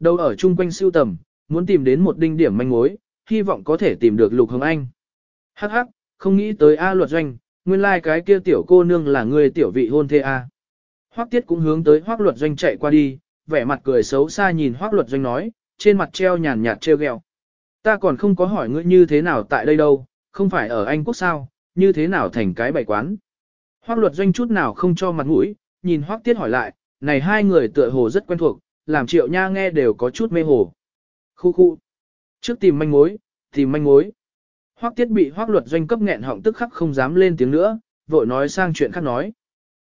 Đâu ở chung quanh siêu tầm, muốn tìm đến một đinh điểm manh mối, hy vọng có thể tìm được Lục Hồng Anh. Hắc hắc, không nghĩ tới A luật doanh, nguyên lai like cái kia tiểu cô nương là người tiểu vị hôn thê A. Hoắc tiết cũng hướng tới Hoắc luật doanh chạy qua đi, vẻ mặt cười xấu xa nhìn Hoắc luật doanh nói, trên mặt treo nhàn nhạt treo ghẹo. Ta còn không có hỏi ngươi như thế nào tại đây đâu, không phải ở Anh Quốc sao, như thế nào thành cái bày quán. Hoắc luật doanh chút nào không cho mặt mũi, nhìn Hoắc tiết hỏi lại, này hai người tựa hồ rất quen thuộc, làm triệu nha nghe đều có chút mê hồ. Khu khu. Trước tìm manh mối, tìm manh mối. Hoắc tiết bị hoắc luật doanh cấp nghẹn họng tức khắc không dám lên tiếng nữa, vội nói sang chuyện khác nói.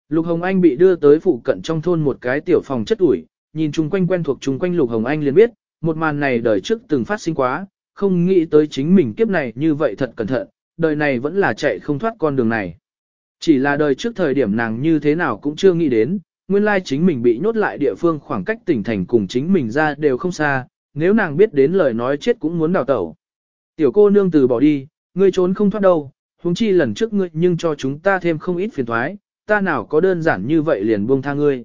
Lục Hồng Anh bị đưa tới phụ cận trong thôn một cái tiểu phòng chất ủi, nhìn chung quanh quen thuộc chung quanh Lục Hồng Anh liền biết, một màn này đời trước từng phát sinh quá, không nghĩ tới chính mình kiếp này như vậy thật cẩn thận, đời này vẫn là chạy không thoát con đường này. Chỉ là đời trước thời điểm nàng như thế nào cũng chưa nghĩ đến, nguyên lai chính mình bị nhốt lại địa phương khoảng cách tỉnh thành cùng chính mình ra đều không xa, nếu nàng biết đến lời nói chết cũng muốn đào tẩu. Tiểu cô nương từ bỏ đi, ngươi trốn không thoát đâu, huống chi lần trước ngươi nhưng cho chúng ta thêm không ít phiền thoái, ta nào có đơn giản như vậy liền buông tha ngươi.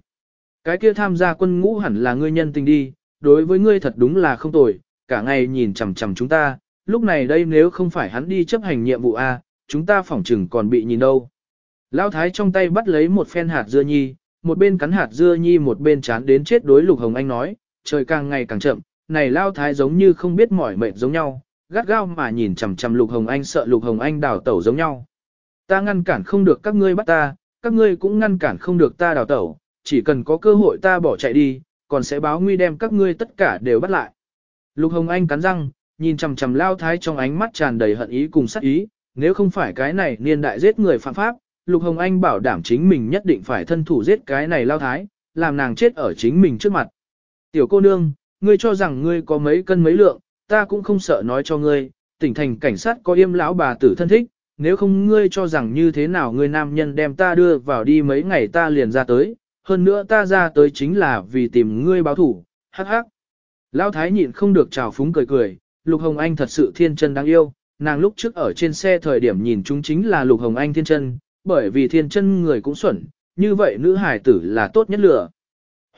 Cái kia tham gia quân ngũ hẳn là ngươi nhân tình đi, đối với ngươi thật đúng là không tồi, cả ngày nhìn chằm chằm chúng ta, lúc này đây nếu không phải hắn đi chấp hành nhiệm vụ A, chúng ta phỏng chừng còn bị nhìn đâu. Lão thái trong tay bắt lấy một phen hạt dưa nhi, một bên cắn hạt dưa nhi một bên chán đến chết đối lục hồng anh nói, trời càng ngày càng chậm, này lao thái giống như không biết mỏi mệt giống nhau, gắt gao mà nhìn chằm chằm lục hồng anh sợ lục hồng anh đào tẩu giống nhau. Ta ngăn cản không được các ngươi bắt ta, các ngươi cũng ngăn cản không được ta đào tẩu, chỉ cần có cơ hội ta bỏ chạy đi, còn sẽ báo nguy đem các ngươi tất cả đều bắt lại. Lục hồng anh cắn răng, nhìn chằm chằm lao thái trong ánh mắt tràn đầy hận ý cùng sát ý, nếu không phải cái này niên đại giết người phạm pháp, Lục Hồng Anh bảo đảm chính mình nhất định phải thân thủ giết cái này lao thái, làm nàng chết ở chính mình trước mặt. Tiểu cô nương, ngươi cho rằng ngươi có mấy cân mấy lượng, ta cũng không sợ nói cho ngươi, tỉnh thành cảnh sát có yêm lão bà tử thân thích, nếu không ngươi cho rằng như thế nào ngươi nam nhân đem ta đưa vào đi mấy ngày ta liền ra tới, hơn nữa ta ra tới chính là vì tìm ngươi báo thủ, hắc hắc. Lão thái nhịn không được trào phúng cười cười, Lục Hồng Anh thật sự thiên chân đáng yêu, nàng lúc trước ở trên xe thời điểm nhìn chúng chính là Lục Hồng Anh thiên chân, bởi vì thiên chân người cũng xuẩn, như vậy nữ hải tử là tốt nhất lửa.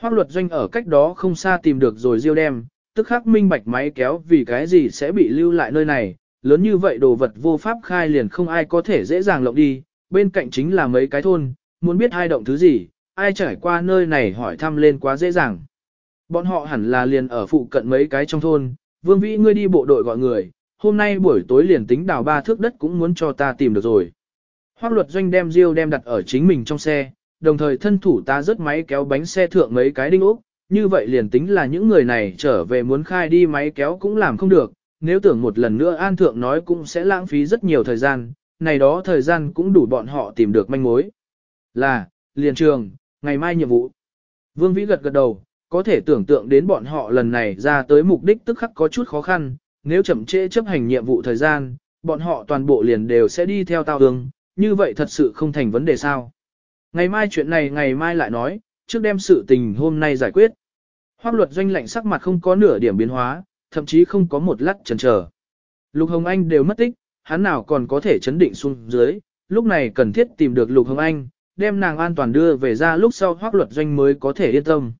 Hoác luật doanh ở cách đó không xa tìm được rồi diêu đem, tức khắc minh bạch máy kéo vì cái gì sẽ bị lưu lại nơi này, lớn như vậy đồ vật vô pháp khai liền không ai có thể dễ dàng lộng đi, bên cạnh chính là mấy cái thôn, muốn biết ai động thứ gì, ai trải qua nơi này hỏi thăm lên quá dễ dàng. Bọn họ hẳn là liền ở phụ cận mấy cái trong thôn, vương vĩ ngươi đi bộ đội gọi người, hôm nay buổi tối liền tính đào ba thước đất cũng muốn cho ta tìm được rồi. Hoác luật doanh đem riêu đem đặt ở chính mình trong xe, đồng thời thân thủ ta rớt máy kéo bánh xe thượng mấy cái đinh ốc, như vậy liền tính là những người này trở về muốn khai đi máy kéo cũng làm không được, nếu tưởng một lần nữa an thượng nói cũng sẽ lãng phí rất nhiều thời gian, này đó thời gian cũng đủ bọn họ tìm được manh mối. Là, liền trường, ngày mai nhiệm vụ. Vương Vĩ gật gật đầu, có thể tưởng tượng đến bọn họ lần này ra tới mục đích tức khắc có chút khó khăn, nếu chậm trễ chấp hành nhiệm vụ thời gian, bọn họ toàn bộ liền đều sẽ đi theo tao hương, như vậy thật sự không thành vấn đề sao. Ngày mai chuyện này ngày mai lại nói, trước đem sự tình hôm nay giải quyết. Hoác luật doanh lệnh sắc mặt không có nửa điểm biến hóa, thậm chí không có một lát chần chờ. Lục Hồng Anh đều mất tích, hắn nào còn có thể chấn định xuống dưới, lúc này cần thiết tìm được Lục Hồng Anh, đem nàng an toàn đưa về ra lúc sau hoác luật doanh mới có thể yên tâm.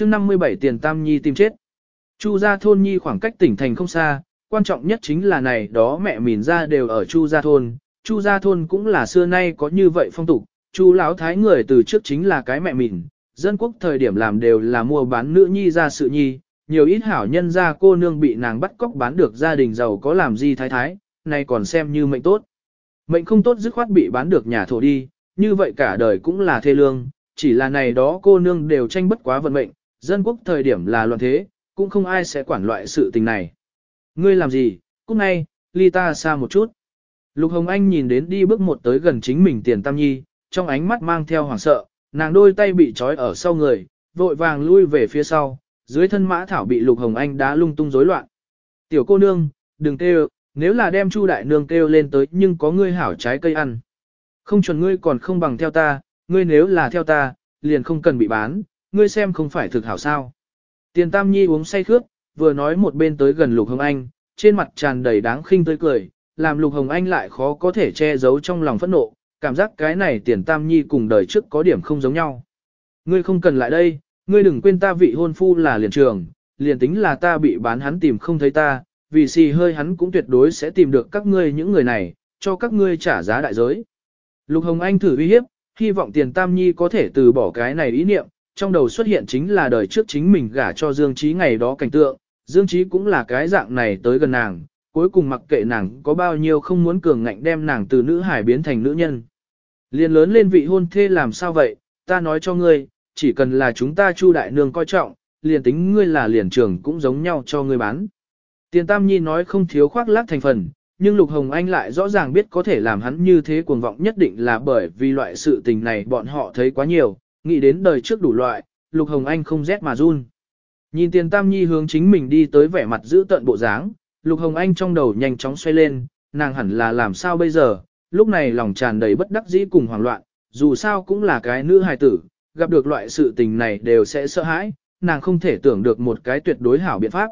mươi 57 tiền tam nhi tìm chết. Chu gia thôn nhi khoảng cách tỉnh thành không xa, quan trọng nhất chính là này đó mẹ mìn ra đều ở Chu gia thôn, Chu gia thôn cũng là xưa nay có như vậy phong tục, Chu lão thái người từ trước chính là cái mẹ mình, dân quốc thời điểm làm đều là mua bán nữ nhi ra sự nhi, nhiều ít hảo nhân gia cô nương bị nàng bắt cóc bán được gia đình giàu có làm gì thái thái, này còn xem như mệnh tốt. Mệnh không tốt dứt khoát bị bán được nhà thổ đi, như vậy cả đời cũng là thê lương, chỉ là này đó cô nương đều tranh bất quá vận mệnh, dân quốc thời điểm là loạn thế, cũng không ai sẽ quản loại sự tình này. Ngươi làm gì, cút ngay, ly ta xa một chút. Lục Hồng Anh nhìn đến đi bước một tới gần chính mình tiền tam nhi, trong ánh mắt mang theo hoảng sợ, nàng đôi tay bị trói ở sau người, vội vàng lui về phía sau, dưới thân mã thảo bị Lục Hồng Anh đá lung tung rối loạn. Tiểu cô nương, đừng kêu, nếu là đem Chu đại nương kêu lên tới nhưng có ngươi hảo trái cây ăn. Không chuẩn ngươi còn không bằng theo ta, ngươi nếu là theo ta, liền không cần bị bán, ngươi xem không phải thực hảo sao. Tiền Tam Nhi uống say khước, vừa nói một bên tới gần Lục Hồng Anh, trên mặt tràn đầy đáng khinh tươi cười, làm Lục Hồng Anh lại khó có thể che giấu trong lòng phẫn nộ, cảm giác cái này tiền tam nhi cùng đời trước có điểm không giống nhau. Ngươi không cần lại đây, ngươi đừng quên ta vị hôn phu là liền trường, liền tính là ta bị bán hắn tìm không thấy ta, vì xì hơi hắn cũng tuyệt đối sẽ tìm được các ngươi những người này, cho các ngươi trả giá đại giới. Lục Hồng Anh thử uy hiếp, hy vọng tiền tam nhi có thể từ bỏ cái này ý niệm, trong đầu xuất hiện chính là đời trước chính mình gả cho Dương Trí ngày đó cảnh tượng, Dương Trí cũng là cái dạng này tới gần nàng, cuối cùng mặc kệ nàng có bao nhiêu không muốn cường ngạnh đem nàng từ nữ hải biến thành nữ nhân. Liên lớn lên vị hôn thê làm sao vậy, ta nói cho ngươi, chỉ cần là chúng ta chu đại nương coi trọng, liền tính ngươi là liền trường cũng giống nhau cho ngươi bán. Tiền Tam Nhi nói không thiếu khoác lác thành phần, nhưng Lục Hồng Anh lại rõ ràng biết có thể làm hắn như thế cuồng vọng nhất định là bởi vì loại sự tình này bọn họ thấy quá nhiều, nghĩ đến đời trước đủ loại, Lục Hồng Anh không rét mà run. Nhìn Tiền Tam Nhi hướng chính mình đi tới vẻ mặt giữ tận bộ dáng, Lục Hồng Anh trong đầu nhanh chóng xoay lên, nàng hẳn là làm sao bây giờ, lúc này lòng tràn đầy bất đắc dĩ cùng hoảng loạn, dù sao cũng là cái nữ hài tử, gặp được loại sự tình này đều sẽ sợ hãi, nàng không thể tưởng được một cái tuyệt đối hảo biện pháp.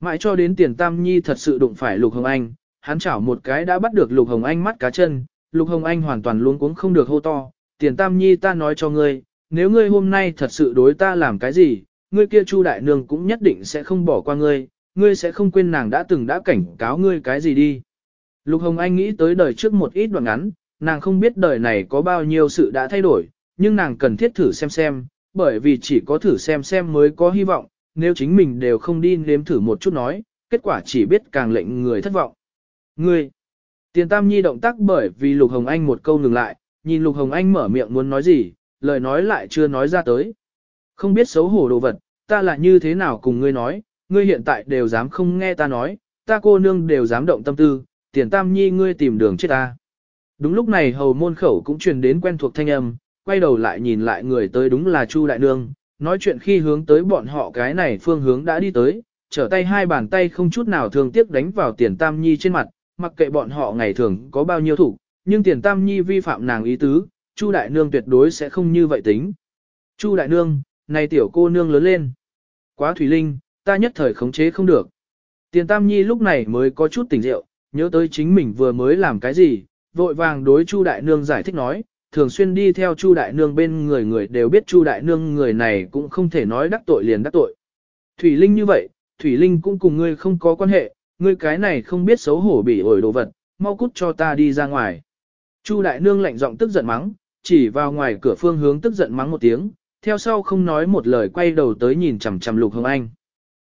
Mãi cho đến tiền tam nhi thật sự đụng phải Lục Hồng Anh, hắn chảo một cái đã bắt được Lục Hồng Anh mắt cá chân, Lục Hồng Anh hoàn toàn luống cuống không được hô to, tiền tam nhi ta nói cho ngươi, nếu ngươi hôm nay thật sự đối ta làm cái gì, ngươi kia chu đại nương cũng nhất định sẽ không bỏ qua ngươi, ngươi sẽ không quên nàng đã từng đã cảnh cáo ngươi cái gì đi. Lục Hồng Anh nghĩ tới đời trước một ít đoạn ngắn, nàng không biết đời này có bao nhiêu sự đã thay đổi, nhưng nàng cần thiết thử xem xem, bởi vì chỉ có thử xem xem mới có hy vọng, nếu chính mình đều không đi nếm thử một chút nói, kết quả chỉ biết càng lệnh người thất vọng. Ngươi! Tiền Tam Nhi động tác bởi vì Lục Hồng Anh một câu ngừng lại, nhìn Lục Hồng Anh mở miệng muốn nói gì, lời nói lại chưa nói ra tới. Không biết xấu hổ đồ vật, ta là như thế nào cùng ngươi nói, ngươi hiện tại đều dám không nghe ta nói, ta cô nương đều dám động tâm tư, tiền Tam Nhi ngươi tìm đường chết ta. Đúng lúc này hầu môn khẩu cũng truyền đến quen thuộc thanh âm, quay đầu lại nhìn lại người tới đúng là Chu Đại Nương, nói chuyện khi hướng tới bọn họ cái này phương hướng đã đi tới, trở tay hai bàn tay không chút nào thường tiếc đánh vào tiền tam nhi trên mặt, mặc kệ bọn họ ngày thường có bao nhiêu thủ, nhưng tiền tam nhi vi phạm nàng ý tứ, Chu Đại Nương tuyệt đối sẽ không như vậy tính. Chu Đại Nương, này tiểu cô nương lớn lên. Quá Thủy Linh, ta nhất thời khống chế không được. Tiền Tam Nhi lúc này mới có chút tỉnh rượu, nhớ tới chính mình vừa mới làm cái gì, vội vàng đối Chu Đại Nương giải thích nói, thường xuyên đi theo Chu Đại Nương bên người người đều biết Chu Đại Nương người này cũng không thể nói đắc tội liền đắc tội. Thủy Linh như vậy, Thủy Linh cũng cùng ngươi không có quan hệ, ngươi cái này không biết xấu hổ bị ổi đồ vật, mau cút cho ta đi ra ngoài. Chu Đại Nương lạnh giọng tức giận mắng, chỉ vào ngoài cửa phương hướng tức giận mắng một tiếng, theo sau không nói một lời quay đầu tới nhìn chằm chằm Lục Hồng Anh.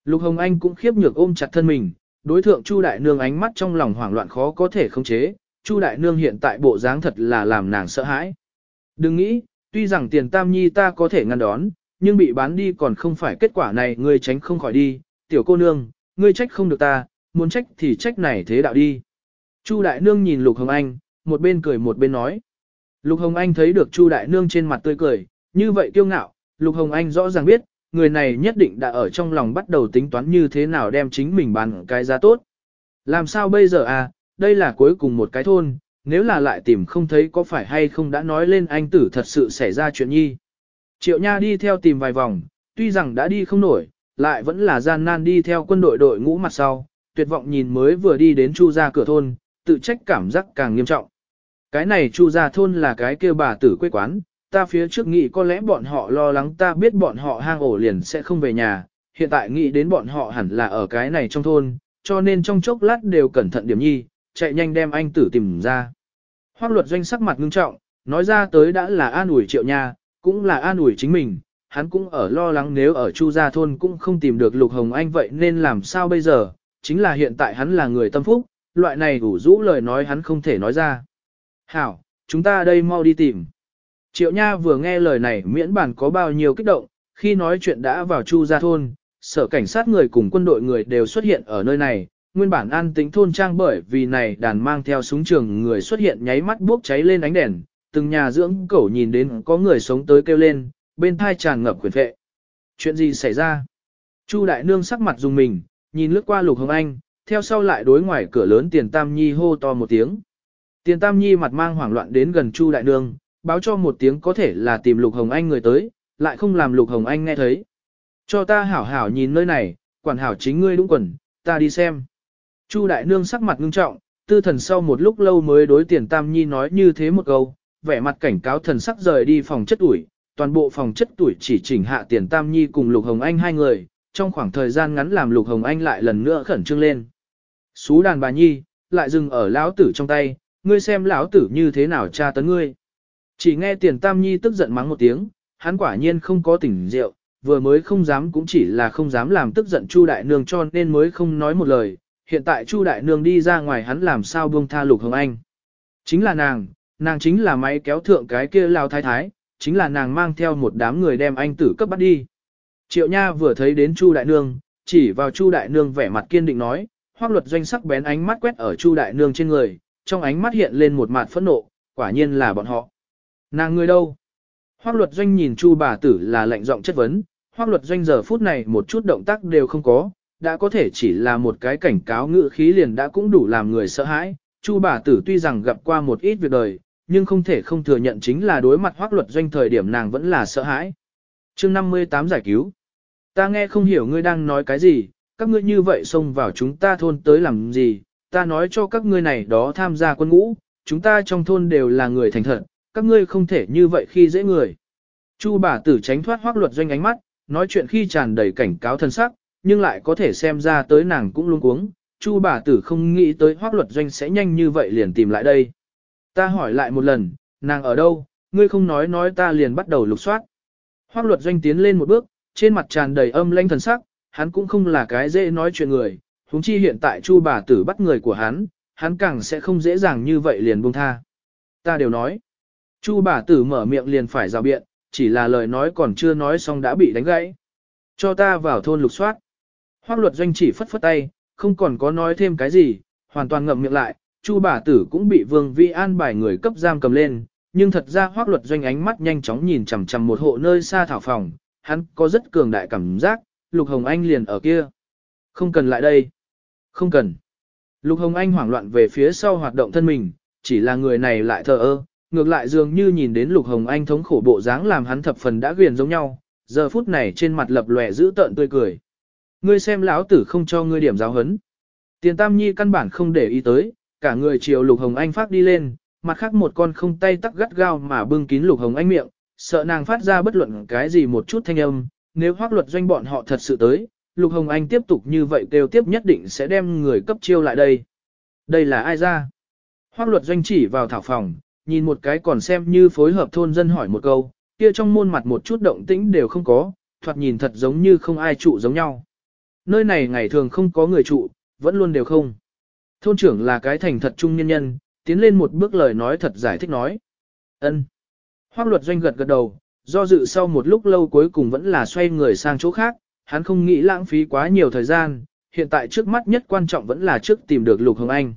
Lục Hồng Anh cũng khiếp nhược ôm chặt thân mình, đối thượng Chu Đại Nương ánh mắt trong lòng hoảng loạn khó có thể khống chế, Chu Đại Nương hiện tại bộ dáng thật là làm nàng sợ hãi. Đừng nghĩ, tuy rằng tiền tam nhi ta có thể ngăn đón, nhưng bị bán đi còn không phải kết quả này ngươi tránh không khỏi đi, tiểu cô nương, ngươi trách không được ta, muốn trách thì trách này thế đạo đi. Chu Đại Nương nhìn Lục Hồng Anh, một bên cười một bên nói. Lục Hồng Anh thấy được Chu Đại Nương trên mặt tươi cười, như vậy kiêu ngạo, Lục Hồng Anh rõ ràng biết, người này nhất định đã ở trong lòng bắt đầu tính toán như thế nào đem chính mình bán cái giá tốt. Làm sao bây giờ à, đây là cuối cùng một cái thôn, nếu là lại tìm không thấy có phải hay không đã nói lên anh tử thật sự xảy ra chuyện nhi. Triệu Nha đi theo tìm vài vòng, tuy rằng đã đi không nổi, lại vẫn là gian nan đi theo quân đội đội ngũ mặt sau, tuyệt vọng nhìn mới vừa đi đến Chu gia cửa thôn, tự trách cảm giác càng nghiêm trọng. Cái này Chu gia thôn là cái kêu bà tử quê quán, ta phía trước nghĩ có lẽ bọn họ lo lắng ta biết bọn họ hang ổ liền sẽ không về nhà, hiện tại nghĩ đến bọn họ hẳn là ở cái này trong thôn, cho nên trong chốc lát đều cẩn thận điểm nhi, chạy nhanh đem anh tử tìm ra. Hoác luật doanh sắc mặt ngưng trọng, nói ra tới đã là an ủi triệu nha, cũng là an ủi chính mình, hắn cũng ở lo lắng nếu ở Chu Gia Thôn cũng không tìm được Lục Hồng Anh vậy nên làm sao bây giờ, chính là hiện tại hắn là người tâm phúc, loại này đủ rũ lời nói hắn không thể nói ra. Hảo, chúng ta đây mau đi tìm. Triệu Nha vừa nghe lời này miễn bản có bao nhiêu kích động, khi nói chuyện đã vào Chu Gia Thôn, sở cảnh sát người cùng quân đội người đều xuất hiện ở nơi này, nguyên bản an tính thôn trang bởi vì này đàn mang theo súng trường người xuất hiện nháy mắt bốc cháy lên ánh đèn, từng nhà dưỡng cẩu nhìn đến có người sống tới kêu lên, bên thai tràn ngập quyền vệ. Chuyện gì xảy ra? Chu đại nương sắc mặt dùng mình, nhìn lướt qua lục hồng anh, theo sau lại đối ngoài cửa lớn tiền tam nhi hô to một tiếng. Tiền tam nhi mặt mang hoảng loạn đến gần chu đại nương, báo cho một tiếng có thể là tìm lục hồng anh người tới, lại không làm lục hồng anh nghe thấy. Cho ta hảo hảo nhìn nơi này, quản hảo chính ngươi đúng quần, ta đi xem. Chu đại nương sắc mặt ngưng trọng, tư thần sau một lúc lâu mới đối tiền tam nhi nói như thế một câu, vẻ mặt cảnh cáo thần sắc rời đi phòng chất ủi, toàn bộ phòng chất tuổi chỉ chỉnh hạ tiền tam nhi cùng lục hồng anh hai người, trong khoảng thời gian ngắn làm Lục Hồng Anh lại lần nữa khẩn trương lên. Xú đàn bà nhi, lại dừng ở lão tử trong tay, ngươi xem lão tử như thế nào tra tấn ngươi. Chỉ nghe tiền tam nhi tức giận mắng một tiếng, hắn quả nhiên không có tỉnh rượu, vừa mới không dám cũng chỉ là không dám làm tức giận Chu đại nương cho nên mới không nói một lời. Hiện tại Chu đại nương đi ra ngoài hắn làm sao buông tha Lục Hồng Anh. Chính là nàng, nàng chính là máy kéo thượng cái kia lao thái thái, chính là nàng mang theo một đám người đem anh tử cấp bắt đi. Triệu Nha vừa thấy đến Chu đại nương, chỉ vào Chu đại nương vẻ mặt kiên định nói, hoác Luật doanh sắc bén ánh mắt quét ở Chu đại nương trên người, trong ánh mắt hiện lên một mặt phẫn nộ, quả nhiên là bọn họ. Nàng người đâu? Hoác luật doanh nhìn Chu bà tử là lạnh giọng chất vấn, hoác luật doanh giờ phút này một chút động tác đều không có, đã có thể chỉ là một cái cảnh cáo ngự khí liền đã cũng đủ làm người sợ hãi. Chu bà tử tuy rằng gặp qua một ít việc đời, nhưng không thể không thừa nhận chính là đối mặt hoác luật doanh thời điểm nàng vẫn là sợ hãi. chương 58 giải cứu. Ta nghe không hiểu ngươi đang nói cái gì, các ngươi như vậy xông vào chúng ta thôn tới làm gì, ta nói cho các ngươi này đó tham gia quân ngũ, chúng ta trong thôn đều là người thành thật, các ngươi không thể như vậy khi dễ người. Chu bà tử tránh thoát hoác luật doanh ánh mắt, nói chuyện khi tràn đầy cảnh cáo thân sắc, nhưng lại có thể xem ra tới nàng cũng luôn cuống. Chu bà tử không nghĩ tới hoác luật doanh sẽ nhanh như vậy liền tìm lại đây. Ta hỏi lại một lần, nàng ở đâu, ngươi không nói nói ta liền bắt đầu lục soát. Hoác luật doanh tiến lên một bước, trên mặt tràn đầy âm lanh thần sắc, hắn cũng không là cái dễ nói chuyện người, huống chi hiện tại chu bà tử bắt người của hắn, hắn càng sẽ không dễ dàng như vậy liền buông tha. Ta đều nói. Chu bà tử mở miệng liền phải rào biện, chỉ là lời nói còn chưa nói xong đã bị đánh gãy. Cho ta vào thôn lục soát. Hoác luật doanh chỉ phất phất tay, không còn có nói thêm cái gì, hoàn toàn ngậm miệng lại, Chu bà tử cũng bị Vương Vi An bài người cấp giam cầm lên, nhưng thật ra Hoác Luật Doanh ánh mắt nhanh chóng nhìn chằm chằm một hộ nơi xa thảo phòng, hắn có rất cường đại cảm giác, Lục Hồng Anh liền ở kia. Không cần lại đây. Không cần. Lục Hồng Anh hoảng loạn về phía sau hoạt động thân mình, chỉ là người này lại thờ ơ, ngược lại dường như nhìn đến Lục Hồng Anh thống khổ bộ dáng làm hắn thập phần đã ghiền giống nhau, giờ phút này trên mặt lập lòe giữ tợn tươi cười. Ngươi xem lão tử không cho ngươi điểm giáo hấn. Tiền Tam Nhi căn bản không để ý tới, cả người chiều Lục Hồng Anh phát đi lên, mặt khác một con không tay tắc gắt gao mà bưng kín Lục Hồng Anh miệng, sợ nàng phát ra bất luận cái gì một chút thanh âm, nếu hoác luật doanh bọn họ thật sự tới, Lục Hồng Anh tiếp tục như vậy kêu tiếp nhất định sẽ đem người cấp chiêu lại đây. Đây là ai ra? Hoác luật doanh chỉ vào thảo phòng, nhìn một cái còn xem như phối hợp thôn dân hỏi một câu, kia trong môn mặt một chút động tĩnh đều không có, thoạt nhìn thật giống như không ai trụ giống nhau. Nơi này ngày thường không có người trụ, vẫn luôn đều không. Thôn trưởng là cái thành thật trung nhân nhân, tiến lên một bước lời nói thật giải thích nói. ân. Hoác luật doanh gật gật đầu, do dự sau một lúc lâu cuối cùng vẫn là xoay người sang chỗ khác, hắn không nghĩ lãng phí quá nhiều thời gian, hiện tại trước mắt nhất quan trọng vẫn là trước tìm được Lục Hồng Anh.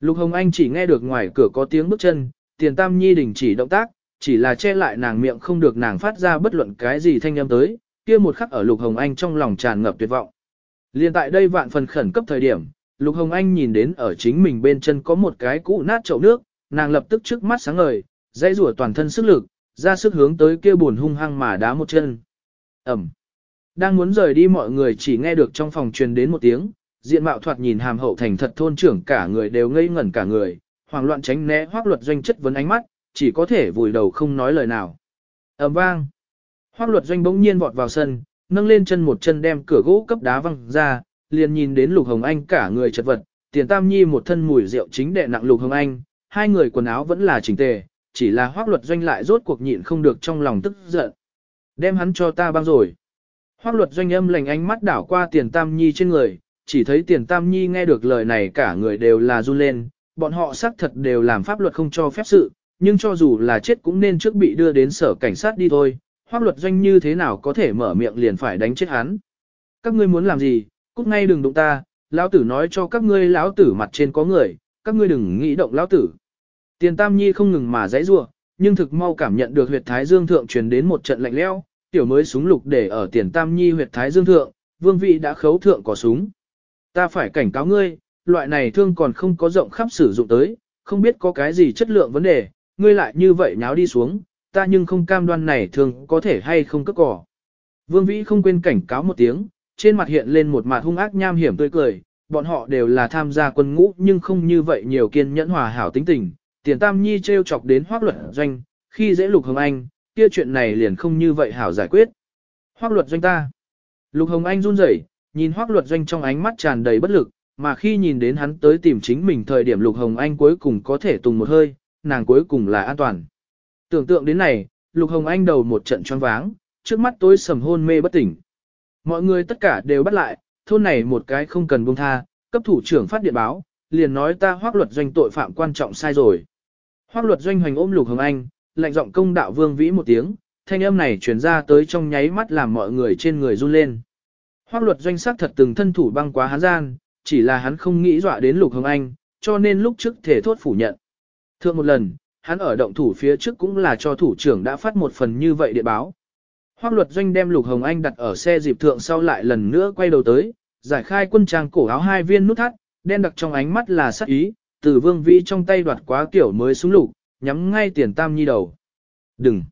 Lục Hồng Anh chỉ nghe được ngoài cửa có tiếng bước chân, tiền tam nhi đình chỉ động tác, chỉ là che lại nàng miệng không được nàng phát ra bất luận cái gì thanh âm tới, kia một khắc ở Lục Hồng Anh trong lòng tràn ngập tuyệt vọng. Liên tại đây vạn phần khẩn cấp thời điểm, Lục Hồng Anh nhìn đến ở chính mình bên chân có một cái cũ nát chậu nước, nàng lập tức trước mắt sáng ngời, dây rủa toàn thân sức lực, ra sức hướng tới kia buồn hung hăng mà đá một chân. Ẩm. Đang muốn rời đi mọi người chỉ nghe được trong phòng truyền đến một tiếng, diện mạo thoạt nhìn hàm hậu thành thật thôn trưởng cả người đều ngây ngẩn cả người, hoảng loạn tránh né hoác luật doanh chất vấn ánh mắt, chỉ có thể vùi đầu không nói lời nào. ầm vang. Hoác luật doanh bỗng nhiên vọt vào sân, nâng lên chân một chân đem cửa gỗ cấp đá văng ra, liền nhìn đến Lục Hồng Anh cả người chật vật, Tiền Tam Nhi một thân mùi rượu chính đệ nặng Lục Hồng Anh, hai người quần áo vẫn là chỉnh tề, chỉ là hoác luật doanh lại rốt cuộc nhịn không được trong lòng tức giận. Đem hắn cho ta băng rồi. Hoác luật doanh âm lành ánh mắt đảo qua Tiền Tam Nhi trên người, chỉ thấy Tiền Tam Nhi nghe được lời này cả người đều là run lên, bọn họ xác thật đều làm pháp luật không cho phép sự, nhưng cho dù là chết cũng nên trước bị đưa đến sở cảnh sát đi thôi, hoác luật doanh như thế nào có thể mở miệng liền phải đánh chết hắn. Các ngươi muốn làm gì, cút ngay đừng đụng ta, lão tử nói cho các ngươi lão tử mặt trên có người, các ngươi đừng nghĩ động lão tử. Tiền Tam Nhi không ngừng mà giãy giụa, nhưng thực mau cảm nhận được huyệt thái dương thượng truyền đến một trận lạnh lẽo, tiểu mới súng lục để ở Tiền Tam Nhi huyệt thái dương thượng, vương vị đã khấu thượng có súng. Ta phải cảnh cáo ngươi, loại này thương còn không có rộng khắp sử dụng tới, không biết có cái gì chất lượng vấn đề, ngươi lại như vậy nháo đi xuống, ta nhưng không cam đoan này thương có thể hay không cất cỏ. Vương Vĩ không quên cảnh cáo một tiếng, trên mặt hiện lên một mặt hung ác nham hiểm tươi cười, bọn họ đều là tham gia quân ngũ nhưng không như vậy nhiều kiên nhẫn hòa hảo tính tình. Tiền Tam Nhi treo chọc đến hoác luật doanh, khi dễ lục hồng anh, kia chuyện này liền không như vậy hảo giải quyết. Hoác luật doanh ta. Lục Hồng Anh run rẩy, nhìn Hoắc Luật Doanh trong ánh mắt tràn đầy bất lực, mà khi nhìn đến hắn tới tìm chính mình thời điểm Lục Hồng Anh cuối cùng có thể tùng một hơi, nàng cuối cùng là an toàn. Tưởng tượng đến này, Lục Hồng Anh đầu một trận choáng váng, trước mắt tối sầm hôn mê bất tỉnh. Mọi người tất cả đều bắt lại, thôn này một cái không cần buông tha, cấp thủ trưởng phát điện báo, liền nói ta Hoắc Luật Doanh tội phạm quan trọng sai rồi. Hoắc Luật Doanh hoành ôm Lục Hồng Anh, lạnh giọng công đạo Vương Vĩ một tiếng, thanh âm này truyền ra tới trong nháy mắt làm mọi người trên người run lên. Hoác luật doanh sắc thật từng thân thủ băng quá hán gian, chỉ là hắn không nghĩ dọa đến Lục Hồng Anh, cho nên lúc trước thể thốt phủ nhận. Thượng một lần, hắn ở động thủ phía trước cũng là cho thủ trưởng đã phát một phần như vậy điện báo. Hoác luật doanh đem Lục Hồng Anh đặt ở xe dịp thượng sau lại lần nữa quay đầu tới, giải khai quân trang cổ áo hai viên nút thắt, đen đặc trong ánh mắt là sắc ý, từ vương vĩ trong tay đoạt quá kiểu mới súng lục, nhắm ngay tiền tam nhi đầu. Đừng!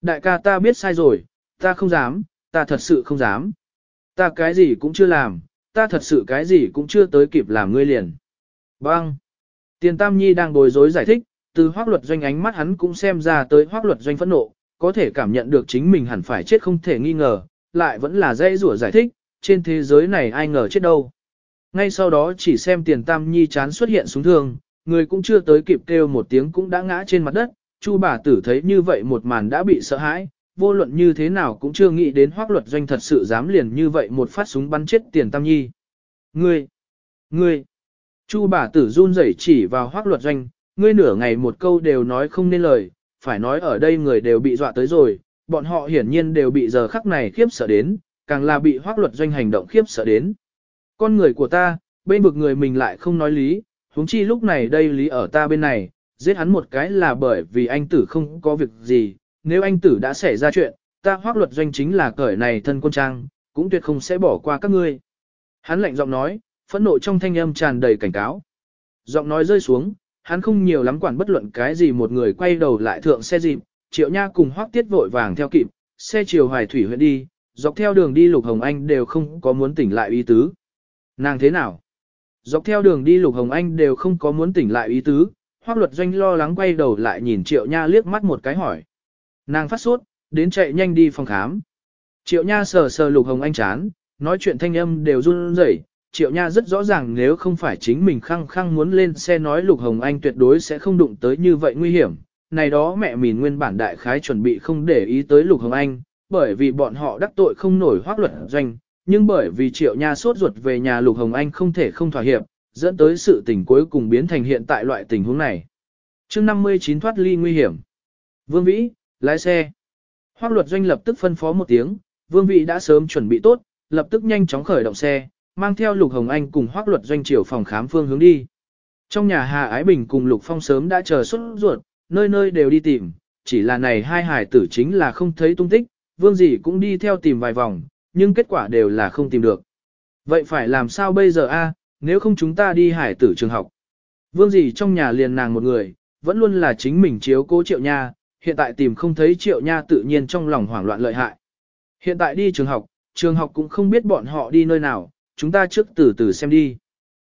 Đại ca ta biết sai rồi, ta không dám, ta thật sự không dám. Ta cái gì cũng chưa làm, ta thật sự cái gì cũng chưa tới kịp làm ngươi liền. Bang! Tiền Tam Nhi đang bối rối giải thích, từ hoác luật doanh ánh mắt hắn cũng xem ra tới hoác luật doanh phẫn nộ, có thể cảm nhận được chính mình hẳn phải chết không thể nghi ngờ, lại vẫn là dây rủa giải thích, trên thế giới này ai ngờ chết đâu. Ngay sau đó chỉ xem tiền Tam Nhi chán xuất hiện xuống thương, người cũng chưa tới kịp kêu một tiếng cũng đã ngã trên mặt đất, Chu bà tử thấy như vậy một màn đã bị sợ hãi, vô luận như thế nào cũng chưa nghĩ đến hoác luật doanh thật sự dám liền như vậy một phát súng bắn chết tiền tam nhi. Ngươi! Ngươi! Chu bà tử run rẩy chỉ vào hoác luật doanh, ngươi nửa ngày một câu đều nói không nên lời, phải nói ở đây người đều bị dọa tới rồi, bọn họ hiển nhiên đều bị giờ khắc này khiếp sợ đến, càng là bị hoác luật doanh hành động khiếp sợ đến. Con người của ta, bên vực người mình lại không nói lý, huống chi lúc này đây lý ở ta bên này, giết hắn một cái là bởi vì anh tử không có việc gì, nếu anh tử đã xảy ra chuyện, ta hoác luật doanh chính là cởi này thân quân trang, cũng tuyệt không sẽ bỏ qua các ngươi. Hắn lạnh giọng nói, phẫn nộ trong thanh âm tràn đầy cảnh cáo. Giọng nói rơi xuống, hắn không nhiều lắm quản bất luận cái gì một người quay đầu lại thượng xe dịp, triệu nha cùng hoác tiết vội vàng theo kịp, xe chiều hoài thủy huyện đi, dọc theo đường đi Lục Hồng Anh đều không có muốn tỉnh lại ý tứ. Nàng thế nào? Dọc theo đường đi Lục Hồng Anh đều không có muốn tỉnh lại ý tứ, hoác luật doanh lo lắng quay đầu lại nhìn triệu nha liếc mắt một cái hỏi. Nàng phát sốt, đến chạy nhanh đi phòng khám. Triệu nha sờ sờ lục hồng anh chán, nói chuyện thanh âm đều run rẩy. Triệu Nha rất rõ ràng nếu không phải chính mình khăng khăng muốn lên xe nói Lục Hồng Anh tuyệt đối sẽ không đụng tới như vậy nguy hiểm. Này đó mẹ mìn nguyên bản đại khái chuẩn bị không để ý tới Lục Hồng Anh, bởi vì bọn họ đắc tội không nổi hoác luật doanh, nhưng bởi vì Triệu Nha sốt ruột về nhà Lục Hồng Anh không thể không thỏa hiệp, dẫn tới sự tình cuối cùng biến thành hiện tại loại tình huống này. chương 59 thoát ly nguy hiểm. Vương Vĩ, lái xe. Hoác luật doanh lập tức phân phó một tiếng, Vương vị đã sớm chuẩn bị tốt, lập tức nhanh chóng khởi động xe, mang theo Lục Hồng Anh cùng Hoác luật doanh chiều phòng khám phương hướng đi. Trong nhà Hà Ái Bình cùng Lục Phong sớm đã chờ xuất ruột, nơi nơi đều đi tìm, chỉ là này hai hải tử chính là không thấy tung tích, Vương Dĩ cũng đi theo tìm vài vòng, nhưng kết quả đều là không tìm được. Vậy phải làm sao bây giờ a? nếu không chúng ta đi hải tử trường học. Vương gì trong nhà liền nàng một người, vẫn luôn là chính mình chiếu cố triệu nha, hiện tại tìm không thấy triệu nha tự nhiên trong lòng hoảng loạn lợi hại. Hiện tại đi trường học, trường học cũng không biết bọn họ đi nơi nào, chúng ta trước từ từ xem đi.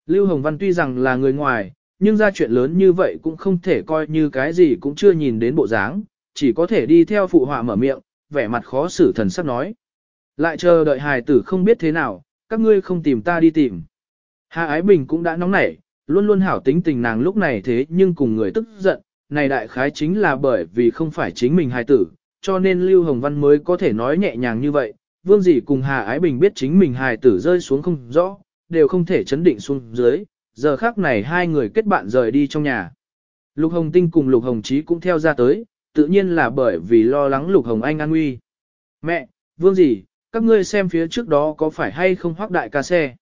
Lưu Hồng Văn tuy rằng là người ngoài, nhưng ra chuyện lớn như vậy cũng không thể coi như cái gì cũng chưa nhìn đến bộ dáng, chỉ có thể đi theo phụ họa mở miệng, vẻ mặt khó xử thần sắc nói. Lại chờ đợi hài tử không biết thế nào, các ngươi không tìm ta đi tìm. Hà Ái Bình cũng đã nóng nảy, luôn luôn hảo tính tình nàng lúc này thế nhưng cùng người tức giận, này đại khái chính là bởi vì không phải chính mình hài tử, cho nên Lưu Hồng Văn mới có thể nói nhẹ nhàng như vậy. Vương dì cùng Hà Ái Bình biết chính mình hài tử rơi xuống không rõ, đều không thể chấn định xuống dưới, giờ khác này hai người kết bạn rời đi trong nhà. Lục Hồng Tinh cùng Lục Hồng Chí cũng theo ra tới, tự nhiên là bởi vì lo lắng Lục Hồng Anh an nguy. Mẹ, Vương dì, các ngươi xem phía trước đó có phải hay không hoác đại ca xe.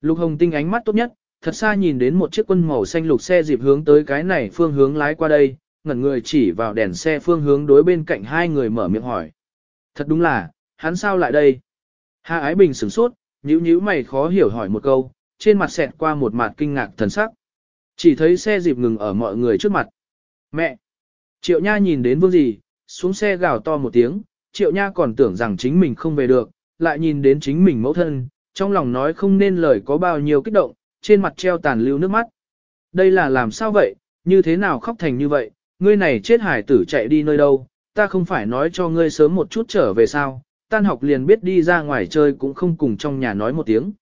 Lục Hồng Tinh ánh mắt tốt nhất, thật xa nhìn đến một chiếc quân màu xanh lục xe dịp hướng tới cái này phương hướng lái qua đây, ngẩn người chỉ vào đèn xe phương hướng đối bên cạnh hai người mở miệng hỏi. Thật đúng là, hắn sao lại đây? Hà Ái Bình sửng sốt, nhíu nhíu mày khó hiểu hỏi một câu, trên mặt xẹt qua một mặt kinh ngạc thần sắc. Chỉ thấy xe dịp ngừng ở mọi người trước mặt. Mẹ! Triệu Nha nhìn đến vương gì, xuống xe gào to một tiếng, Triệu Nha còn tưởng rằng chính mình không về được, lại nhìn đến chính mình mẫu thân, trong lòng nói không nên lời có bao nhiêu kích động, trên mặt treo tàn lưu nước mắt. Đây là làm sao vậy, như thế nào khóc thành như vậy, ngươi này chết hải tử chạy đi nơi đâu, ta không phải nói cho ngươi sớm một chút trở về sao, tan học liền biết đi ra ngoài chơi cũng không cùng trong nhà nói một tiếng.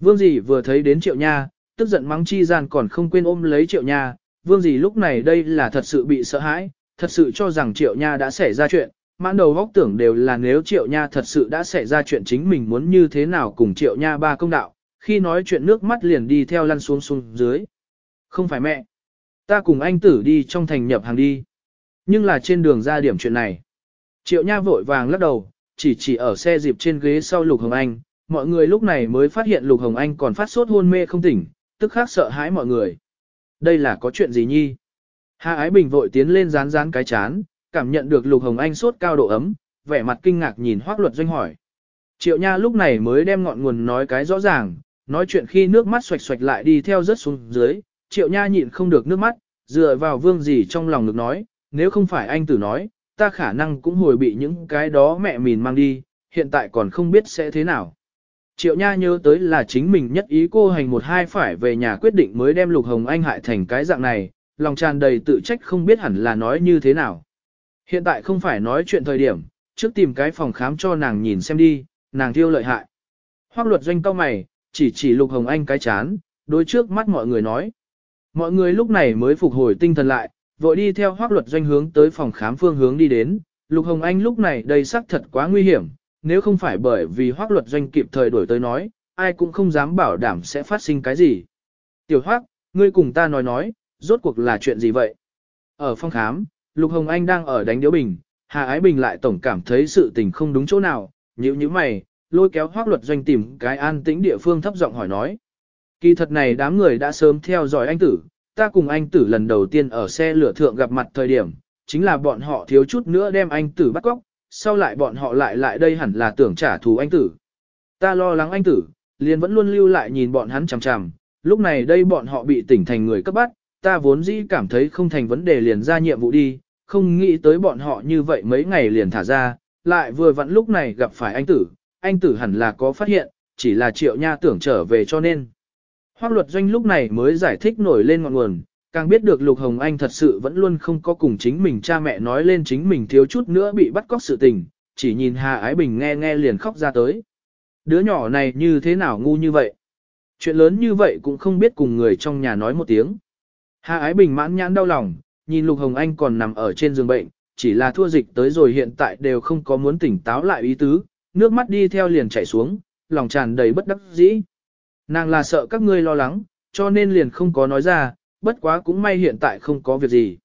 Vương dì vừa thấy đến triệu nha, tức giận mắng chi gian còn không quên ôm lấy triệu nha, vương dì lúc này đây là thật sự bị sợ hãi, thật sự cho rằng triệu nha đã xảy ra chuyện, mãn đầu góc tưởng đều là nếu triệu nha thật sự đã xảy ra chuyện chính mình muốn như thế nào cùng triệu nha ba công đạo, khi nói chuyện nước mắt liền đi theo lăn xuống xuống dưới. Không phải mẹ, ta cùng anh tử đi trong thành nhập hàng đi. Nhưng là trên đường ra điểm chuyện này. Triệu nha vội vàng lắc đầu, chỉ chỉ ở xe dịp trên ghế sau Lục Hồng Anh, mọi người lúc này mới phát hiện Lục Hồng Anh còn phát sốt hôn mê không tỉnh, tức khắc sợ hãi mọi người. Đây là có chuyện gì nhi? Hạ Ái Bình vội tiến lên rán rán cái chán, cảm nhận được Lục Hồng Anh sốt cao độ ấm, vẻ mặt kinh ngạc nhìn Hoác Luật Doanh hỏi. Triệu Nha lúc này mới đem ngọn nguồn nói cái rõ ràng, nói chuyện khi nước mắt xoạch xoạch lại đi theo rớt xuống dưới, Triệu Nha nhịn không được nước mắt, dựa vào vương gì trong lòng được nói, nếu không phải anh tử nói, ta khả năng cũng hồi bị những cái đó mẹ mìn mang đi, hiện tại còn không biết sẽ thế nào. Triệu Nha nhớ tới là chính mình nhất ý cô hành một hai phải về nhà quyết định mới đem Lục Hồng Anh hại thành cái dạng này, lòng tràn đầy tự trách không biết hẳn là nói như thế nào. Hiện tại không phải nói chuyện thời điểm, trước tìm cái phòng khám cho nàng nhìn xem đi, nàng thiêu lợi hại. Hoác luật doanh cao mày, chỉ chỉ Lục Hồng Anh cái chán, đối trước mắt mọi người nói. Mọi người lúc này mới phục hồi tinh thần lại, vội đi theo hoác luật doanh hướng tới phòng khám phương hướng đi đến. Lục Hồng Anh lúc này đây xác thật quá nguy hiểm, nếu không phải bởi vì hoác luật doanh kịp thời đổi tới nói, ai cũng không dám bảo đảm sẽ phát sinh cái gì. Tiểu hoác, ngươi cùng ta nói nói, rốt cuộc là chuyện gì vậy? Ở phòng khám, Lục Hồng Anh đang ở đánh điếu bình, Hà Ái Bình lại tổng cảm thấy sự tình không đúng chỗ nào, nhíu như mày, lôi kéo hoác luật doanh tìm cái an tĩnh địa phương thấp giọng hỏi nói. Kỳ thật này đám người đã sớm theo dõi anh tử, ta cùng anh tử lần đầu tiên ở xe lửa thượng gặp mặt thời điểm, chính là bọn họ thiếu chút nữa đem anh tử bắt cóc, sau lại bọn họ lại lại đây hẳn là tưởng trả thù anh tử. Ta lo lắng anh tử, liền vẫn luôn lưu lại nhìn bọn hắn chằm chằm, lúc này đây bọn họ bị tỉnh thành người cấp bắt, ta vốn dĩ cảm thấy không thành vấn đề liền ra nhiệm vụ đi, không nghĩ tới bọn họ như vậy mấy ngày liền thả ra, lại vừa vặn lúc này gặp phải anh tử, anh tử hẳn là có phát hiện, chỉ là triệu nha tưởng trở về cho nên. Hoác luật doanh lúc này mới giải thích nổi lên ngọn nguồn, càng biết được Lục Hồng Anh thật sự vẫn luôn không có cùng chính mình cha mẹ nói lên chính mình thiếu chút nữa bị bắt cóc sự tình, chỉ nhìn Hà Ái Bình nghe nghe liền khóc ra tới. Đứa nhỏ này như thế nào ngu như vậy? Chuyện lớn như vậy cũng không biết cùng người trong nhà nói một tiếng. Hà Ái Bình mãn nhãn đau lòng, nhìn Lục Hồng Anh còn nằm ở trên giường bệnh, chỉ là thua dịch tới rồi hiện tại đều không có muốn tỉnh táo lại ý tứ, nước mắt đi theo liền chảy xuống, lòng tràn đầy bất đắc dĩ. Nàng là sợ các ngươi lo lắng, cho nên liền không có nói ra, bất quá cũng may hiện tại không có việc gì.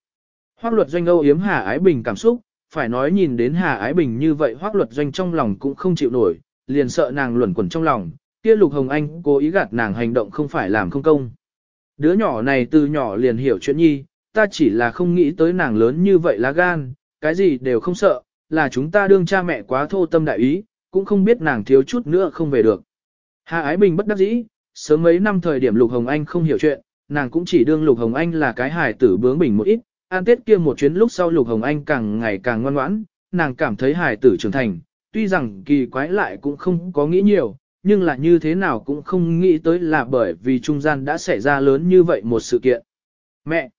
Hoác luật doanh âu yếm Hà Ái Bình cảm xúc, phải nói nhìn đến Hà Ái Bình như vậy hoác luật doanh trong lòng cũng không chịu nổi, liền sợ nàng luẩn quẩn trong lòng, kia Lục Hồng Anh cố ý gạt nàng hành động không phải làm không công. Đứa nhỏ này từ nhỏ liền hiểu chuyện nhi, ta chỉ là không nghĩ tới nàng lớn như vậy lá gan, cái gì đều không sợ, là chúng ta đương cha mẹ quá thô tâm đại ý, cũng không biết nàng thiếu chút nữa không về được. Hà Ái Bình bất đắc dĩ, sớm mấy năm thời điểm Lục Hồng Anh không hiểu chuyện, nàng cũng chỉ đương Lục Hồng Anh là cái hài tử bướng bỉnh một ít, an tết kia một chuyến lúc sau Lục Hồng Anh càng ngày càng ngoan ngoãn, nàng cảm thấy hài tử trưởng thành, tuy rằng kỳ quái lại cũng không có nghĩ nhiều, nhưng là như thế nào cũng không nghĩ tới là bởi vì trung gian đã xảy ra lớn như vậy một sự kiện. Mẹ!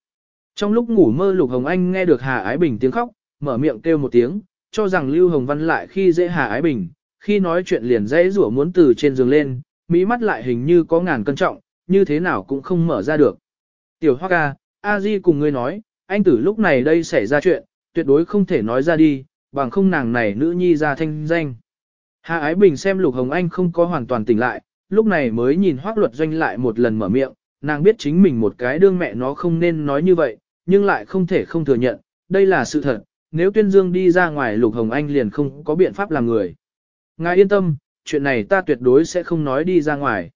Trong lúc ngủ mơ Lục Hồng Anh nghe được Hà Ái Bình tiếng khóc, mở miệng kêu một tiếng, cho rằng Lưu Hồng Văn lại khi dễ Hà Ái Bình, khi nói chuyện liền dãy rủa muốn từ trên giường lên, mỹ mắt lại hình như có ngàn cân trọng, như thế nào cũng không mở ra được. Tiểu Hoa ca, A Di cùng ngươi nói, anh tử lúc này đây xảy ra chuyện, tuyệt đối không thể nói ra đi, bằng không nàng này nữ nhi ra thanh danh. Hà Ái Bình xem Lục Hồng Anh không có hoàn toàn tỉnh lại, lúc này mới nhìn Hoắc Luật Doanh lại một lần mở miệng, nàng biết chính mình một cái đương mẹ nó không nên nói như vậy, nhưng lại không thể không thừa nhận, đây là sự thật, nếu Tuyên Dương đi ra ngoài Lục Hồng Anh liền không có biện pháp làm người. Ngài yên tâm, chuyện này ta tuyệt đối sẽ không nói đi ra ngoài.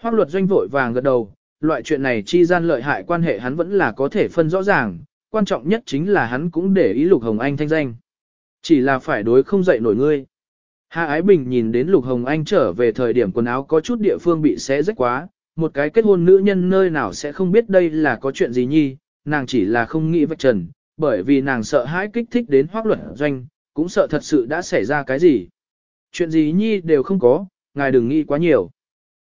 Hoác luật doanh vội vàng gật đầu, loại chuyện này chi gian lợi hại quan hệ hắn vẫn là có thể phân rõ ràng, quan trọng nhất chính là hắn cũng để ý Lục Hồng Anh thanh danh. Chỉ là phải đối không dậy nổi ngươi. Hạ Ái Bình nhìn đến Lục Hồng Anh trở về thời điểm quần áo có chút địa phương bị xé rách quá, một cái kết hôn nữ nhân nơi nào sẽ không biết đây là có chuyện gì nhi, nàng chỉ là không nghĩ vạch trần, bởi vì nàng sợ hãi kích thích đến hoác luật doanh, cũng sợ thật sự đã xảy ra cái gì. Chuyện gì nhi đều không có, ngài đừng nghĩ quá nhiều.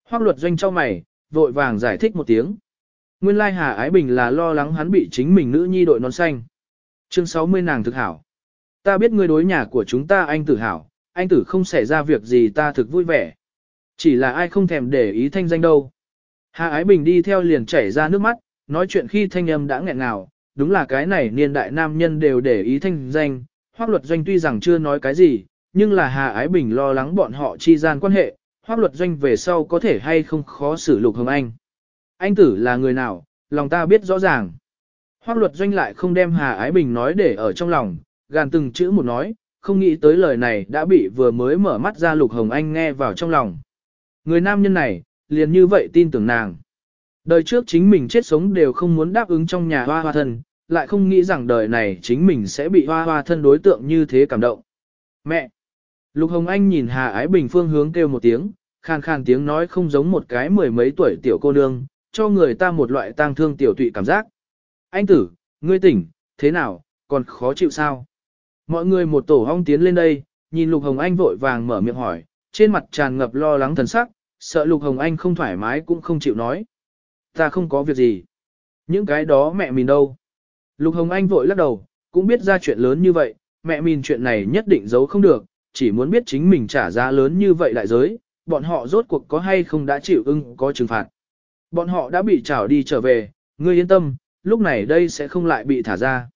Hoác luật doanh cho mày, vội vàng giải thích một tiếng. Nguyên lai Hà Ái Bình là lo lắng hắn bị chính mình nữ nhi đội nón xanh. Chương 60 nàng thực hảo. Ta biết ngươi đối nhà của chúng ta anh tử hảo, anh tử không xảy ra việc gì ta thực vui vẻ. Chỉ là ai không thèm để ý thanh danh đâu. Hà Ái Bình đi theo liền chảy ra nước mắt, nói chuyện khi thanh âm đã nghẹn ngào, đúng là cái này niên đại nam nhân đều để ý thanh danh, hoác luật doanh tuy rằng chưa nói cái gì, nhưng là Hà Ái Bình lo lắng bọn họ chi gian quan hệ, hoác luật doanh về sau có thể hay không khó xử lục hồng anh. Anh tử là người nào, lòng ta biết rõ ràng. Hoác luật doanh lại không đem Hà Ái Bình nói để ở trong lòng, gàn từng chữ một nói, không nghĩ tới lời này đã bị vừa mới mở mắt ra lục hồng anh nghe vào trong lòng. Người nam nhân này, liền như vậy tin tưởng nàng. Đời trước chính mình chết sống đều không muốn đáp ứng trong nhà hoa hoa thân, lại không nghĩ rằng đời này chính mình sẽ bị hoa hoa thân đối tượng như thế cảm động. Mẹ! Lục Hồng Anh nhìn Hà Ái Bình phương hướng kêu một tiếng, khàn khàn tiếng nói không giống một cái mười mấy tuổi tiểu cô nương, cho người ta một loại tang thương tiểu tụy cảm giác. Anh tử, ngươi tỉnh, thế nào, còn khó chịu sao? Mọi người một tổ hong tiến lên đây, nhìn Lục Hồng Anh vội vàng mở miệng hỏi, trên mặt tràn ngập lo lắng thần sắc, sợ Lục Hồng Anh không thoải mái cũng không chịu nói. Ta không có việc gì. Những cái đó mẹ mình đâu. Lục Hồng Anh vội lắc đầu, cũng biết ra chuyện lớn như vậy, mẹ mình chuyện này nhất định giấu không được, chỉ muốn biết chính mình trả giá lớn như vậy đại giới, bọn họ rốt cuộc có hay không đã chịu ưng có trừng phạt. Bọn họ đã bị trảo đi trở về, ngươi yên tâm, lúc này đây sẽ không lại bị thả ra.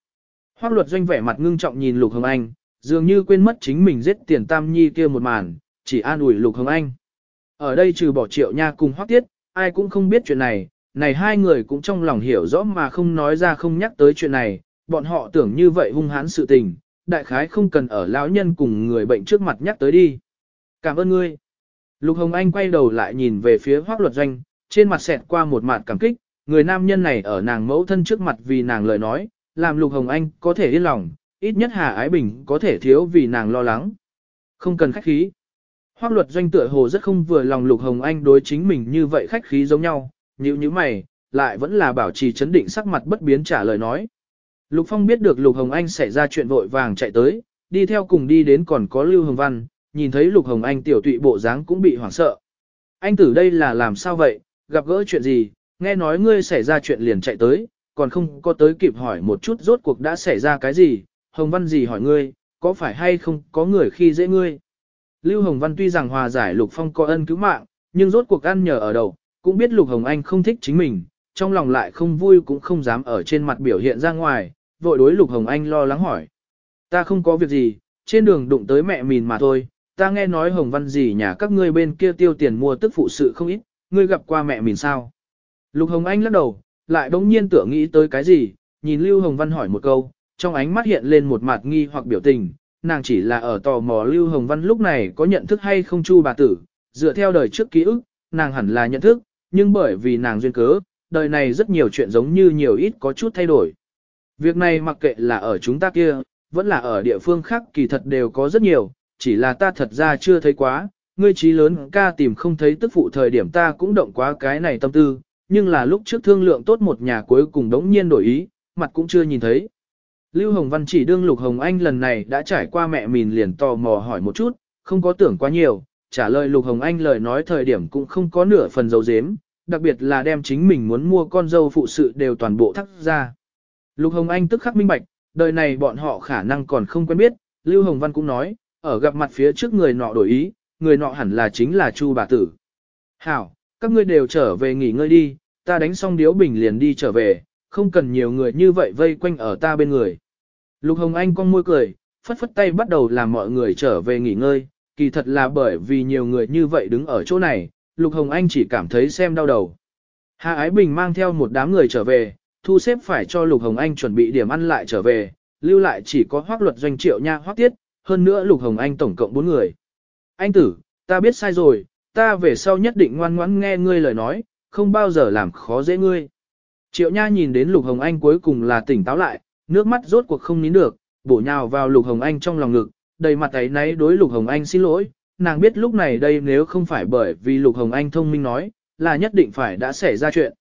Hoác luật doanh vẻ mặt ngưng trọng nhìn Lục Hồng Anh, dường như quên mất chính mình giết tiền tam nhi kia một màn, chỉ an ủi Lục Hồng Anh. Ở đây trừ bỏ triệu nha cùng hoác tiết, ai cũng không biết chuyện này, này hai người cũng trong lòng hiểu rõ mà không nói ra không nhắc tới chuyện này, bọn họ tưởng như vậy hung hãn sự tình, đại khái không cần ở lão nhân cùng người bệnh trước mặt nhắc tới đi. Cảm ơn ngươi. Lục Hồng Anh quay đầu lại nhìn về phía hoác luật doanh, trên mặt xẹt qua một mặt cảm kích, người nam nhân này ở nàng mẫu thân trước mặt vì nàng lời nói, làm Lục Hồng Anh có thể yên lòng, ít nhất Hà Ái Bình có thể thiếu vì nàng lo lắng. Không cần khách khí. Hoác luật doanh tựa hồ rất không vừa lòng Lục Hồng Anh đối chính mình như vậy khách khí giống nhau, như như mày, lại vẫn là bảo trì chấn định sắc mặt bất biến trả lời nói. Lục Phong biết được Lục Hồng Anh xảy ra chuyện vội vàng chạy tới, đi theo cùng đi đến còn có Lưu Hồng Văn, nhìn thấy Lục Hồng Anh tiểu tụy bộ dáng cũng bị hoảng sợ. Anh tử đây là làm sao vậy, gặp gỡ chuyện gì, nghe nói ngươi xảy ra chuyện liền chạy tới, còn không có tới kịp hỏi một chút rốt cuộc đã xảy ra cái gì, Hồng Văn gì hỏi ngươi, có phải hay không có người khi dễ ngươi. Lưu Hồng Văn tuy rằng hòa giải Lục Phong có ân cứu mạng, nhưng rốt cuộc ăn nhờ ở đầu, cũng biết Lục Hồng Anh không thích chính mình, trong lòng lại không vui cũng không dám ở trên mặt biểu hiện ra ngoài, vội đối Lục Hồng Anh lo lắng hỏi. Ta không có việc gì, trên đường đụng tới mẹ mìn mà thôi, ta nghe nói Hồng Văn gì nhà các ngươi bên kia tiêu tiền mua tức phụ sự không ít, ngươi gặp qua mẹ mìn sao. Lục Hồng Anh lắc đầu, lại bỗng nhiên tưởng nghĩ tới cái gì, nhìn Lưu Hồng Văn hỏi một câu, trong ánh mắt hiện lên một mặt nghi hoặc biểu tình, nàng chỉ là ở tò mò Lưu Hồng Văn lúc này có nhận thức hay không chu bà tử, dựa theo đời trước ký ức, nàng hẳn là nhận thức, nhưng bởi vì nàng duyên cớ, đời này rất nhiều chuyện giống như nhiều ít có chút thay đổi. Việc này mặc kệ là ở chúng ta kia, vẫn là ở địa phương khác kỳ thật đều có rất nhiều, chỉ là ta thật ra chưa thấy quá, ngươi trí lớn ca tìm không thấy tức phụ thời điểm ta cũng động quá cái này tâm tư, nhưng là lúc trước thương lượng tốt một nhà cuối cùng đống nhiên đổi ý, mặt cũng chưa nhìn thấy. Lưu Hồng Văn chỉ đương Lục Hồng Anh lần này đã trải qua mẹ mình liền tò mò hỏi một chút, không có tưởng quá nhiều, trả lời Lục Hồng Anh lời nói thời điểm cũng không có nửa phần dấu dếm, đặc biệt là đem chính mình muốn mua con dâu phụ sự đều toàn bộ thắt ra. Lục Hồng Anh tức khắc minh bạch, đời này bọn họ khả năng còn không quen biết, Lưu Hồng Văn cũng nói, ở gặp mặt phía trước người nọ đổi ý, người nọ hẳn là chính là Chu bà tử. Hảo, các ngươi đều trở về nghỉ ngơi đi, ta đánh xong điếu bình liền đi trở về, không cần nhiều người như vậy vây quanh ở ta bên người. Lục Hồng Anh con môi cười, phất phất tay bắt đầu làm mọi người trở về nghỉ ngơi, kỳ thật là bởi vì nhiều người như vậy đứng ở chỗ này, Lục Hồng Anh chỉ cảm thấy xem đau đầu. Hà Ái Bình mang theo một đám người trở về, thu xếp phải cho Lục Hồng Anh chuẩn bị điểm ăn lại trở về, lưu lại chỉ có hoác luật doanh triệu nha hoác tiết, hơn nữa Lục Hồng Anh tổng cộng 4 người. Anh tử, ta biết sai rồi, ta về sau nhất định ngoan ngoãn nghe ngươi lời nói, không bao giờ làm khó dễ ngươi. Triệu Nha nhìn đến Lục Hồng Anh cuối cùng là tỉnh táo lại, nước mắt rốt cuộc không nín được, bổ nhào vào Lục Hồng Anh trong lòng ngực, đầy mặt ấy náy đối Lục Hồng Anh xin lỗi, nàng biết lúc này đây nếu không phải bởi vì Lục Hồng Anh thông minh nói, là nhất định phải đã xảy ra chuyện.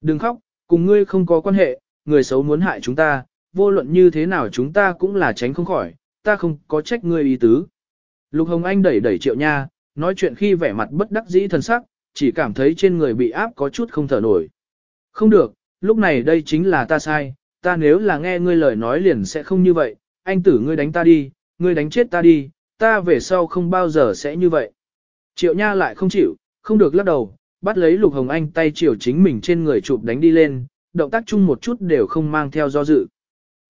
Đừng khóc, cùng ngươi không có quan hệ, người xấu muốn hại chúng ta, vô luận như thế nào chúng ta cũng là tránh không khỏi, ta không có trách ngươi ý tứ. Lục Hồng Anh đẩy đẩy triệu nha, nói chuyện khi vẻ mặt bất đắc dĩ thần sắc, chỉ cảm thấy trên người bị áp có chút không thở nổi. Không được, lúc này đây chính là ta sai, ta nếu là nghe ngươi lời nói liền sẽ không như vậy, anh tử ngươi đánh ta đi, ngươi đánh chết ta đi, ta về sau không bao giờ sẽ như vậy. Triệu Nha lại không chịu, không được lắc đầu, bắt lấy Lục Hồng Anh tay chiều chính mình trên người chụp đánh đi lên, động tác chung một chút đều không mang theo do dự.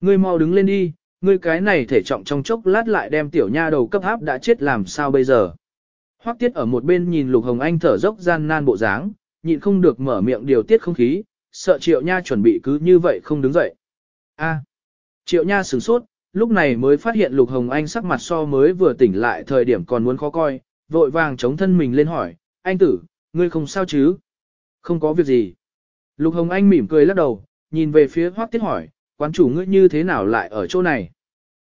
Ngươi mau đứng lên đi, ngươi cái này thể trọng trong chốc lát lại đem tiểu nha đầu cấp háp đã chết làm sao bây giờ. Hoắc Tiết ở một bên nhìn Lục Hồng Anh thở dốc gian nan bộ dáng, nhịn không được mở miệng điều tiết không khí, sợ Triệu Nha chuẩn bị cứ như vậy không đứng dậy. A. Triệu Nha sửng sốt, lúc này mới phát hiện Lục Hồng Anh sắc mặt so mới vừa tỉnh lại thời điểm còn muốn khó coi, vội vàng chống thân mình lên hỏi, anh tử, ngươi không sao chứ? Không có việc gì. Lục Hồng Anh mỉm cười lắc đầu, nhìn về phía Hoắc Tiết hỏi, quán chủ ngươi như thế nào lại ở chỗ này?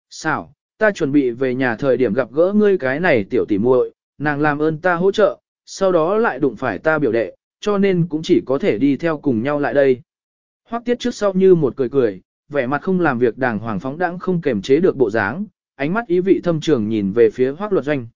Sao, ta chuẩn bị về nhà thời điểm gặp gỡ ngươi cái này tiểu tỉ muội, nàng làm ơn ta hỗ trợ, sau đó lại đụng phải ta biểu đệ, cho nên cũng chỉ có thể đi theo cùng nhau lại đây. Hoắc Tiết trước sau như một cười cười, vẻ mặt không làm việc đàng hoàng phóng đãng không kềm chế được bộ dáng, ánh mắt ý vị thâm trường nhìn về phía Hoắc Luật Doanh.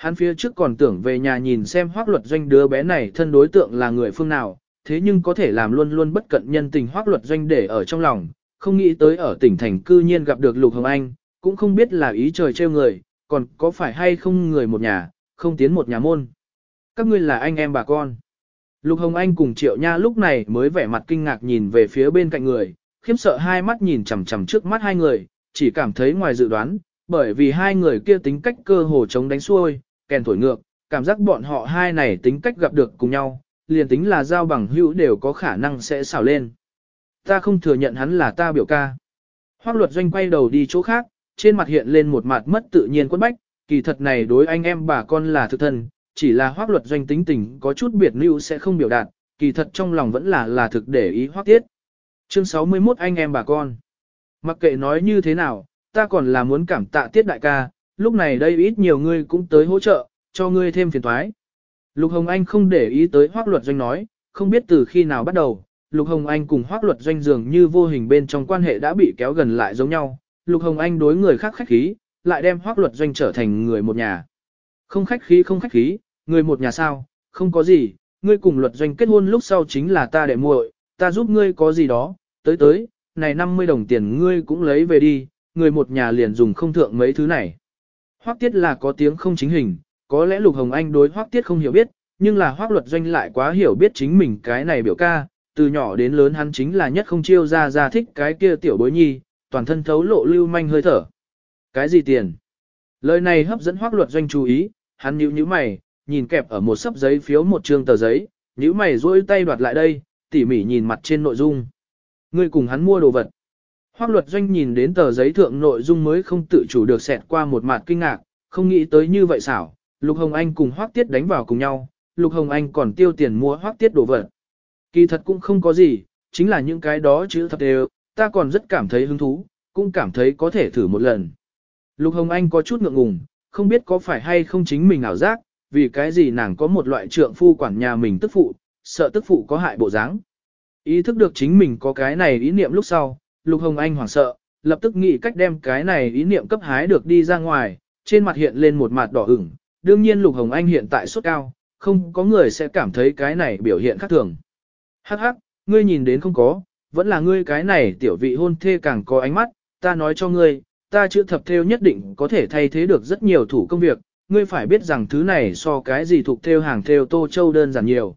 Hắn phía trước còn tưởng về nhà nhìn xem Hoắc Luật Doanh đứa bé này thân đối tượng là người phương nào, thế nhưng có thể làm luôn luôn bất cận nhân tình Hoắc Luật Doanh để ở trong lòng, không nghĩ tới ở tỉnh thành cư nhiên gặp được Lục Hồng Anh, cũng không biết là ý trời trêu người, còn có phải hay không người một nhà, không tiến một nhà môn. Các ngươi là anh em bà con. Lục Hồng Anh cùng Triệu Nha lúc này mới vẻ mặt kinh ngạc nhìn về phía bên cạnh người, khiếm sợ hai mắt nhìn chằm chằm trước mắt hai người, chỉ cảm thấy ngoài dự đoán, bởi vì hai người kia tính cách cơ hồ chống đánh xuôi, kèn thổi ngược, cảm giác bọn họ hai này tính cách gặp được cùng nhau, liền tính là giao bằng hữu đều có khả năng sẽ xảo lên. Ta không thừa nhận hắn là ta biểu ca. Hoác luật doanh quay đầu đi chỗ khác, trên mặt hiện lên một mặt mất tự nhiên quất bách, kỳ thật này đối anh em bà con là thực thân, chỉ là hoác luật doanh tính tình có chút biệt lưu sẽ không biểu đạt, kỳ thật trong lòng vẫn là là thực để ý hoác tiết. Chương 61 anh em bà con. Mặc kệ nói như thế nào, ta còn là muốn cảm tạ tiết đại ca, lúc này đây ít nhiều ngươi cũng tới hỗ trợ, cho ngươi thêm phiền thoái. Lục Hồng Anh không để ý tới hoác luật doanh nói, không biết từ khi nào bắt đầu, Lục Hồng Anh cùng hoác luật doanh dường như vô hình bên trong quan hệ đã bị kéo gần lại giống nhau. Lục Hồng Anh đối người khác khách khí, lại đem hoác luật doanh trở thành người một nhà. Không khách khí không khách khí, người một nhà sao, không có gì, ngươi cùng luật doanh kết hôn lúc sau chính là ta để muội, ta giúp ngươi có gì đó, tới tới, này 50 đồng tiền ngươi cũng lấy về đi, người một nhà liền dùng không thượng mấy thứ này. Hoắc tiết là có tiếng không chính hình, có lẽ Lục Hồng Anh đối Hoắc tiết không hiểu biết, nhưng là Hoắc luật doanh lại quá hiểu biết chính mình cái này biểu ca, từ nhỏ đến lớn hắn chính là nhất không chiêu ra ra thích cái kia tiểu bối nhi, toàn thân thấu lộ lưu manh hơi thở. Cái gì tiền? Lời này hấp dẫn Hoắc luật doanh chú ý, hắn nhíu nhíu mày, nhìn kẹp ở một sấp giấy phiếu một trương tờ giấy, nhíu mày duỗi tay đoạt lại đây, tỉ mỉ nhìn mặt trên nội dung. Ngươi cùng hắn mua đồ vật. Hoác luật doanh nhìn đến tờ giấy thượng nội dung mới không tự chủ được xẹt qua một mặt kinh ngạc, không nghĩ tới như vậy xảo. Lục Hồng Anh cùng Hoác Tiết đánh vào cùng nhau, Lục Hồng Anh còn tiêu tiền mua Hoác Tiết đồ vật. Kỳ thật cũng không có gì, chính là những cái đó chữ thật đều, ta còn rất cảm thấy hứng thú, cũng cảm thấy có thể thử một lần. Lục Hồng Anh có chút ngượng ngùng, không biết có phải hay không chính mình ảo giác, vì cái gì nàng có một loại trượng phu quản nhà mình tức phụ, sợ tức phụ có hại bộ dáng. Ý thức được chính mình có cái này ý niệm lúc sau, Lục Hồng Anh hoảng sợ, lập tức nghĩ cách đem cái này ý niệm cấp hái được đi ra ngoài, trên mặt hiện lên một mặt đỏ ửng. Đương nhiên Lục Hồng Anh hiện tại sốt cao, không có người sẽ cảm thấy cái này biểu hiện khác thường. Hắc hắc, ngươi nhìn đến không có, vẫn là ngươi cái này tiểu vị hôn thê càng có ánh mắt, ta nói cho ngươi, ta chữ thập theo nhất định có thể thay thế được rất nhiều thủ công việc, ngươi phải biết rằng thứ này so cái gì thuộc theo hàng theo tô châu đơn giản nhiều.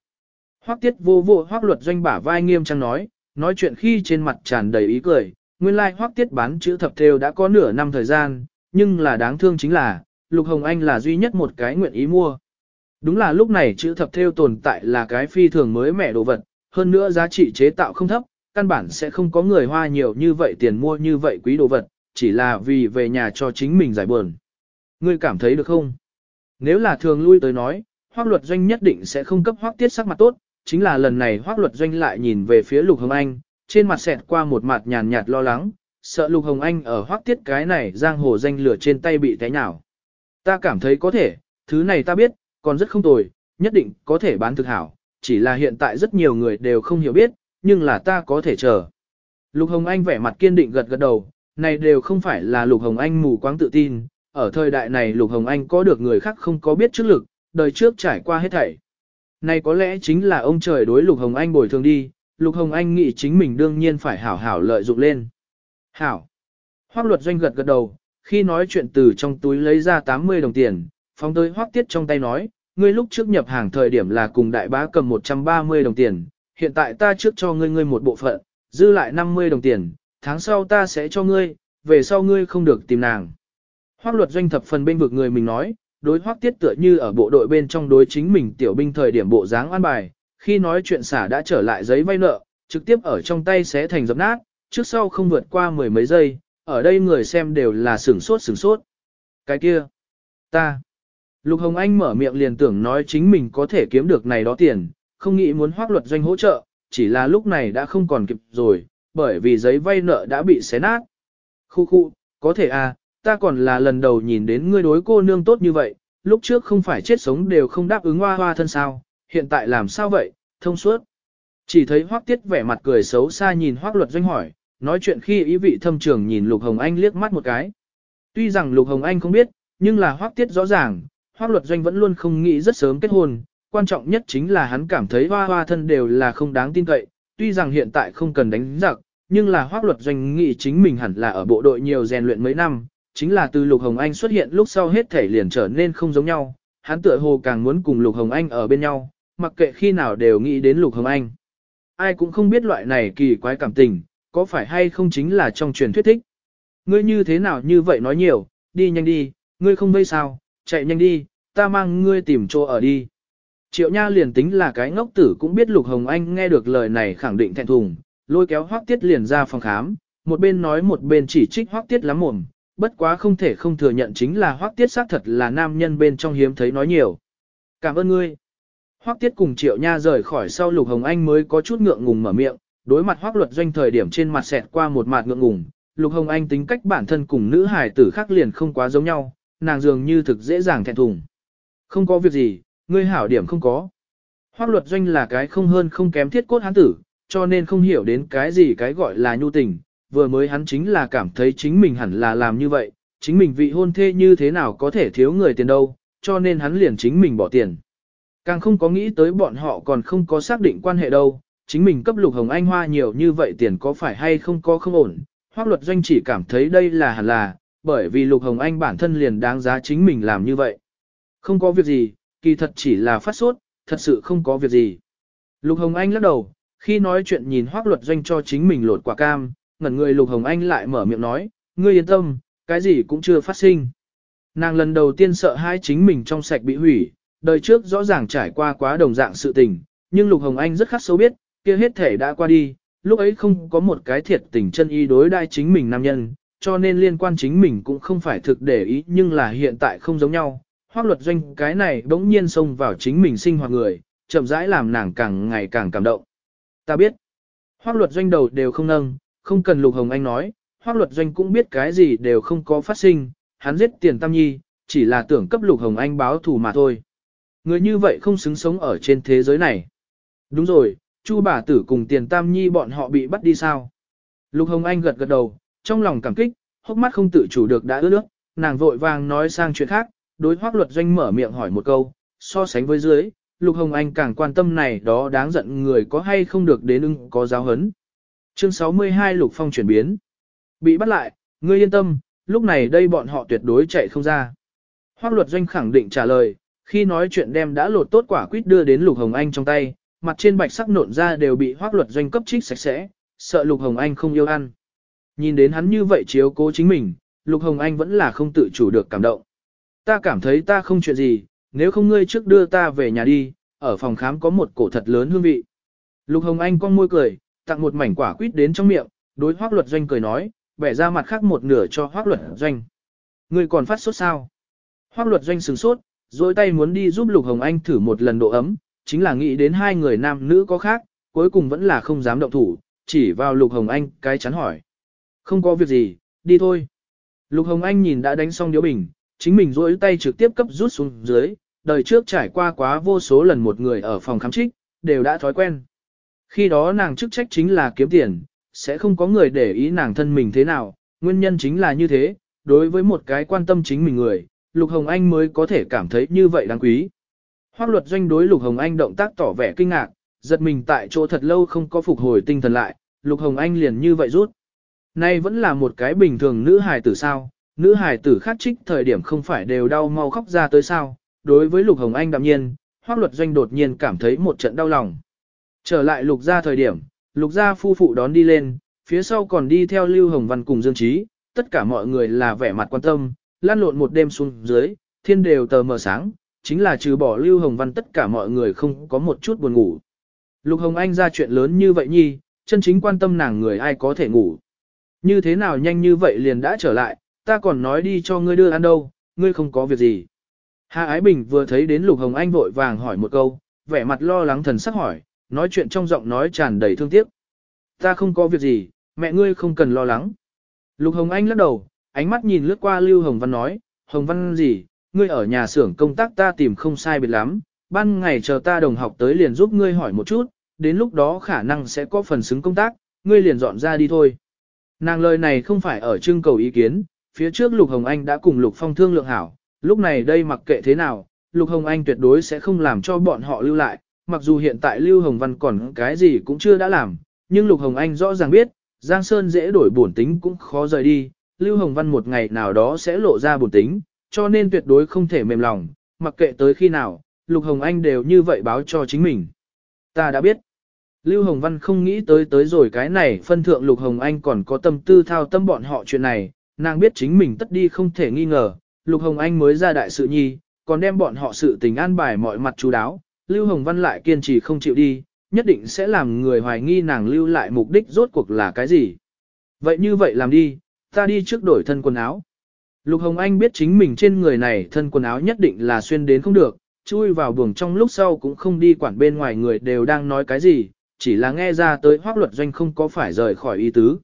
Hoắc tiết vô vô hoắc luật doanh bả vai nghiêm trang nói, nói chuyện khi trên mặt tràn đầy ý cười, nguyên lai like hoắc tiết bán chữ thập theo đã có nửa năm thời gian, nhưng là đáng thương chính là, Lục Hồng Anh là duy nhất một cái nguyện ý mua. Đúng là lúc này chữ thập theo tồn tại là cái phi thường mới mẻ đồ vật, hơn nữa giá trị chế tạo không thấp, căn bản sẽ không có người hoa nhiều như vậy tiền mua như vậy quý đồ vật, chỉ là vì về nhà cho chính mình giải buồn. Ngươi cảm thấy được không? Nếu là thường lui tới nói, hoác luật doanh nhất định sẽ không cấp hoác tiết sắc mặt tốt, chính là lần này hoác luật doanh lại nhìn về phía Lục Hồng Anh, trên mặt xẹt qua một mặt nhàn nhạt lo lắng, sợ Lục Hồng Anh ở hoác tiết cái này giang hồ danh lửa trên tay bị té nhào. Ta cảm thấy có thể, thứ này ta biết, còn rất không tồi, nhất định có thể bán thực hảo, chỉ là hiện tại rất nhiều người đều không hiểu biết, nhưng là ta có thể chờ. Lục Hồng Anh vẻ mặt kiên định gật gật đầu, này đều không phải là Lục Hồng Anh mù quáng tự tin, ở thời đại này Lục Hồng Anh có được người khác không có biết trước lực, đời trước trải qua hết thảy. Này có lẽ chính là ông trời đối Lục Hồng Anh bồi thường đi, Lục Hồng Anh nghĩ chính mình đương nhiên phải hảo hảo lợi dụng lên. Hảo. Hoác luật doanh gật gật đầu, khi nói chuyện từ trong túi lấy ra 80 đồng tiền, phóng tới hoác tiết trong tay nói, ngươi lúc trước nhập hàng thời điểm là cùng đại bá cầm 130 đồng tiền, hiện tại ta trước cho ngươi ngươi một bộ phận, dư lại 50 đồng tiền, tháng sau ta sẽ cho ngươi, về sau ngươi không được tìm nàng. Hoác luật doanh thập phần bên vực người mình nói, đối hoác tiết tựa như ở bộ đội bên trong đối chính mình tiểu binh thời điểm bộ dáng an bài, khi nói chuyện xả đã trở lại giấy vay nợ, trực tiếp ở trong tay sẽ thành dập nát, trước sau không vượt qua mười mấy giây, ở đây người xem đều là sửng sốt sửng sốt. Cái kia, ta. Lục Hồng Anh mở miệng liền tưởng nói chính mình có thể kiếm được này đó tiền, không nghĩ muốn hoác luật doanh hỗ trợ, chỉ là lúc này đã không còn kịp rồi, bởi vì giấy vay nợ đã bị xé nát. Khu khu, có thể à, ta còn là lần đầu nhìn đến ngươi đối cô nương tốt như vậy, lúc trước không phải chết sống đều không đáp ứng hoa hoa thân sao, hiện tại làm sao vậy, thông suốt. Chỉ thấy hoác tiết vẻ mặt cười xấu xa nhìn hoác luật doanh hỏi, nói chuyện khi ý vị thâm trường nhìn Lục Hồng Anh liếc mắt một cái. Tuy rằng Lục Hồng Anh không biết, nhưng là hoác tiết rõ ràng, hoác luật doanh vẫn luôn không nghĩ rất sớm kết hôn, quan trọng nhất chính là hắn cảm thấy hoa hoa thân đều là không đáng tin cậy, tuy rằng hiện tại không cần đánh giặc, nhưng là hoác luật doanh nghĩ chính mình hẳn là ở bộ đội nhiều rèn luyện mấy năm, chính là từ Lục Hồng Anh xuất hiện lúc sau hết thể liền trở nên không giống nhau, hắn tựa hồ càng muốn cùng Lục Hồng Anh ở bên nhau, mặc kệ khi nào đều nghĩ đến Lục Hồng Anh. Ai cũng không biết loại này kỳ quái cảm tình, có phải hay không chính là trong truyền thuyết thích. Ngươi như thế nào như vậy nói nhiều, đi nhanh đi, ngươi không vây sao, chạy nhanh đi, ta mang ngươi tìm chỗ ở đi. Triệu Nha liền tính là cái ngốc tử cũng biết Lục Hồng Anh nghe được lời này khẳng định thẹn thùng, lôi kéo Hoắc Tiết liền ra phòng khám, một bên nói một bên chỉ trích Hoắc Tiết lắm mồm, bất quá không thể không thừa nhận chính là Hoắc Tiết xác thật là nam nhân bên trong hiếm thấy nói nhiều. Cảm ơn ngươi. Hoắc Tiết cùng Triệu Nha rời khỏi sau Lục Hồng Anh mới có chút ngượng ngùng mở miệng, đối mặt Hoắc Luật Doanh thời điểm trên mặt xẹt qua một mặt ngượng ngùng, Lục Hồng Anh tính cách bản thân cùng nữ hài tử khác liền không quá giống nhau, nàng dường như thực dễ dàng thẹn thùng. Không có việc gì, ngươi hảo điểm không có. Hoắc Luật Doanh là cái không hơn không kém thiết cốt hán tử, cho nên không hiểu đến cái gì cái gọi là nhu tình, vừa mới hắn chính là cảm thấy chính mình hẳn là làm như vậy, chính mình vị hôn thê như thế nào có thể thiếu người tiền đâu, cho nên hắn liền chính mình bỏ tiền. Càng không có nghĩ tới bọn họ còn không có xác định quan hệ đâu, chính mình cấp lục hồng anh hoa nhiều như vậy tiền có phải hay không có không ổn, hoác luật doanh chỉ cảm thấy đây là hẳn là, bởi vì lục hồng anh bản thân liền đáng giá chính mình làm như vậy. Không có việc gì, kỳ thật chỉ là phát sốt, thật sự không có việc gì. Lục hồng anh lắc đầu, khi nói chuyện nhìn hoác luật doanh cho chính mình lột quả cam, ngẩn người lục hồng anh lại mở miệng nói, ngươi yên tâm, cái gì cũng chưa phát sinh. Nàng lần đầu tiên sợ hai chính mình trong sạch bị hủy, đời trước rõ ràng trải qua quá đồng dạng sự tình, nhưng Lục Hồng Anh rất khắc sâu biết, kia hết thể đã qua đi, lúc ấy không có một cái thiệt tình chân y đối đai chính mình nam nhân, cho nên liên quan chính mình cũng không phải thực để ý nhưng là hiện tại không giống nhau. Hoác luật doanh cái này bỗng nhiên xông vào chính mình sinh hoạt người, chậm rãi làm nàng càng ngày càng cảm động. Ta biết, hoác luật doanh đầu đều không nâng, không cần Lục Hồng Anh nói, hoác luật doanh cũng biết cái gì đều không có phát sinh, hắn giết tiền tam nhi, chỉ là tưởng cấp Lục Hồng Anh báo thù mà thôi. Người như vậy không xứng sống ở trên thế giới này. Đúng rồi, Chu bà tử cùng tiền tam nhi bọn họ bị bắt đi sao? Lục Hồng Anh gật gật đầu, trong lòng cảm kích, hốc mắt không tự chủ được đã ướt nước, nàng vội vàng nói sang chuyện khác, đối hoác luật doanh mở miệng hỏi một câu, so sánh với dưới, Lục Hồng Anh càng quan tâm này đó đáng giận người có hay không được đến ưng có giáo hấn. Chương 62 Lục Phong chuyển biến. Bị bắt lại, ngươi yên tâm, lúc này đây bọn họ tuyệt đối chạy không ra. Hoác luật doanh khẳng định trả lời, khi nói chuyện đem đã lột tốt quả quýt đưa đến Lục Hồng Anh trong tay, mặt trên bạch sắc nộn ra đều bị hoác luật doanh cấp trích sạch sẽ, sợ Lục Hồng Anh không yêu ăn. Nhìn đến hắn như vậy chiếu cố chính mình, Lục Hồng Anh vẫn là không tự chủ được cảm động. Ta cảm thấy ta không chuyện gì, nếu không ngươi trước đưa ta về nhà đi, ở phòng khám có một cổ thật lớn hương vị. Lục Hồng Anh con môi cười, tặng một mảnh quả quýt đến trong miệng, đối hoác luật doanh cười nói, bẻ ra mặt khác một nửa cho hoác luật doanh. Ngươi còn phát sốt sao? Hoác luật doanh sừng sốt, rồi tay muốn đi giúp Lục Hồng Anh thử một lần độ ấm, chính là nghĩ đến hai người nam nữ có khác, cuối cùng vẫn là không dám động thủ, chỉ vào Lục Hồng Anh cái chắn hỏi. Không có việc gì, đi thôi. Lục Hồng Anh nhìn đã đánh xong điếu bình, chính mình rỗi tay trực tiếp cấp rút xuống dưới, đời trước trải qua quá vô số lần một người ở phòng khám trích, đều đã thói quen. Khi đó nàng chức trách chính là kiếm tiền, sẽ không có người để ý nàng thân mình thế nào, nguyên nhân chính là như thế, đối với một cái quan tâm chính mình người, Lục Hồng Anh mới có thể cảm thấy như vậy đáng quý. Hoác luật doanh đối Lục Hồng Anh động tác tỏ vẻ kinh ngạc, giật mình tại chỗ thật lâu không có phục hồi tinh thần lại, Lục Hồng Anh liền như vậy rút. Nay vẫn là một cái bình thường nữ hài tử sao, nữ hài tử khát trích thời điểm không phải đều đau mau khóc ra tới sao, đối với Lục Hồng Anh đạm nhiên, Hoắc Luật Doanh đột nhiên cảm thấy một trận đau lòng. Trở lại Lục gia thời điểm, Lục gia phu phụ đón đi lên, phía sau còn đi theo Lưu Hồng Văn cùng Dương Trí, tất cả mọi người là vẻ mặt quan tâm, lan lộn một đêm xuống dưới, thiên đều tờ mờ sáng, chính là trừ bỏ Lưu Hồng Văn tất cả mọi người không có một chút buồn ngủ. Lục Hồng Anh ra chuyện lớn như vậy nhi, chân chính quan tâm nàng người ai có thể ngủ. Như thế nào nhanh như vậy liền đã trở lại, ta còn nói đi cho ngươi đưa ăn đâu, ngươi không có việc gì. Hà Ái Bình vừa thấy đến Lục Hồng Anh vội vàng hỏi một câu, vẻ mặt lo lắng thần sắc hỏi, nói chuyện trong giọng nói tràn đầy thương tiếc. Ta không có việc gì, mẹ ngươi không cần lo lắng. Lục Hồng Anh lắc đầu, ánh mắt nhìn lướt qua Lưu Hồng Văn nói, Hồng Văn gì, ngươi ở nhà xưởng công tác ta tìm không sai biệt lắm, ban ngày chờ ta đồng học tới liền giúp ngươi hỏi một chút, đến lúc đó khả năng sẽ có phần xứng công tác, ngươi liền dọn ra đi thôi. Nàng lời này không phải ở trưng cầu ý kiến, phía trước Lục Hồng Anh đã cùng Lục Phong thương lượng hảo, lúc này đây mặc kệ thế nào, Lục Hồng Anh tuyệt đối sẽ không làm cho bọn họ lưu lại, mặc dù hiện tại Lưu Hồng Văn còn cái gì cũng chưa đã làm, nhưng Lục Hồng Anh rõ ràng biết, Giang Sơn dễ đổi bổn tính cũng khó rời đi, Lưu Hồng Văn một ngày nào đó sẽ lộ ra bổn tính, cho nên tuyệt đối không thể mềm lòng, mặc kệ tới khi nào, Lục Hồng Anh đều như vậy báo cho chính mình. Ta đã biết. Lưu Hồng Văn không nghĩ tới tới rồi cái này phân thượng Lục Hồng Anh còn có tâm tư thao tâm bọn họ chuyện này, nàng biết chính mình tất đi không thể nghi ngờ, Lục Hồng Anh mới ra đại sự nhi, còn đem bọn họ sự tình an bài mọi mặt chú đáo, Lưu Hồng Văn lại kiên trì không chịu đi, nhất định sẽ làm người hoài nghi nàng lưu lại mục đích rốt cuộc là cái gì. Vậy như vậy làm đi, ta đi trước đổi thân quần áo. Lục Hồng Anh biết chính mình trên người này thân quần áo nhất định là xuyên đến không được, chui vào buồng trong lúc sau cũng không đi quản bên ngoài người đều đang nói cái gì, chỉ là nghe ra tới hoác luật doanh không có phải rời khỏi ý tứ.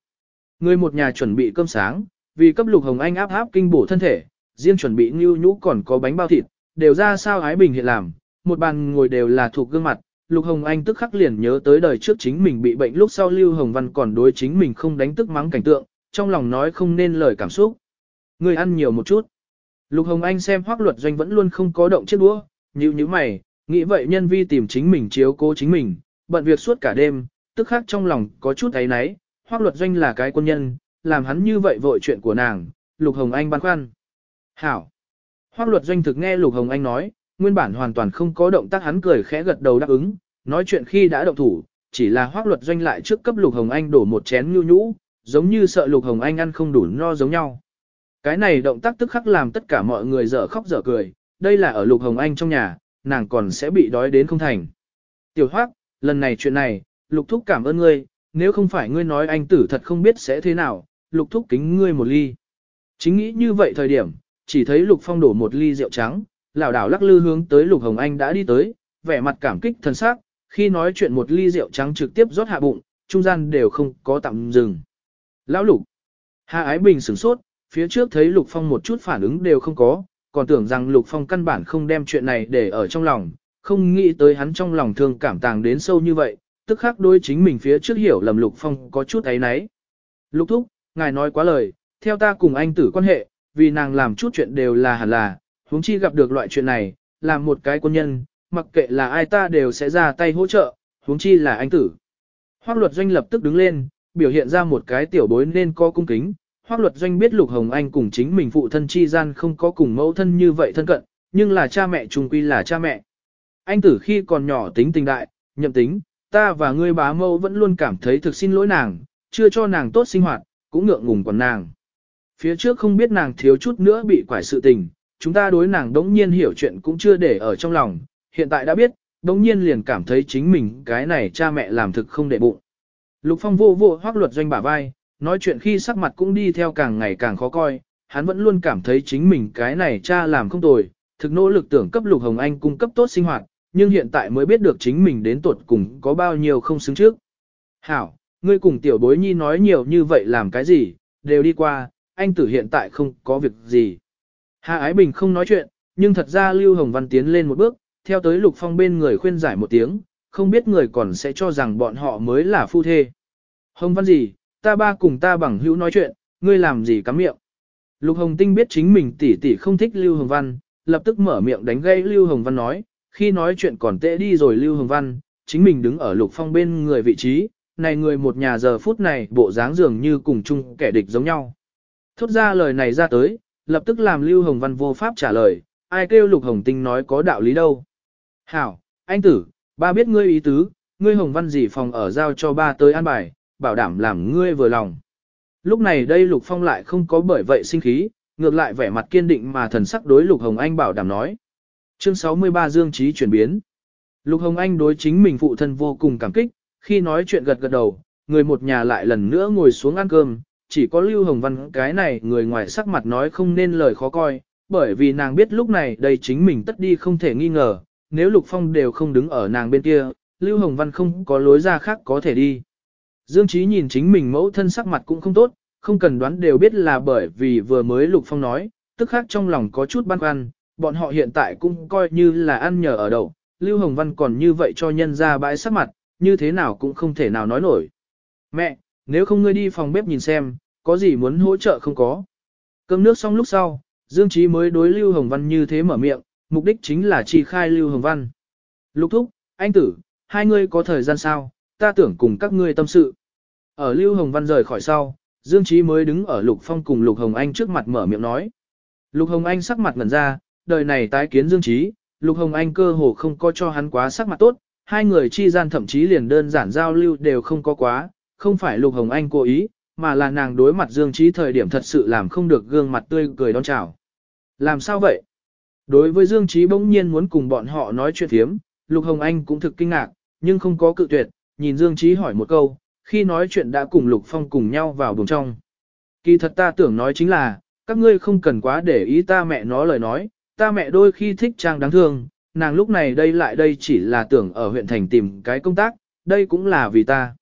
Người một nhà chuẩn bị cơm sáng, vì cấp Lục Hồng Anh áp áp kinh bổ thân thể, riêng chuẩn bị ngưu nhũ còn có bánh bao thịt, đều ra sao ái bình hiện làm, một bàn ngồi đều là thuộc gương mặt, Lục Hồng Anh tức khắc liền nhớ tới đời trước chính mình bị bệnh lúc sau Lưu Hồng Văn còn đối chính mình không đánh tức mắng cảnh tượng, trong lòng nói không nên lời cảm xúc. Người ăn nhiều một chút. Lục Hồng Anh xem hoác luật doanh vẫn luôn không có động chiếc đũa, như như mày, nghĩ vậy nhân vi tìm chính mình chiếu cố chính mình, bận việc suốt cả đêm, tức khắc trong lòng có chút ấy náy, hoác luật doanh là cái quân nhân, làm hắn như vậy vội chuyện của nàng, Lục Hồng Anh băn khoăn. Hảo. Hoác luật doanh thực nghe Lục Hồng Anh nói, nguyên bản hoàn toàn không có động tác hắn cười khẽ gật đầu đáp ứng, nói chuyện khi đã động thủ, chỉ là hoác luật doanh lại trước cấp Lục Hồng Anh đổ một chén nhu nhũ, giống như sợ Lục Hồng Anh ăn không đủ no giống nhau. Cái này động tác tức khắc làm tất cả mọi người dở khóc dở cười, đây là ở Lục Hồng Anh trong nhà, nàng còn sẽ bị đói đến không thành. Tiểu Hoác, lần này chuyện này, Lục Thúc cảm ơn ngươi, nếu không phải ngươi nói anh tử thật không biết sẽ thế nào, Lục Thúc kính ngươi một ly. Chính nghĩ như vậy thời điểm, chỉ thấy Lục Phong đổ một ly rượu trắng, lảo đảo lắc lư hướng tới Lục Hồng Anh đã đi tới, vẻ mặt cảm kích thân sắc, khi nói chuyện một ly rượu trắng trực tiếp rót hạ bụng, trung gian đều không có tạm dừng. Lão Lục, Hà Ái Bình sửng sốt, phía trước thấy Lục Phong một chút phản ứng đều không có, còn tưởng rằng Lục Phong căn bản không đem chuyện này để ở trong lòng, không nghĩ tới hắn trong lòng thương cảm tàng đến sâu như vậy, tức khắc đôi chính mình phía trước hiểu lầm Lục Phong có chút ấy nấy. Lục Thúc, ngài nói quá lời, theo ta cùng anh tử quan hệ, vì nàng làm chút chuyện đều là hẳn là, huống chi gặp được loại chuyện này, làm một cái quân nhân, mặc kệ là ai ta đều sẽ ra tay hỗ trợ, huống chi là anh tử. Hoác luật doanh lập tức đứng lên, biểu hiện ra một cái tiểu bối nên có cung kính. Hoác luật doanh biết Lục Hồng Anh cùng chính mình phụ thân chi gian không có cùng mẫu thân như vậy thân cận, nhưng là cha mẹ trùng quy là cha mẹ. Anh tử khi còn nhỏ tính tình đại, nhậm tính, ta và ngươi bá mẫu vẫn luôn cảm thấy thực xin lỗi nàng, chưa cho nàng tốt sinh hoạt, cũng ngượng ngùng còn nàng. Phía trước không biết nàng thiếu chút nữa bị quải sự tình, chúng ta đối nàng đống nhiên hiểu chuyện cũng chưa để ở trong lòng, hiện tại đã biết, đống nhiên liền cảm thấy chính mình cái này cha mẹ làm thực không đệ bụng. Lục Phong vô vô hoác luật doanh bả vai, nói chuyện khi sắc mặt cũng đi theo càng ngày càng khó coi, hắn vẫn luôn cảm thấy chính mình cái này cha làm không tồi, thực nỗ lực tưởng cấp Lục Hồng Anh cung cấp tốt sinh hoạt, nhưng hiện tại mới biết được chính mình đến tuột cùng có bao nhiêu không xứng trước. Hảo, ngươi cùng tiểu bối nhi nói nhiều như vậy làm cái gì, đều đi qua, anh tử hiện tại không có việc gì. Hà Ái Bình không nói chuyện, nhưng thật ra Lưu Hồng Văn tiến lên một bước, theo tới Lục Phong bên người khuyên giải một tiếng, không biết người còn sẽ cho rằng bọn họ mới là phu thê. Hồng Văn gì, ta ba cùng ta bằng hữu nói chuyện, ngươi làm gì cắm miệng. Lục Hồng Tinh biết chính mình tỷ tỷ không thích Lưu Hồng Văn, lập tức mở miệng đánh gây Lưu Hồng Văn nói, khi nói chuyện còn tệ đi rồi Lưu Hồng Văn, chính mình đứng ở Lục Phong bên người vị trí, này người một nhà giờ phút này bộ dáng dường như cùng chung kẻ địch giống nhau. Thốt ra lời này ra tới, lập tức làm Lưu Hồng Văn vô pháp trả lời, ai kêu Lục Hồng Tinh nói có đạo lý đâu. Hảo, anh tử, ba biết ngươi ý tứ, ngươi Hồng Văn gì phòng ở giao cho ba tới an bài, bảo đảm làm ngươi vừa lòng. Lúc này đây Lục Phong lại không có bởi vậy sinh khí, ngược lại vẻ mặt kiên định mà thần sắc đối Lục Hồng Anh bảo đảm nói. Chương 63 Dương Trí chuyển biến. Lục Hồng Anh đối chính mình phụ thân vô cùng cảm kích, khi nói chuyện gật gật đầu, người một nhà lại lần nữa ngồi xuống ăn cơm, chỉ có Lưu Hồng Văn cái này người ngoài sắc mặt nói không nên lời khó coi, bởi vì nàng biết lúc này đây chính mình tất đi không thể nghi ngờ, nếu Lục Phong đều không đứng ở nàng bên kia, Lưu Hồng Văn không có lối ra khác có thể đi. Dương Chí nhìn chính mình mẫu thân sắc mặt cũng không tốt, không cần đoán đều biết là bởi vì vừa mới Lục Phong nói, tức khác trong lòng có chút băn khoăn, bọn họ hiện tại cũng coi như là ăn nhờ ở đậu, Lưu Hồng Văn còn như vậy cho nhân ra bãi sắc mặt, như thế nào cũng không thể nào nói nổi. Mẹ, nếu không ngươi đi phòng bếp nhìn xem, có gì muốn hỗ trợ không có. Cơm nước xong lúc sau, Dương Trí mới đối Lưu Hồng Văn như thế mở miệng, mục đích chính là chỉ khai Lưu Hồng Văn. Lục thúc, anh tử, hai ngươi có thời gian sao, ta tưởng cùng các ngươi tâm sự. Ở Lưu Hồng Văn rời khỏi sau, Dương Trí mới đứng ở Lục Phong cùng Lục Hồng Anh trước mặt mở miệng nói. Lục Hồng Anh sắc mặt ngẩn ra, đời này tái kiến Dương Trí, Lục Hồng Anh cơ hồ không có cho hắn quá sắc mặt tốt, hai người chi gian thậm chí liền đơn giản giao lưu đều không có quá, không phải Lục Hồng Anh cố ý, mà là nàng đối mặt Dương Trí thời điểm thật sự làm không được gương mặt tươi cười đón chào. Làm sao vậy? Đối với Dương Trí bỗng nhiên muốn cùng bọn họ nói chuyện thiếm, Lục Hồng Anh cũng thực kinh ngạc, nhưng không có cự tuyệt, nhìn Dương Trí hỏi một câu, khi nói chuyện đã cùng Lục Phong cùng nhau vào buồng trong. Kỳ thật ta tưởng nói chính là, các ngươi không cần quá để ý ta mẹ nó lời nói, ta mẹ đôi khi thích trang đáng thương, nàng lúc này đây lại đây chỉ là tưởng ở huyện thành tìm cái công tác, đây cũng là vì ta.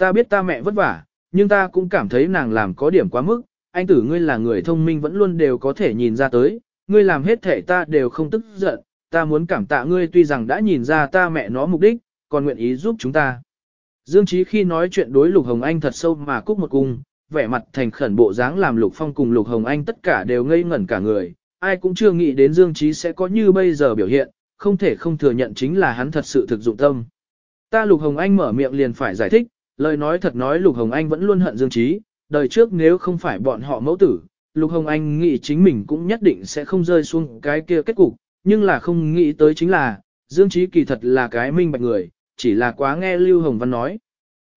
Ta biết ta mẹ vất vả, nhưng ta cũng cảm thấy nàng làm có điểm quá mức, anh tử ngươi là người thông minh vẫn luôn đều có thể nhìn ra tới, ngươi làm hết thể ta đều không tức giận, ta muốn cảm tạ ngươi tuy rằng đã nhìn ra ta mẹ nó mục đích, còn nguyện ý giúp chúng ta. Dương Chí khi nói chuyện đối Lục Hồng Anh thật sâu mà cúc một cung, vẻ mặt thành khẩn bộ dáng làm Lục Phong cùng Lục Hồng Anh tất cả đều ngây ngẩn cả người, ai cũng chưa nghĩ đến Dương Chí sẽ có như bây giờ biểu hiện, không thể không thừa nhận chính là hắn thật sự thực dụng tâm. Ta Lục Hồng Anh mở miệng liền phải giải thích, lời nói thật nói Lục Hồng Anh vẫn luôn hận Dương trí đời trước nếu không phải bọn họ mẫu tử, Lục Hồng Anh nghĩ chính mình cũng nhất định sẽ không rơi xuống cái kia kết cục, nhưng là không nghĩ tới chính là, Dương trí kỳ thật là cái minh bạch người, chỉ là quá nghe Lưu Hồng Văn nói.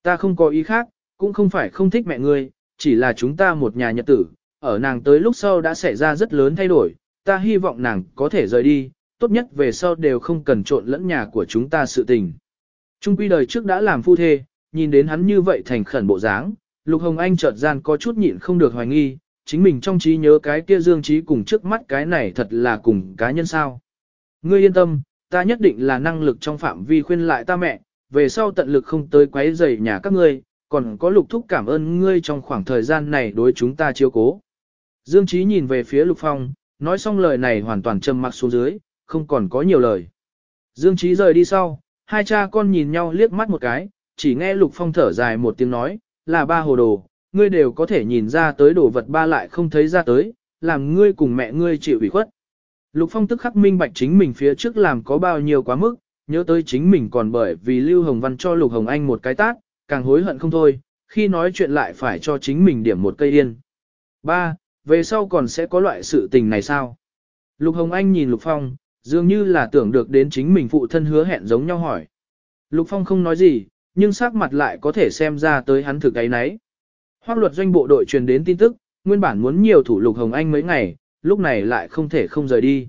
Ta không có ý khác, cũng không phải không thích mẹ ngươi, chỉ là chúng ta một nhà nhật tử, ở nàng tới lúc sau đã xảy ra rất lớn thay đổi, ta hy vọng nàng có thể rời đi, tốt nhất về sau đều không cần trộn lẫn nhà của chúng ta sự tình. Trung quy đời trước đã làm phu thê, nhìn đến hắn như vậy thành khẩn bộ dáng, Lục Hồng Anh chợt gian có chút nhịn không được hoài nghi, chính mình trong trí nhớ cái kia dương trí cùng trước mắt cái này thật là cùng cá nhân sao. Ngươi yên tâm, ta nhất định là năng lực trong phạm vi khuyên lại ta mẹ, về sau tận lực không tới quấy rầy nhà các ngươi, còn có lục thúc cảm ơn ngươi trong khoảng thời gian này đối chúng ta chiếu cố. Dương Trí nhìn về phía Lục Phong, nói xong lời này hoàn toàn trầm mặc xuống dưới, không còn có nhiều lời. Dương Trí rời đi sau, hai cha con nhìn nhau liếc mắt một cái, chỉ nghe Lục Phong thở dài một tiếng nói, là ba hồ đồ, ngươi đều có thể nhìn ra tới đồ vật ba lại không thấy ra tới, làm ngươi cùng mẹ ngươi chịu ủy khuất. Lục Phong tức khắc minh bạch chính mình phía trước làm có bao nhiêu quá mức, nhớ tới chính mình còn bởi vì Lưu Hồng Văn cho Lục Hồng Anh một cái tát, càng hối hận không thôi, khi nói chuyện lại phải cho chính mình điểm một cây yên. Ba, về sau còn sẽ có loại sự tình này sao? Lục Hồng Anh nhìn Lục Phong, dường như là tưởng được đến chính mình phụ thân hứa hẹn giống nhau hỏi. Lục Phong không nói gì, nhưng sắc mặt lại có thể xem ra tới hắn thực ấy nấy. Hoác luật doanh bộ đội truyền đến tin tức, nguyên bản muốn nhiều thủ Lục Hồng Anh mấy ngày, lúc này lại không thể không rời đi.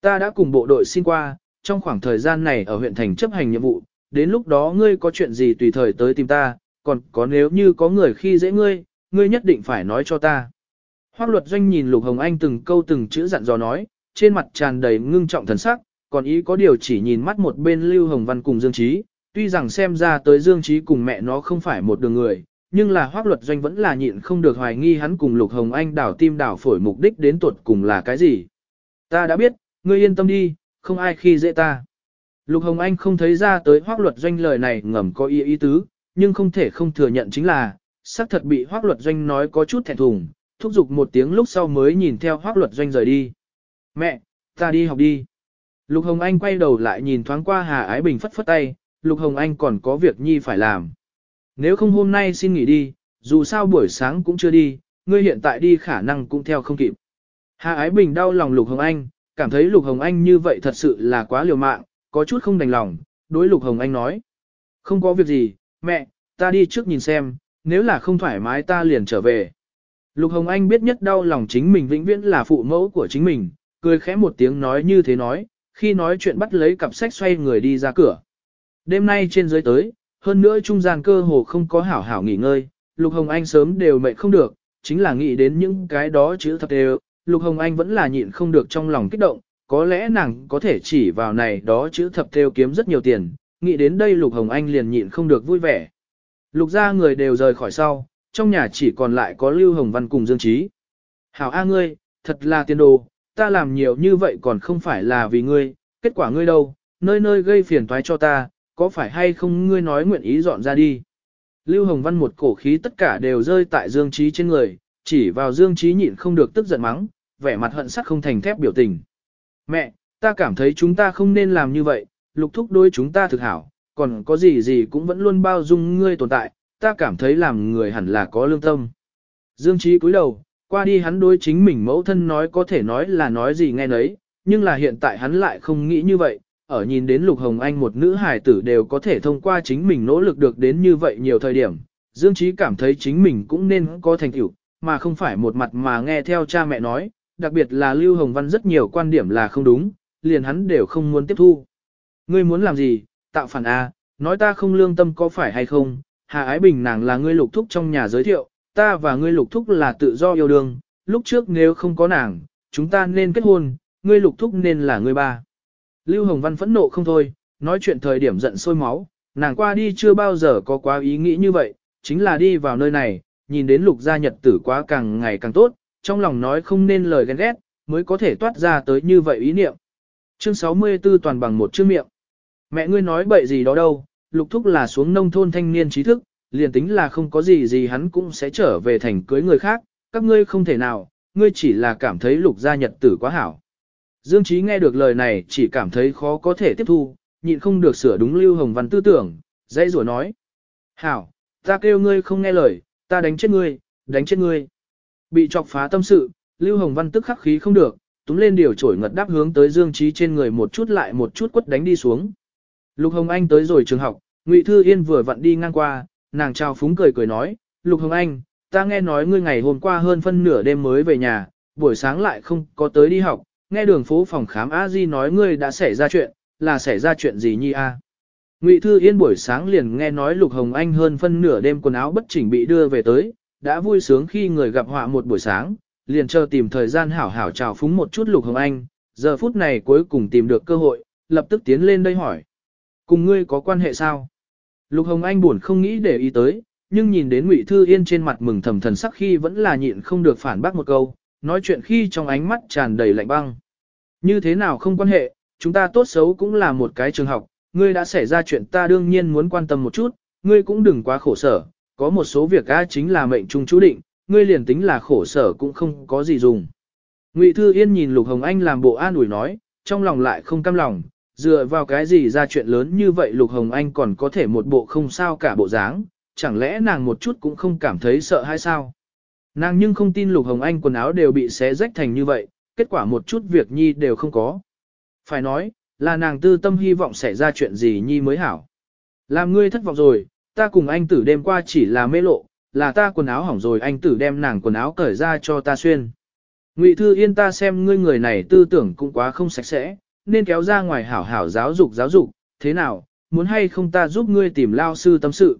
Ta đã cùng bộ đội xin qua, trong khoảng thời gian này ở huyện thành chấp hành nhiệm vụ, đến lúc đó ngươi có chuyện gì tùy thời tới tìm ta, còn có nếu như có người khi dễ ngươi, ngươi nhất định phải nói cho ta. Hoác luật doanh nhìn Lục Hồng Anh từng câu từng chữ dặn dò nói, trên mặt tràn đầy ngưng trọng thần sắc, còn ý có điều chỉ nhìn mắt một bên Lưu Hồng Văn cùng Dương Trí, tuy rằng xem ra tới Dương Trí cùng mẹ nó không phải một đường người, nhưng là hoác luật doanh vẫn là nhịn không được hoài nghi hắn cùng Lục Hồng Anh đảo tim đảo phổi mục đích đến tuột cùng là cái gì. Ta đã biết, ngươi yên tâm đi, không ai khi dễ ta. Lục Hồng Anh không thấy ra tới hoác luật doanh lời này ngầm có ý ý tứ, nhưng không thể không thừa nhận chính là, xác thật bị hoác luật doanh nói có chút thẹn thùng, thúc giục một tiếng lúc sau mới nhìn theo hoác luật doanh rời đi. Mẹ, ta đi học đi. Lục Hồng Anh quay đầu lại nhìn thoáng qua Hà Ái Bình phất phất tay, Lục Hồng Anh còn có việc nhi phải làm. Nếu không hôm nay xin nghỉ đi, dù sao buổi sáng cũng chưa đi, ngươi hiện tại đi khả năng cũng theo không kịp. Hà Ái Bình đau lòng Lục Hồng Anh, cảm thấy Lục Hồng Anh như vậy thật sự là quá liều mạng, có chút không đành lòng, đối Lục Hồng Anh nói. Không có việc gì, mẹ, ta đi trước nhìn xem, nếu là không thoải mái ta liền trở về. Lục Hồng Anh biết nhất đau lòng chính mình vĩnh viễn là phụ mẫu của chính mình, cười khẽ một tiếng nói như thế nói, khi nói chuyện bắt lấy cặp sách xoay người đi ra cửa. Đêm nay trên dưới tới, hơn nữa trung gian cơ hồ không có hảo hảo nghỉ ngơi, Lục Hồng Anh sớm đều mệt không được, chính là nghĩ đến những cái đó chữ thật đều, Lục Hồng Anh vẫn là nhịn không được trong lòng kích động, có lẽ nàng có thể chỉ vào này đó chữ thập theo kiếm rất nhiều tiền, nghĩ đến đây Lục Hồng Anh liền nhịn không được vui vẻ. Lục ra người đều rời khỏi sau, trong nhà chỉ còn lại có Lưu Hồng Văn cùng Dương Trí. Hảo A ngươi, thật là tiền đồ, ta làm nhiều như vậy còn không phải là vì ngươi, kết quả ngươi đâu, nơi nơi gây phiền toái cho ta, có phải hay không ngươi nói nguyện ý dọn ra đi. Lưu Hồng Văn một cổ khí tất cả đều rơi tại Dương Trí trên người, chỉ vào Dương Trí nhịn không được tức giận mắng, vẻ mặt hận sắt không thành thép biểu tình. Mẹ, ta cảm thấy chúng ta không nên làm như vậy, lục thúc đôi chúng ta thực hảo, còn có gì gì cũng vẫn luôn bao dung ngươi tồn tại, ta cảm thấy làm người hẳn là có lương tâm. Dương Trí cúi đầu, qua đi hắn đối chính mình mẫu thân nói có thể nói là nói gì nghe nấy, nhưng là hiện tại hắn lại không nghĩ như vậy, ở nhìn đến Lục Hồng Anh một nữ hài tử đều có thể thông qua chính mình nỗ lực được đến như vậy nhiều thời điểm, Dương Trí cảm thấy chính mình cũng nên có thành tựu, mà không phải một mặt mà nghe theo cha mẹ nói, đặc biệt là Lưu Hồng Văn rất nhiều quan điểm là không đúng, liền hắn đều không muốn tiếp thu. Ngươi muốn làm gì, tạo phản A, nói ta không lương tâm có phải hay không, Hà Ái Bình nàng là ngươi lục thúc trong nhà giới thiệu, ta và ngươi lục thúc là tự do yêu đương, lúc trước nếu không có nàng, chúng ta nên kết hôn, ngươi lục thúc nên là ngươi ba. Lưu Hồng Văn phẫn nộ không thôi, nói chuyện thời điểm giận sôi máu, nàng qua đi chưa bao giờ có quá ý nghĩ như vậy, chính là đi vào nơi này, nhìn đến lục gia nhật tử quá càng ngày càng tốt, trong lòng nói không nên lời ghen ghét, mới có thể toát ra tới như vậy ý niệm. Chương 64 toàn bằng một chữ miệng. Mẹ ngươi nói bậy gì đó đâu, lục thúc là xuống nông thôn thanh niên trí thức, liền tính là không có gì gì hắn cũng sẽ trở về thành cưới người khác, các ngươi không thể nào, ngươi chỉ là cảm thấy lục gia nhật tử quá hảo. Dương Chí nghe được lời này chỉ cảm thấy khó có thể tiếp thu, nhịn không được sửa đúng Lưu Hồng Văn tư tưởng, dãy rủa nói. Hảo, ta kêu ngươi không nghe lời, ta đánh chết ngươi, đánh chết ngươi. Bị chọc phá tâm sự, Lưu Hồng Văn tức khắc khí không được, túm lên điều trổi ngật đáp hướng tới Dương Chí trên người một chút lại một chút quất đánh đi xuống. Lục Hồng Anh tới rồi trường học, Ngụy Thư Yên vừa vặn đi ngang qua, nàng chào phúng cười cười nói, Lục Hồng Anh, ta nghe nói ngươi ngày hôm qua hơn phân nửa đêm mới về nhà, buổi sáng lại không có tới đi học, nghe đường phố phòng khám A Di nói ngươi đã xảy ra chuyện, là xảy ra chuyện gì nhi a? Ngụy Thư Yên buổi sáng liền nghe nói Lục Hồng Anh hơn phân nửa đêm quần áo bất chỉnh bị đưa về tới, đã vui sướng khi người gặp họa một buổi sáng, liền chờ tìm thời gian hảo hảo chào phúng một chút Lục Hồng Anh, giờ phút này cuối cùng tìm được cơ hội, lập tức tiến lên đây hỏi. Cùng ngươi có quan hệ sao? Lục Hồng Anh buồn không nghĩ để ý tới, nhưng nhìn đến Ngụy Thư Yên trên mặt mừng thầm thần sắc khi vẫn là nhịn không được phản bác một câu, nói chuyện khi trong ánh mắt tràn đầy lạnh băng. Như thế nào không quan hệ, chúng ta tốt xấu cũng là một cái trường học, ngươi đã xảy ra chuyện ta đương nhiên muốn quan tâm một chút, ngươi cũng đừng quá khổ sở, có một số việc A chính là mệnh trung chú định, ngươi liền tính là khổ sở cũng không có gì dùng. Ngụy Thư Yên nhìn Lục Hồng Anh làm bộ an ủi nói, trong lòng lại không cam lòng, dựa vào cái gì ra chuyện lớn như vậy Lục Hồng Anh còn có thể một bộ không sao cả bộ dáng, chẳng lẽ nàng một chút cũng không cảm thấy sợ hay sao? Nàng nhưng không tin Lục Hồng Anh quần áo đều bị xé rách thành như vậy, kết quả một chút việc nhi đều không có. Phải nói, là nàng tư tâm hy vọng xảy ra chuyện gì nhi mới hảo. Làm ngươi thất vọng rồi, ta cùng anh tử đêm qua chỉ là mê lộ, là ta quần áo hỏng rồi anh tử đem nàng quần áo cởi ra cho ta xuyên. Ngụy Thư Yên ta xem ngươi người này tư tưởng cũng quá không sạch sẽ, nên kéo ra ngoài hảo hảo giáo dục giáo dục, thế nào, muốn hay không ta giúp ngươi tìm lao sư tâm sự.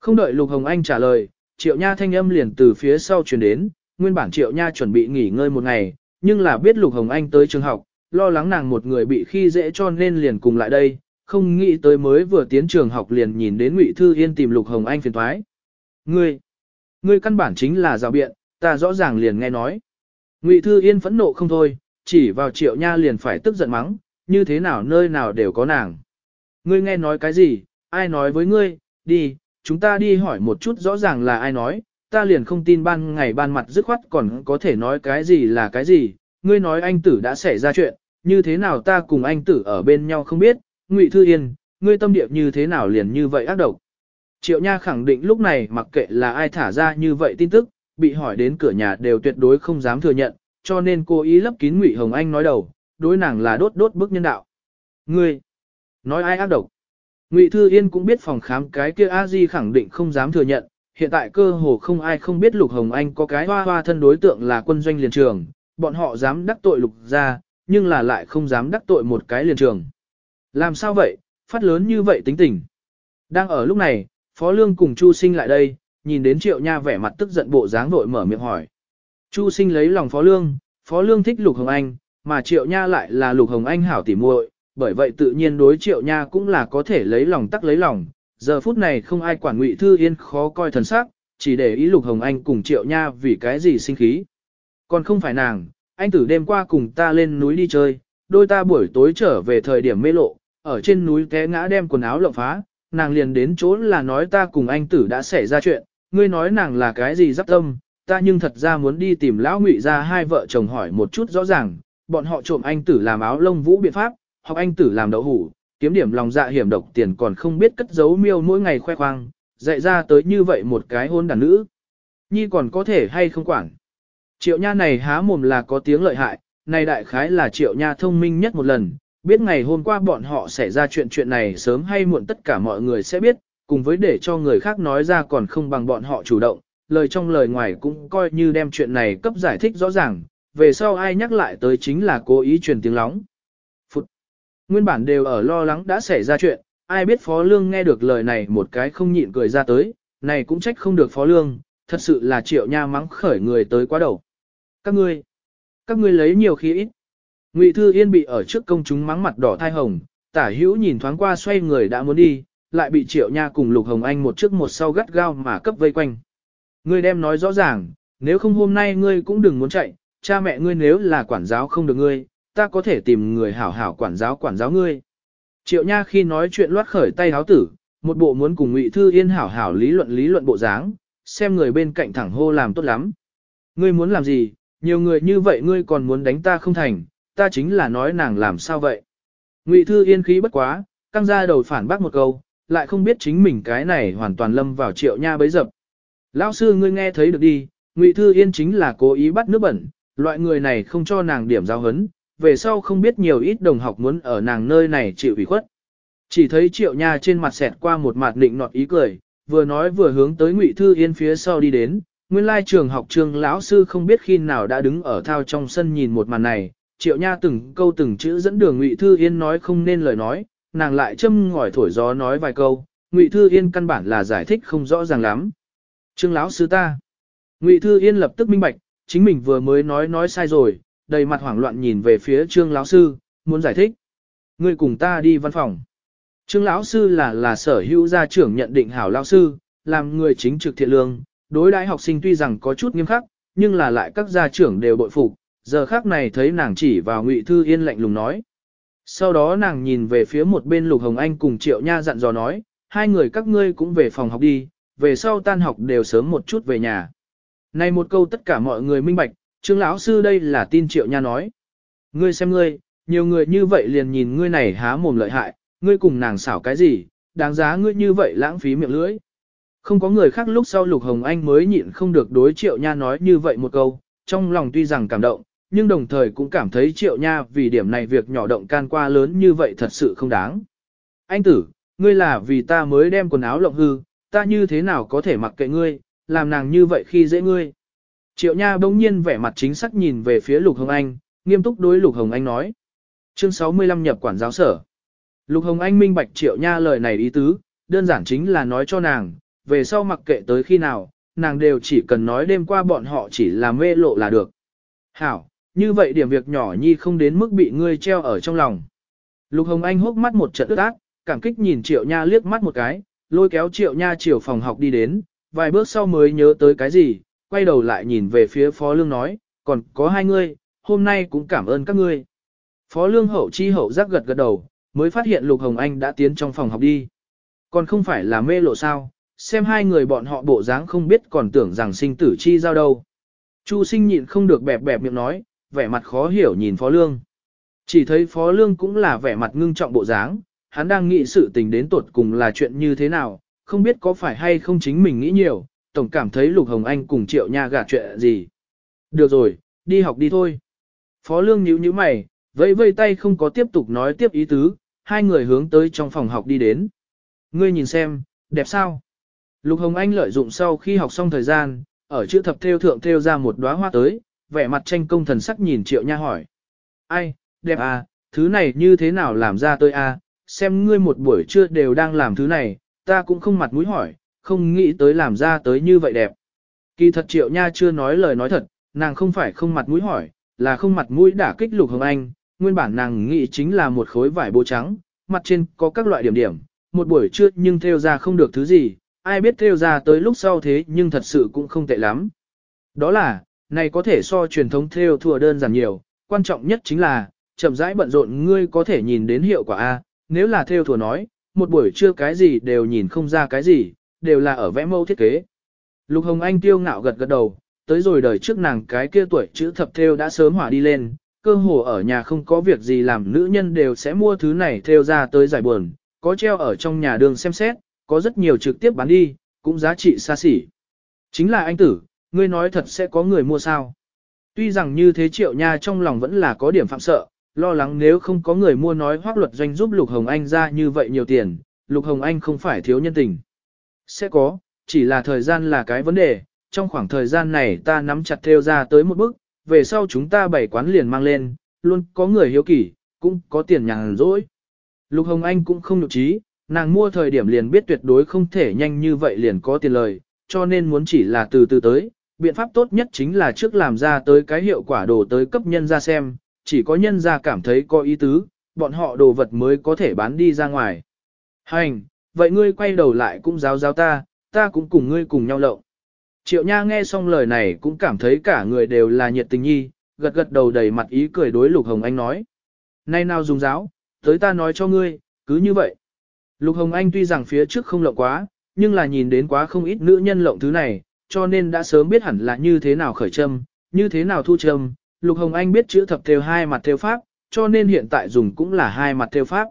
Không đợi Lục Hồng Anh trả lời, Triệu Nha thanh âm liền từ phía sau truyền đến, nguyên bản Triệu Nha chuẩn bị nghỉ ngơi một ngày, nhưng là biết Lục Hồng Anh tới trường học, lo lắng nàng một người bị khi dễ cho nên liền cùng lại đây, không nghĩ tới mới vừa tiến trường học liền nhìn đến Ngụy Thư Yên tìm Lục Hồng Anh phiền thoái. Ngươi, ngươi căn bản chính là rào biện, ta rõ ràng liền nghe nói. Ngụy Thư Yên phẫn nộ không thôi, chỉ vào triệu nha liền phải tức giận mắng, như thế nào nơi nào đều có nàng. Ngươi nghe nói cái gì, ai nói với ngươi, đi, chúng ta đi hỏi một chút rõ ràng là ai nói, ta liền không tin ban ngày ban mặt dứt khoát còn có thể nói cái gì là cái gì, ngươi nói anh tử đã xảy ra chuyện, như thế nào ta cùng anh tử ở bên nhau không biết, Ngụy Thư Yên, ngươi tâm địa như thế nào liền như vậy ác độc. Triệu Nha khẳng định lúc này mặc kệ là ai thả ra như vậy tin tức, bị hỏi đến cửa nhà đều tuyệt đối không dám thừa nhận, cho nên cô ý lấp kín Ngụy Hồng Anh nói đầu, đối nàng là đốt đốt bức nhân đạo. Ngươi, nói ai ác độc? Ngụy Thư Yên cũng biết phòng khám cái kia a di khẳng định không dám thừa nhận, hiện tại cơ hồ không ai không biết Lục Hồng Anh có cái hoa hoa thân đối tượng là quân doanh liền trường, bọn họ dám đắc tội Lục ra, nhưng là lại không dám đắc tội một cái liền trường. Làm sao vậy, phát lớn như vậy tính tình. Đang ở lúc này, Phó Lương cùng Chu Sinh lại đây, nhìn đến Triệu Nha vẻ mặt tức giận bộ dáng vội mở miệng hỏi. Chu Sinh lấy lòng Phó Lương, Phó Lương thích Lục Hồng Anh, mà Triệu Nha lại là Lục Hồng Anh hảo tỉ muội, bởi vậy tự nhiên đối Triệu Nha cũng là có thể lấy lòng tắc lấy lòng. Giờ phút này không ai quản Ngụy Thư Yên khó coi thần sắc, chỉ để ý Lục Hồng Anh cùng Triệu Nha vì cái gì sinh khí. Còn không phải nàng, anh tử đêm qua cùng ta lên núi đi chơi, đôi ta buổi tối trở về thời điểm mê lộ, ở trên núi té ngã đem quần áo lộng phá, nàng liền đến chỗ là nói ta cùng anh tử đã xảy ra chuyện, ngươi nói nàng là cái gì giáp tâm, ta nhưng thật ra muốn đi tìm lão ngụy ra hai vợ chồng hỏi một chút rõ ràng, bọn họ trộm anh tử làm áo lông vũ biện pháp, học anh tử làm đậu hủ, kiếm điểm lòng dạ hiểm độc tiền còn không biết cất giấu miêu mỗi ngày khoe khoang, dạy ra tới như vậy một cái hôn đàn nữ. Nhi còn có thể hay không quản. Triệu nha này há mồm là có tiếng lợi hại, này đại khái là triệu nha thông minh nhất một lần, biết ngày hôm qua bọn họ xảy ra chuyện chuyện này sớm hay muộn tất cả mọi người sẽ biết, cùng với để cho người khác nói ra còn không bằng bọn họ chủ động, lời trong lời ngoài cũng coi như đem chuyện này cấp giải thích rõ ràng, về sau ai nhắc lại tới chính là cố ý truyền tiếng lóng. Nguyên bản đều ở lo lắng đã xảy ra chuyện, ai biết Phó Lương nghe được lời này một cái không nhịn cười ra tới, này cũng trách không được Phó Lương, thật sự là triệu nha mắng khởi người tới quá đầu. Các ngươi, các ngươi lấy nhiều khí ít. Ngụy Thư Yên bị ở trước công chúng mắng mặt đỏ thai hồng, tả hữu nhìn thoáng qua xoay người đã muốn đi, lại bị Triệu Nha cùng Lục Hồng Anh một trước một sau gắt gao mà cấp vây quanh. Ngươi đem nói rõ ràng, nếu không hôm nay ngươi cũng đừng muốn chạy, cha mẹ ngươi nếu là quản giáo không được ngươi, ta có thể tìm người hảo hảo quản giáo quản giáo ngươi. Triệu Nha khi nói chuyện loát khởi tay háo tử, một bộ muốn cùng Ngụy Thư Yên hảo hảo lý luận lý luận bộ dáng, xem người bên cạnh thẳng hô làm tốt lắm. Ngươi muốn làm gì, nhiều người như vậy ngươi còn muốn đánh ta không thành, ta chính là nói nàng làm sao vậy. Ngụy Thư Yên khí bất quá, căng ra đầu phản bác một câu, lại không biết chính mình cái này hoàn toàn lâm vào triệu nha bấy dập. Lão sư ngươi nghe thấy được đi, Ngụy Thư Yên chính là cố ý bắt nước bẩn, loại người này không cho nàng điểm giao hấn, về sau không biết nhiều ít đồng học muốn ở nàng nơi này chịu ủy khuất. Chỉ thấy triệu nha trên mặt xẹt qua một mặt định nọt ý cười, vừa nói vừa hướng tới Ngụy Thư Yên phía sau đi đến, nguyên lai trường học trường lão sư không biết khi nào đã đứng ở thao trong sân nhìn một màn này, triệu nha từng câu từng chữ dẫn đường Ngụy Thư Yên nói không nên lời nói, nàng lại châm ngòi thổi gió nói vài câu, Ngụy Thư Yên căn bản là giải thích không rõ ràng lắm. trường lão sư ta. Ngụy Thư Yên lập tức minh bạch, chính mình vừa mới nói nói sai rồi, đầy mặt hoảng loạn nhìn về phía Trương lão sư, muốn giải thích. Ngươi cùng ta đi văn phòng. Trương lão sư là là sở hữu gia trưởng nhận định hảo lão sư, làm người chính trực thiện lương, đối đãi học sinh tuy rằng có chút nghiêm khắc, nhưng là lại các gia trưởng đều bội phục, giờ khác này thấy nàng chỉ vào Ngụy Thư Yên lạnh lùng nói. Sau đó nàng nhìn về phía một bên Lục Hồng Anh cùng Triệu Nha dặn dò nói, hai người các ngươi cũng về phòng học đi, về sau tan học đều sớm một chút về nhà. Này một câu tất cả mọi người minh bạch, Trương lão sư đây là tin Triệu Nha nói. Ngươi xem ngươi, nhiều người như vậy liền nhìn ngươi này há mồm lợi hại, ngươi cùng nàng xảo cái gì, đáng giá ngươi như vậy lãng phí miệng lưỡi. Không có người khác lúc sau Lục Hồng Anh mới nhịn không được đối Triệu Nha nói như vậy một câu, trong lòng tuy rằng cảm động, nhưng đồng thời cũng cảm thấy triệu nha vì điểm này việc nhỏ động can qua lớn như vậy thật sự không đáng. Anh tử, ngươi là vì ta mới đem quần áo lộng hư, ta như thế nào có thể mặc kệ ngươi, làm nàng như vậy khi dễ ngươi. Triệu nha bỗng nhiên vẻ mặt chính xác nhìn về phía Lục Hồng Anh, nghiêm túc đối Lục Hồng Anh nói. Chương 65 nhập quản giáo sở. Lục Hồng Anh minh bạch triệu nha lời này ý tứ, đơn giản chính là nói cho nàng, về sau mặc kệ tới khi nào, nàng đều chỉ cần nói đêm qua bọn họ chỉ là mê lộ là được. Hảo, như vậy điểm việc nhỏ nhi không đến mức bị ngươi treo ở trong lòng. Lục Hồng Anh hốc mắt một trận ướt át, cảm kích nhìn Triệu Nha liếc mắt một cái, lôi kéo Triệu Nha chiều phòng học đi đến, vài bước sau mới nhớ tới cái gì, quay đầu lại nhìn về phía Phó Lương nói, còn có hai ngươi, hôm nay cũng cảm ơn các ngươi. Phó Lương hậu chi hậu giác gật gật đầu, mới phát hiện Lục Hồng Anh đã tiến trong phòng học đi. Còn không phải là mê lộ sao, xem hai người bọn họ bộ dáng không biết còn tưởng rằng sinh tử chi giao đâu. Chu sinh nhịn không được bẹp bẹp miệng nói, vẻ mặt khó hiểu nhìn Phó Lương. Chỉ thấy Phó Lương cũng là vẻ mặt ngưng trọng bộ dáng, hắn đang nghĩ sự tình đến tột cùng là chuyện như thế nào, không biết có phải hay không chính mình nghĩ nhiều, tổng cảm thấy Lục Hồng Anh cùng Triệu Nha gạt chuyện gì. Được rồi, đi học đi thôi. Phó Lương nhíu nhíu mày, vẫy vây tay không có tiếp tục nói tiếp ý tứ, hai người hướng tới trong phòng học đi đến. Ngươi nhìn xem, đẹp sao? Lục Hồng Anh lợi dụng sau khi học xong thời gian, ở chữ thập theo thượng theo ra một đóa hoa tới, vẻ mặt tranh công thần sắc nhìn Triệu Nha hỏi. Ai, đẹp à, thứ này như thế nào làm ra tôi à, xem ngươi một buổi trưa đều đang làm thứ này, ta cũng không mặt mũi hỏi, không nghĩ tới làm ra tới như vậy đẹp. Kỳ thật Triệu Nha chưa nói lời nói thật, nàng không phải không mặt mũi hỏi, là không mặt mũi đả kích Lục Hồng Anh, nguyên bản nàng nghĩ chính là một khối vải bố trắng, mặt trên có các loại điểm điểm, một buổi trưa nhưng theo ra không được thứ gì, ai biết theo ra tới lúc sau thế nhưng thật sự cũng không tệ lắm. Đó là, này có thể so truyền thống theo thua đơn giản nhiều, quan trọng nhất chính là, chậm rãi bận rộn ngươi có thể nhìn đến hiệu quả A, nếu là theo thua nói, một buổi trưa cái gì đều nhìn không ra cái gì, đều là ở vẽ mẫu thiết kế. Lục Hồng Anh tiêu ngạo gật gật đầu, tới rồi đời trước nàng cái kia tuổi chữ thập theo đã sớm hỏa đi lên, cơ hồ ở nhà không có việc gì làm nữ nhân đều sẽ mua thứ này theo ra tới giải buồn, có treo ở trong nhà đường xem xét, có rất nhiều trực tiếp bán đi, cũng giá trị xa xỉ. Chính là anh tử, ngươi nói thật sẽ có người mua sao. Tuy rằng như thế triệu nha trong lòng vẫn là có điểm phạm sợ, lo lắng nếu không có người mua nói hoác luật doanh giúp Lục Hồng Anh ra như vậy nhiều tiền, Lục Hồng Anh không phải thiếu nhân tình. Sẽ có, chỉ là thời gian là cái vấn đề, trong khoảng thời gian này ta nắm chặt theo ra tới một bước, về sau chúng ta bảy quán liền mang lên, luôn có người hiếu kỳ, cũng có tiền nhàn rỗi. Lục Hồng Anh cũng không nhục trí, nàng mua thời điểm liền biết tuyệt đối không thể nhanh như vậy liền có tiền lời, cho nên muốn chỉ là từ từ tới, biện pháp tốt nhất chính là trước làm ra tới cái hiệu quả đồ tới cấp nhân ra xem, chỉ có nhân ra cảm thấy có ý tứ, bọn họ đồ vật mới có thể bán đi ra ngoài. Hành, vậy ngươi quay đầu lại cũng giáo giáo ta, ta cũng cùng ngươi cùng nhau lộng. Triệu Nha nghe xong lời này cũng cảm thấy cả người đều là nhiệt tình nhi, gật gật đầu đầy mặt ý cười đối Lục Hồng Anh nói. Nay nào dùng giáo, tới ta nói cho ngươi, cứ như vậy. Lục Hồng Anh tuy rằng phía trước không lộng quá, nhưng là nhìn đến quá không ít nữ nhân lộng thứ này, cho nên đã sớm biết hẳn là như thế nào khởi châm, như thế nào thu châm. Lục Hồng Anh biết chữ thập theo hai mặt theo pháp, cho nên hiện tại dùng cũng là hai mặt theo pháp.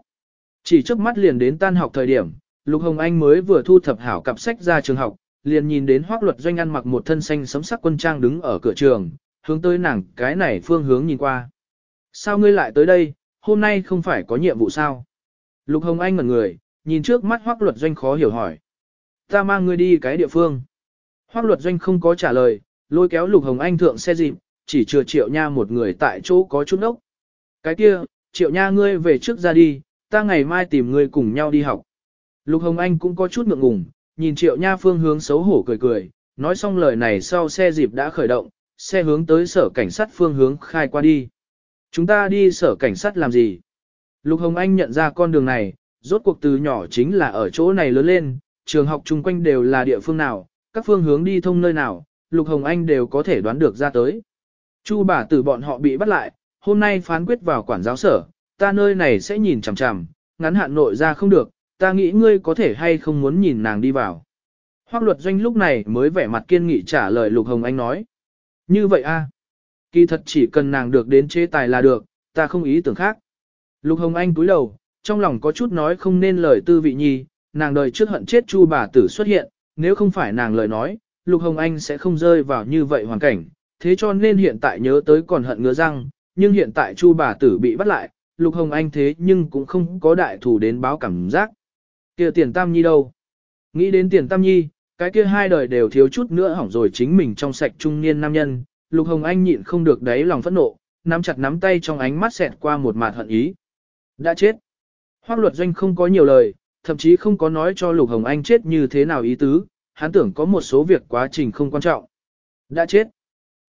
Chỉ trước mắt liền đến tan học thời điểm, Lục Hồng Anh mới vừa thu thập hảo cặp sách ra trường học, liền nhìn đến Hoắc luật doanh ăn mặc một thân xanh sấm sắc quân trang đứng ở cửa trường, hướng tới nàng cái này phương hướng nhìn qua. Sao ngươi lại tới đây, hôm nay không phải có nhiệm vụ sao? Lục Hồng Anh ngẩn người, nhìn trước mắt Hoắc luật doanh khó hiểu hỏi. Ta mang ngươi đi cái địa phương. Hoắc luật doanh không có trả lời, lôi kéo Lục Hồng Anh thượng xe dịp, chỉ chừa triệu nha một người tại chỗ có chút ốc. Cái kia, triệu nha ngươi về trước ra đi, ta ngày mai tìm ngươi cùng nhau đi học. Lục Hồng Anh cũng có chút ngượng ngùng, nhìn triệu nha phương hướng xấu hổ cười cười, nói xong lời này sau xe dịp đã khởi động, xe hướng tới sở cảnh sát phương hướng khai qua đi. Chúng ta đi sở cảnh sát làm gì? Lục Hồng Anh nhận ra con đường này, rốt cuộc từ nhỏ chính là ở chỗ này lớn lên, trường học chung quanh đều là địa phương nào, các phương hướng đi thông nơi nào, Lục Hồng Anh đều có thể đoán được ra tới. Chu bà tử bọn họ bị bắt lại, hôm nay phán quyết vào quản giáo sở, ta nơi này sẽ nhìn chằm chằm, ngắn hạn nội ra không được, ta nghĩ ngươi có thể hay không muốn nhìn nàng đi vào. Hoác luật doanh lúc này mới vẻ mặt kiên nghị trả lời Lục Hồng Anh nói. Như vậy a Kỳ thật chỉ cần nàng được đến chế tài là được, ta không ý tưởng khác. Lục Hồng Anh cúi đầu, trong lòng có chút nói không nên lời tư vị nhi, nàng đời trước hận chết chu bà tử xuất hiện, nếu không phải nàng lời nói, Lục Hồng Anh sẽ không rơi vào như vậy hoàn cảnh, thế cho nên hiện tại nhớ tới còn hận ngứa răng, nhưng hiện tại chu bà tử bị bắt lại, Lục Hồng Anh thế nhưng cũng không có đại thủ đến báo cảm giác kia tiền tam nhi đâu? Nghĩ đến tiền tam nhi, cái kia hai đời đều thiếu chút nữa hỏng rồi chính mình trong sạch trung niên nam nhân, Lục Hồng Anh nhịn không được đáy lòng phẫn nộ, nắm chặt nắm tay trong ánh mắt xẹt qua một mạt hận ý. Đã chết. Hoác luật doanh không có nhiều lời, thậm chí không có nói cho Lục Hồng Anh chết như thế nào ý tứ, hắn tưởng có một số việc quá trình không quan trọng. Đã chết.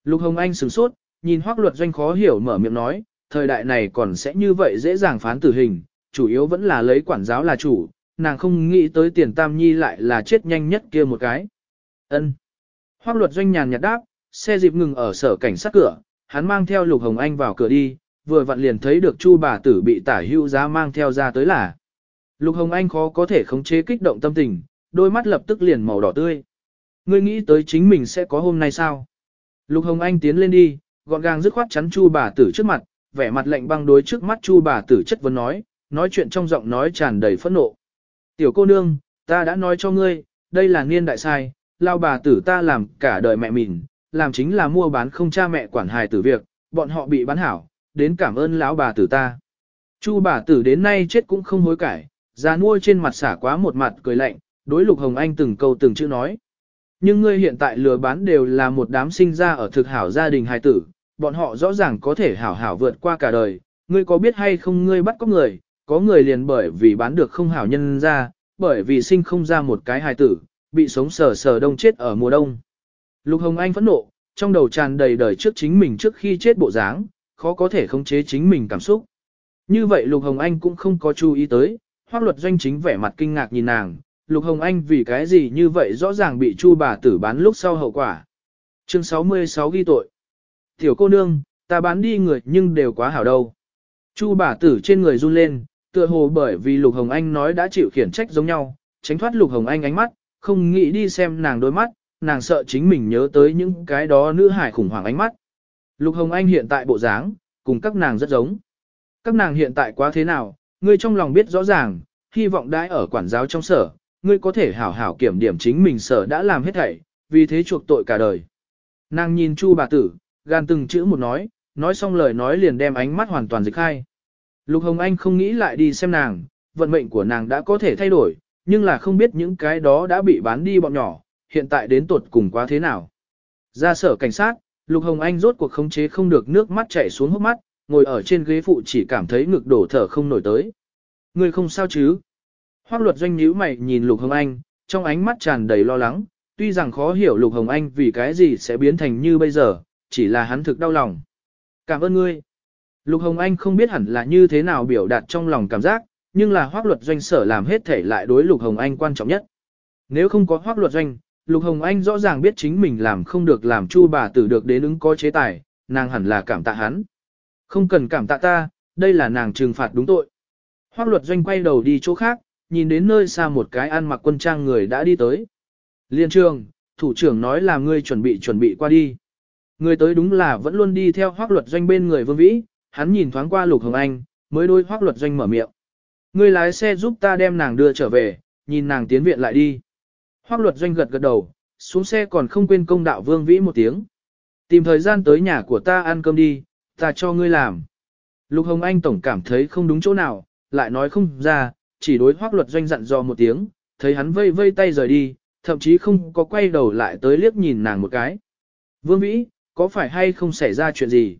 Lục Hồng Anh sửng sốt, nhìn hoác luật doanh khó hiểu mở miệng nói, thời đại này còn sẽ như vậy dễ dàng phán tử hình, chủ yếu vẫn là lấy quản giáo là chủ, nàng không nghĩ tới tiền tam nhi lại là chết nhanh nhất kia một cái. ân Hoác luật doanh nhàn nhạt đáp, xe dịp ngừng ở sở cảnh sát cửa, hắn mang theo Lục Hồng Anh vào cửa đi, vừa vặn liền thấy được Chu bà tử bị tả hưu giá mang theo ra tới là. Lục Hồng Anh khó có thể khống chế kích động tâm tình, đôi mắt lập tức liền màu đỏ tươi. Ngươi nghĩ tới chính mình sẽ có hôm nay sao? Lục Hồng Anh tiến lên đi, gọn gàng dứt khoát chắn Chu bà tử trước mặt, vẻ mặt lạnh băng đối trước mắt Chu bà tử chất vấn nói, nói chuyện trong giọng nói tràn đầy phẫn nộ. Tiểu cô nương, ta đã nói cho ngươi, đây là niên đại sai, lao bà tử ta làm cả đời mẹ mình, làm chính là mua bán không cha mẹ quản hài tử việc, bọn họ bị bán hảo, đến cảm ơn lão bà tử ta. Chu bà tử đến nay chết cũng không hối cải, già nuôi trên mặt xả quá một mặt cười lạnh, đối Lục Hồng Anh từng câu từng chữ nói. Nhưng ngươi hiện tại lừa bán đều là một đám sinh ra ở thực hảo gia đình hài tử, bọn họ rõ ràng có thể hảo hảo vượt qua cả đời, ngươi có biết hay không ngươi bắt có người, có người liền bởi vì bán được không hảo nhân ra, bởi vì sinh không ra một cái hài tử, bị sống sờ sờ đông chết ở mùa đông. Lục Hồng Anh phẫn nộ, trong đầu tràn đầy đời trước chính mình trước khi chết bộ dáng, khó có thể khống chế chính mình cảm xúc. Như vậy Lục Hồng Anh cũng không có chú ý tới, hoác luật doanh chính vẻ mặt kinh ngạc nhìn nàng, Lục Hồng Anh vì cái gì như vậy rõ ràng bị chu bà tử bán lúc sau hậu quả. Chương 66 ghi tội. Tiểu cô nương, ta bán đi người nhưng đều quá hảo đâu. Chu bà tử trên người run lên, tựa hồ bởi vì Lục Hồng Anh nói đã chịu khiển trách giống nhau, tránh thoát Lục Hồng Anh ánh mắt, không nghĩ đi xem nàng đôi mắt, nàng sợ chính mình nhớ tới những cái đó nữ hải khủng hoảng ánh mắt. Lục Hồng Anh hiện tại bộ dáng, cùng các nàng rất giống. Các nàng hiện tại quá thế nào, ngươi trong lòng biết rõ ràng, hy vọng đãi ở quản giáo trong sở, ngươi có thể hảo hảo kiểm điểm chính mình sở đã làm hết thảy, vì thế chuộc tội cả đời. Nàng nhìn Chu bà tử, gan từng chữ một nói, nói xong lời nói liền đem ánh mắt hoàn toàn dịch khai. Lục Hồng Anh không nghĩ lại đi xem nàng, vận mệnh của nàng đã có thể thay đổi, nhưng là không biết những cái đó đã bị bán đi bọn nhỏ, hiện tại đến tột cùng quá thế nào. Ra sở cảnh sát, Lục Hồng Anh rốt cuộc khống chế không được nước mắt chảy xuống hốc mắt, ngồi ở trên ghế phụ chỉ cảm thấy ngực đổ thở không nổi tới. Người không sao chứ? Hoác luật doanh nhíu mày nhìn Lục Hồng Anh, trong ánh mắt tràn đầy lo lắng, tuy rằng khó hiểu Lục Hồng Anh vì cái gì sẽ biến thành như bây giờ, chỉ là hắn thực đau lòng. Cảm ơn ngươi. Lục Hồng Anh không biết hẳn là như thế nào biểu đạt trong lòng cảm giác, nhưng là hoác luật doanh sở làm hết thể lại đối Lục Hồng Anh quan trọng nhất. Nếu không có hoác luật doanh, Lục Hồng Anh rõ ràng biết chính mình làm không được làm chu bà tử được đến ứng có chế tài, nàng hẳn là cảm tạ hắn. Không cần cảm tạ ta, đây là nàng trừng phạt đúng tội. Hoác luật doanh quay đầu đi chỗ khác, nhìn đến nơi xa một cái ăn mặc quân trang người đã đi tới. Liên trường, thủ trưởng nói là ngươi chuẩn bị chuẩn bị qua đi. Người tới đúng là vẫn luôn đi theo hoác luật doanh bên người vương vĩ, hắn nhìn thoáng qua lục hồng anh, mới đôi hoác luật doanh mở miệng. Ngươi lái xe giúp ta đem nàng đưa trở về, nhìn nàng tiến viện lại đi. Hoác luật doanh gật gật đầu, xuống xe còn không quên công đạo vương vĩ một tiếng. Tìm thời gian tới nhà của ta ăn cơm đi, ta cho ngươi làm. Lục Hồng Anh tổng cảm thấy không đúng chỗ nào, lại nói không ra, chỉ đối hoác luật doanh dặn dò một tiếng, thấy hắn vây vây tay rời đi, thậm chí không có quay đầu lại tới liếc nhìn nàng một cái. Vương Vĩ, có phải hay không xảy ra chuyện gì?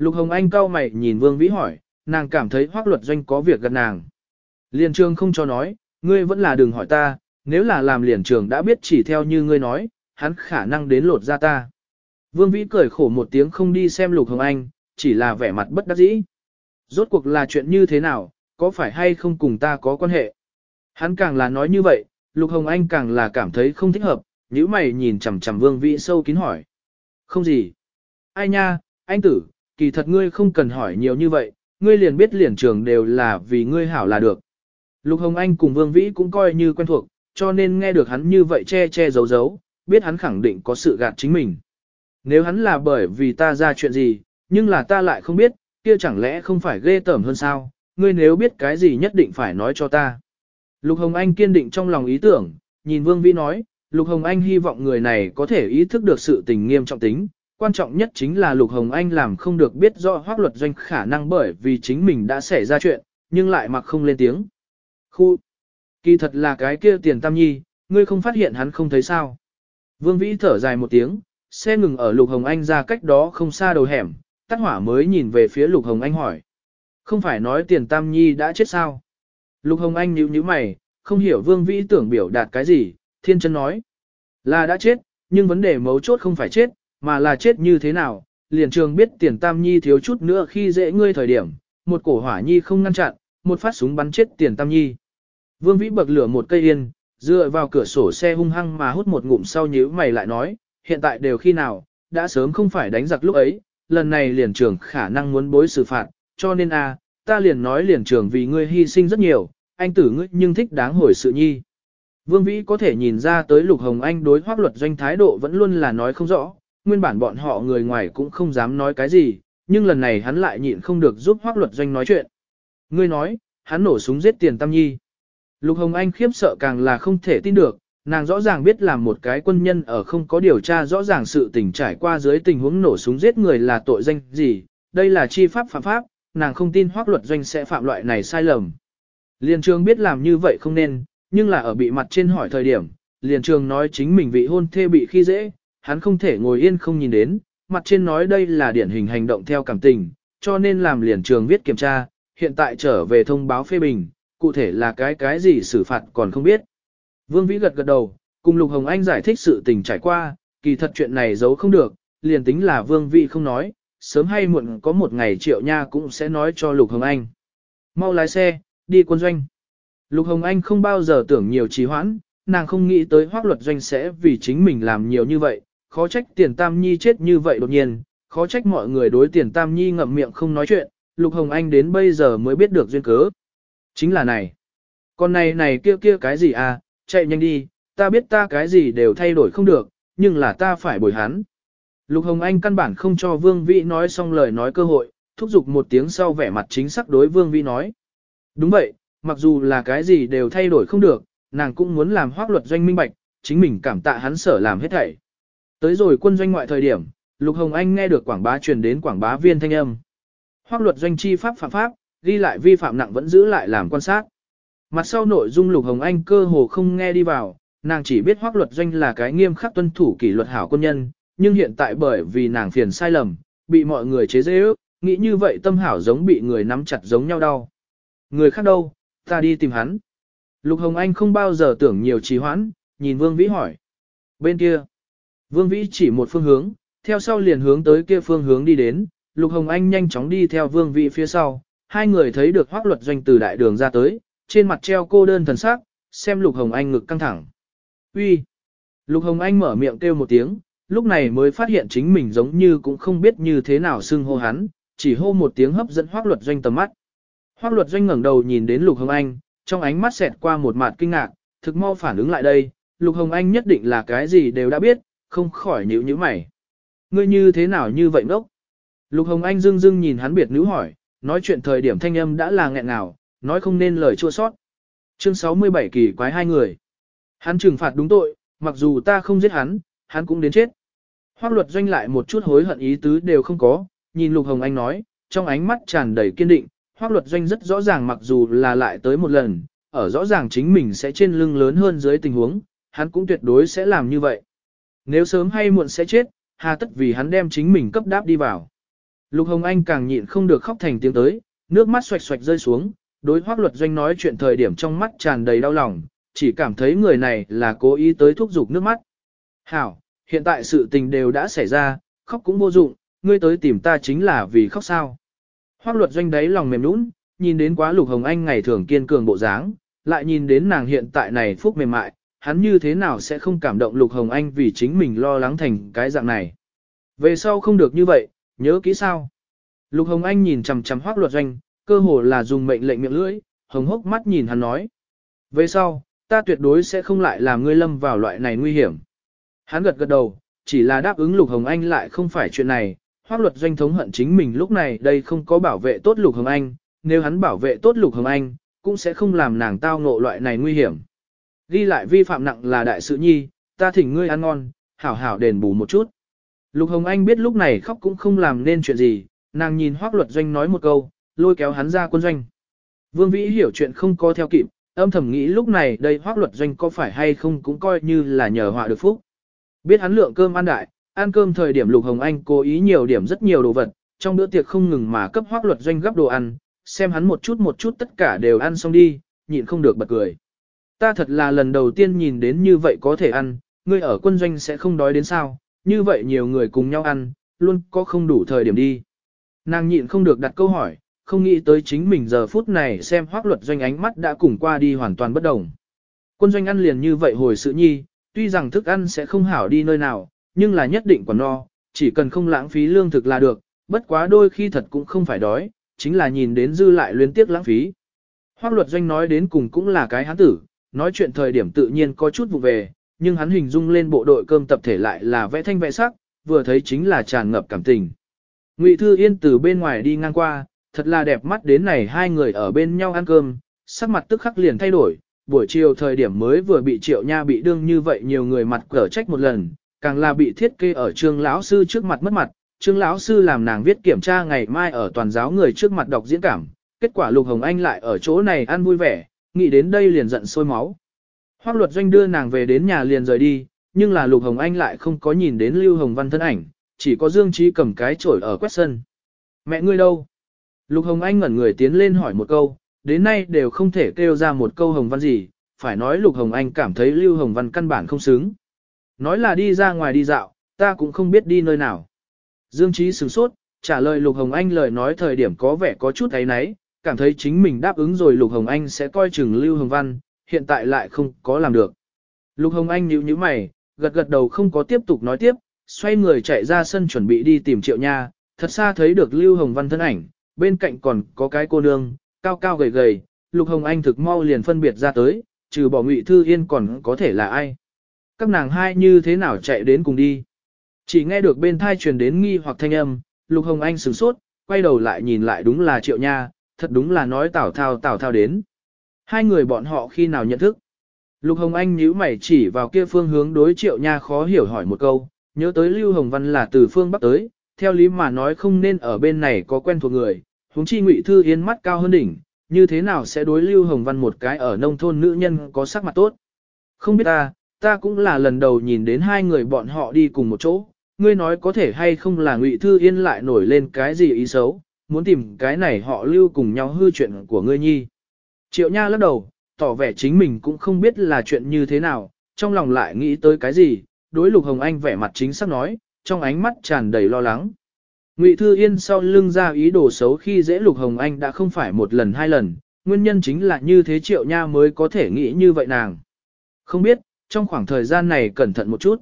Lục Hồng Anh cau mày nhìn Vương Vĩ hỏi, nàng cảm thấy hoác luật doanh có việc gần nàng. Liên trường không cho nói, ngươi vẫn là đừng hỏi ta, nếu là làm liền trường đã biết chỉ theo như ngươi nói, hắn khả năng đến lột ra ta. Vương Vĩ cười khổ một tiếng không đi xem Lục Hồng Anh, chỉ là vẻ mặt bất đắc dĩ. Rốt cuộc là chuyện như thế nào, có phải hay không cùng ta có quan hệ? Hắn càng là nói như vậy, Lục Hồng Anh càng là cảm thấy không thích hợp, nhíu mày nhìn chằm chằm Vương Vĩ sâu kín hỏi. Không gì. Ai nha, anh tử, kỳ thật ngươi không cần hỏi nhiều như vậy, ngươi liền biết liền trường đều là vì ngươi hảo là được. Lục Hồng Anh cùng Vương Vĩ cũng coi như quen thuộc, cho nên nghe được hắn như vậy che che giấu giấu, biết hắn khẳng định có sự gạt chính mình. Nếu hắn là bởi vì ta ra chuyện gì, nhưng là ta lại không biết, kia chẳng lẽ không phải ghê tởm hơn sao, ngươi nếu biết cái gì nhất định phải nói cho ta. Lục Hồng Anh kiên định trong lòng ý tưởng, nhìn Vương Vĩ nói, Lục Hồng Anh hy vọng người này có thể ý thức được sự tình nghiêm trọng tính, quan trọng nhất chính là Lục Hồng Anh làm không được biết rõ hoác luật doanh khả năng bởi vì chính mình đã xảy ra chuyện, nhưng lại mặc không lên tiếng. Khu! Kỳ thật là cái kia tiền tam nhi, ngươi không phát hiện hắn không thấy sao. Vương Vĩ thở dài một tiếng, xe ngừng ở Lục Hồng Anh ra cách đó không xa đầu hẻm, tắt hỏa mới nhìn về phía Lục Hồng Anh hỏi. Không phải nói tiền tam nhi đã chết sao? Lục Hồng Anh nhíu nhíu mày, không hiểu Vương Vĩ tưởng biểu đạt cái gì, thiên chân nói. Là đã chết, nhưng vấn đề mấu chốt không phải chết, mà là chết như thế nào. Liền trường biết tiền tam nhi thiếu chút nữa khi dễ ngươi thời điểm, một cổ hỏa nhi không ngăn chặn, một phát súng bắn chết tiền tam nhi. Vương Vĩ bậc lửa một cây yên, dựa vào cửa sổ xe hung hăng mà hút một ngụm sau nhíu mày lại nói, hiện tại đều khi nào, đã sớm không phải đánh giặc lúc ấy, lần này liền trường khả năng muốn bối xử phạt, cho nên a, ta liền nói liền trường vì ngươi hy sinh rất nhiều, anh tử ngươi nhưng thích đáng hồi sự nhi. Vương Vĩ có thể nhìn ra tới Lục Hồng Anh đối hoác luật doanh thái độ vẫn luôn là nói không rõ, nguyên bản bọn họ người ngoài cũng không dám nói cái gì, nhưng lần này hắn lại nhịn không được giúp hoác luật doanh nói chuyện. Ngươi nói, hắn nổ súng giết tiền tam nhi. Lục Hồng Anh khiếp sợ càng là không thể tin được, nàng rõ ràng biết làm một cái quân nhân ở không có điều tra rõ ràng sự tình trải qua dưới tình huống nổ súng giết người là tội danh gì, đây là chi pháp phạm pháp, nàng không tin hoác luật doanh sẽ phạm loại này sai lầm. Liên trường biết làm như vậy không nên, nhưng là ở bị mặt trên hỏi thời điểm, liền trường nói chính mình vị hôn thê bị khi dễ, hắn không thể ngồi yên không nhìn đến, mặt trên nói đây là điển hình hành động theo cảm tình, cho nên làm liền trường viết kiểm tra, hiện tại trở về thông báo phê bình, cụ thể là cái cái gì xử phạt còn không biết. Vương Vĩ gật gật đầu, cùng Lục Hồng Anh giải thích sự tình trải qua, kỳ thật chuyện này giấu không được, liền tính là Vương Vĩ không nói, sớm hay muộn có một ngày triệu nha cũng sẽ nói cho Lục Hồng Anh. Mau lái xe, đi quân doanh. Lục Hồng Anh không bao giờ tưởng nhiều trì hoãn, nàng không nghĩ tới hoác luật doanh sẽ vì chính mình làm nhiều như vậy, khó trách tiền tam nhi chết như vậy đột nhiên, khó trách mọi người đối tiền tam nhi ngậm miệng không nói chuyện, Lục Hồng Anh đến bây giờ mới biết được duyên cớ. Chính là này. Con này này kia kia cái gì à, chạy nhanh đi, ta biết ta cái gì đều thay đổi không được, nhưng là ta phải bồi hắn. Lục Hồng Anh căn bản không cho Vương Vĩ nói xong lời nói cơ hội, thúc giục một tiếng sau vẻ mặt chính xác đối Vương Vĩ nói. Đúng vậy, mặc dù là cái gì đều thay đổi không được, nàng cũng muốn làm hoác luật doanh minh bạch, chính mình cảm tạ hắn sở làm hết thảy. Tới rồi quân doanh ngoại thời điểm, Lục Hồng Anh nghe được quảng bá truyền đến quảng bá viên thanh âm. Hoác luật doanh chi pháp phạm pháp, ghi lại vi phạm nặng vẫn giữ lại làm quan sát. Mặt sau nội dung Lục Hồng Anh cơ hồ không nghe đi vào, nàng chỉ biết hoác luật doanh là cái nghiêm khắc tuân thủ kỷ luật hảo quân nhân, nhưng hiện tại bởi vì nàng phiền sai lầm, bị mọi người chế dễ ước, nghĩ như vậy tâm hảo giống bị người nắm chặt giống nhau đau. Người khác đâu, ta đi tìm hắn. Lục Hồng Anh không bao giờ tưởng nhiều trì hoãn, nhìn Vương Vĩ hỏi. Bên kia, Vương Vĩ chỉ một phương hướng, theo sau liền hướng tới kia phương hướng đi đến, Lục Hồng Anh nhanh chóng đi theo Vương Vĩ phía sau, hai người thấy được hoác luật doanh từ đại đường ra tới, trên mặt treo cô đơn thần sắc, xem Lục Hồng Anh ngực căng thẳng. Uy, Lục Hồng Anh mở miệng kêu một tiếng, lúc này mới phát hiện chính mình giống như cũng không biết như thế nào xưng hô hắn, chỉ hô một tiếng hấp dẫn hoác luật doanh tầm mắt. Hoác luật doanh ngẩng đầu nhìn đến Lục Hồng Anh, trong ánh mắt xẹt qua một mạt kinh ngạc, thực mau phản ứng lại đây, Lục Hồng Anh nhất định là cái gì đều đã biết, không khỏi nhíu nhíu mày. Ngươi như thế nào như vậy ngốc? Lục Hồng Anh dưng dưng nhìn hắn biệt nữ hỏi, nói chuyện thời điểm thanh âm đã là nghẹn ngào, nói không nên lời chua sót. Chương 67 kỳ quái hai người. Hắn trừng phạt đúng tội, mặc dù ta không giết hắn, hắn cũng đến chết. Hoác luật doanh lại một chút hối hận ý tứ đều không có, nhìn Lục Hồng Anh nói, trong ánh mắt tràn đầy kiên định, hoác luật doanh rất rõ ràng mặc dù là lại tới một lần, ở rõ ràng chính mình sẽ trên lưng lớn hơn dưới tình huống, hắn cũng tuyệt đối sẽ làm như vậy. Nếu sớm hay muộn sẽ chết, hà tất vì hắn đem chính mình cấp đáp đi vào. Lục Hồng Anh càng nhịn không được khóc thành tiếng tới, nước mắt xoạch xoạch rơi xuống, đối hoác luật doanh nói chuyện thời điểm trong mắt tràn đầy đau lòng, chỉ cảm thấy người này là cố ý tới thúc giục nước mắt. Hảo, hiện tại sự tình đều đã xảy ra, khóc cũng vô dụng, ngươi tới tìm ta chính là vì khóc sao. Hoác luật doanh đấy lòng mềm nũng, nhìn đến quá lục hồng anh ngày thường kiên cường bộ dáng, lại nhìn đến nàng hiện tại này phúc mềm mại, hắn như thế nào sẽ không cảm động lục hồng anh vì chính mình lo lắng thành cái dạng này. Về sau không được như vậy, nhớ kỹ sao. Lục hồng anh nhìn chằm chằm hoác luật doanh, cơ hồ là dùng mệnh lệnh miệng lưỡi, hồng hốc mắt nhìn hắn nói. Về sau, ta tuyệt đối sẽ không lại làm ngươi lâm vào loại này nguy hiểm. Hắn gật gật đầu, chỉ là đáp ứng Lục Hồng Anh lại không phải chuyện này, hoác luật doanh thống hận chính mình lúc này đây không có bảo vệ tốt Lục Hồng Anh, nếu hắn bảo vệ tốt Lục Hồng Anh, cũng sẽ không làm nàng tao ngộ loại này nguy hiểm. Ghi lại vi phạm nặng là đại sự nhi, ta thỉnh ngươi ăn ngon, hảo hảo đền bù một chút. Lục Hồng Anh biết lúc này khóc cũng không làm nên chuyện gì, nàng nhìn hoác luật doanh nói một câu, lôi kéo hắn ra quân doanh. Vương Vĩ hiểu chuyện không có theo kịp, âm thầm nghĩ lúc này đây hoác luật doanh có phải hay không cũng coi như là nhờ họa được phúc. Biết hắn lượng cơm ăn đại, ăn cơm thời điểm Lục Hồng Anh cố ý nhiều điểm rất nhiều đồ vật, trong bữa tiệc không ngừng mà cấp hoác luật doanh gấp đồ ăn, xem hắn một chút một chút tất cả đều ăn xong đi, nhịn không được bật cười. Ta thật là lần đầu tiên nhìn đến như vậy có thể ăn, ngươi ở quân doanh sẽ không đói đến sao, như vậy nhiều người cùng nhau ăn, luôn có không đủ thời điểm đi. Nàng nhịn không được đặt câu hỏi, không nghĩ tới chính mình giờ phút này xem hoác luật doanh ánh mắt đã cùng qua đi hoàn toàn bất đồng. Quân doanh ăn liền như vậy hồi sự nhi, tuy rằng thức ăn sẽ không hảo đi nơi nào, nhưng là nhất định còn no, chỉ cần không lãng phí lương thực là được, bất quá đôi khi thật cũng không phải đói, chính là nhìn đến dư lại luyến tiếc lãng phí. Hoác luật doanh nói đến cùng cũng là cái hán tử, nói chuyện thời điểm tự nhiên có chút vụ về, nhưng hắn hình dung lên bộ đội cơm tập thể lại là vẽ thanh vẽ sắc, vừa thấy chính là tràn ngập cảm tình. Ngụy Thư Yên từ bên ngoài đi ngang qua, thật là đẹp mắt đến này hai người ở bên nhau ăn cơm, sắc mặt tức khắc liền thay đổi, buổi chiều thời điểm mới vừa bị triệu nha bị đương như vậy nhiều người mặt cở trách một lần, càng là bị thiết kê ở trương lão sư trước mặt mất mặt, trương lão sư làm nàng viết kiểm tra ngày mai ở toàn giáo người trước mặt đọc diễn cảm, kết quả Lục Hồng Anh lại ở chỗ này ăn vui vẻ, nghĩ đến đây liền giận sôi máu. Hoác luật doanh đưa nàng về đến nhà liền rời đi, nhưng là Lục Hồng Anh lại không có nhìn đến Lưu Hồng Văn thân ảnh, chỉ có Dương Trí cầm cái chổi ở quét sân. Mẹ ngươi đâu? Lục Hồng Anh ngẩn người tiến lên hỏi một câu, đến nay đều không thể kêu ra một câu Hồng Văn gì, phải nói Lục Hồng Anh cảm thấy Lưu Hồng Văn căn bản không xứng. Nói là đi ra ngoài đi dạo, ta cũng không biết đi nơi nào. Dương Trí sửng sốt, trả lời Lục Hồng Anh lời nói thời điểm có vẻ có chút ấy náy, cảm thấy chính mình đáp ứng rồi Lục Hồng Anh sẽ coi chừng Lưu Hồng Văn, hiện tại lại không có làm được. Lục Hồng Anh nhíu nhíu mày, gật gật đầu không có tiếp tục nói tiếp, xoay người chạy ra sân chuẩn bị đi tìm Triệu Nha, thật xa thấy được Lưu Hồng Văn thân ảnh, bên cạnh còn có cái cô nương, cao cao gầy gầy, Lục Hồng Anh thực mau liền phân biệt ra tới, trừ bỏ Ngụy Thư Yên còn có thể là ai. Các nàng hai như thế nào chạy đến cùng đi. Chỉ nghe được bên thai truyền đến nghi hoặc thanh âm, Lục Hồng Anh sửng sốt, quay đầu lại nhìn lại đúng là Triệu Nha, thật đúng là nói Tào Thao Tào Thao đến. Hai người bọn họ khi nào nhận thức? Lục Hồng Anh nhíu mày chỉ vào kia phương hướng đối Triệu Nha khó hiểu hỏi một câu, nhớ tới Lưu Hồng Văn là từ phương Bắc tới, theo lý mà nói không nên ở bên này có quen thuộc người, huống chi Ngụy Thư Yến mắt cao hơn đỉnh, như thế nào sẽ đối Lưu Hồng Văn một cái ở nông thôn nữ nhân có sắc mặt tốt. Không biết ta, ta cũng là lần đầu nhìn đến hai người bọn họ đi cùng một chỗ, ngươi nói có thể hay không là Ngụy Thư Yên lại nổi lên cái gì ý xấu, muốn tìm cái này họ lưu cùng nhau hư chuyện của ngươi nhi. Triệu Nha lắc đầu, tỏ vẻ chính mình cũng không biết là chuyện như thế nào, trong lòng lại nghĩ tới cái gì, đối Lục Hồng Anh vẻ mặt chính xác nói, trong ánh mắt tràn đầy lo lắng. Ngụy Thư Yên sau lưng ra ý đồ xấu khi dễ Lục Hồng Anh đã không phải một lần hai lần, nguyên nhân chính là như thế Triệu Nha mới có thể nghĩ như vậy nàng. Không biết, trong khoảng thời gian này cẩn thận một chút.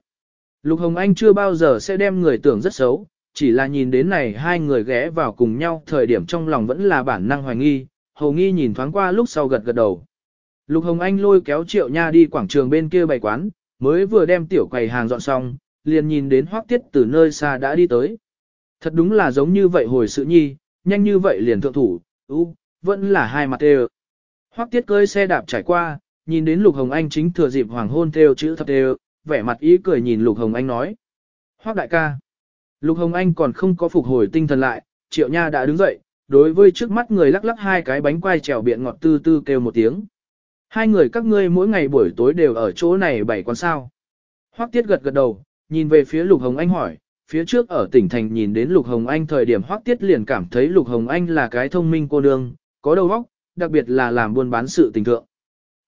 Lục Hồng Anh chưa bao giờ sẽ đem người tưởng rất xấu, chỉ là nhìn đến này hai người ghé vào cùng nhau thời điểm trong lòng vẫn là bản năng hoài nghi, hầu nghi nhìn thoáng qua lúc sau gật gật đầu. Lục Hồng Anh lôi kéo Triệu Nha đi quảng trường bên kia bày quán, mới vừa đem tiểu quầy hàng dọn xong, liền nhìn đến Hoắc Tiết từ nơi xa đã đi tới. Thật đúng là giống như vậy hồi sự nhi, nhanh như vậy liền thượng thủ, u, vẫn là hai mặt đều. Hoắc Tiết cơi xe đạp trải qua, nhìn đến Lục Hồng Anh chính thừa dịp hoàng hôn theo chữ thập đều, vẻ mặt ý cười nhìn Lục Hồng Anh nói. Hoắc đại ca. Lục Hồng Anh còn không có phục hồi tinh thần lại, Triệu Nha đã đứng dậy, đối với trước mắt người lắc lắc hai cái bánh quai trèo biện ngọt tư tư kêu một tiếng. Hai người các ngươi mỗi ngày buổi tối đều ở chỗ này bảy quán sao. Hoắc Tiết gật gật đầu, nhìn về phía Lục Hồng Anh hỏi, phía trước ở tỉnh thành nhìn đến Lục Hồng Anh thời điểm Hoắc Tiết liền cảm thấy Lục Hồng Anh là cái thông minh cô nương, có đầu óc, đặc biệt là làm buôn bán sự tình thượng.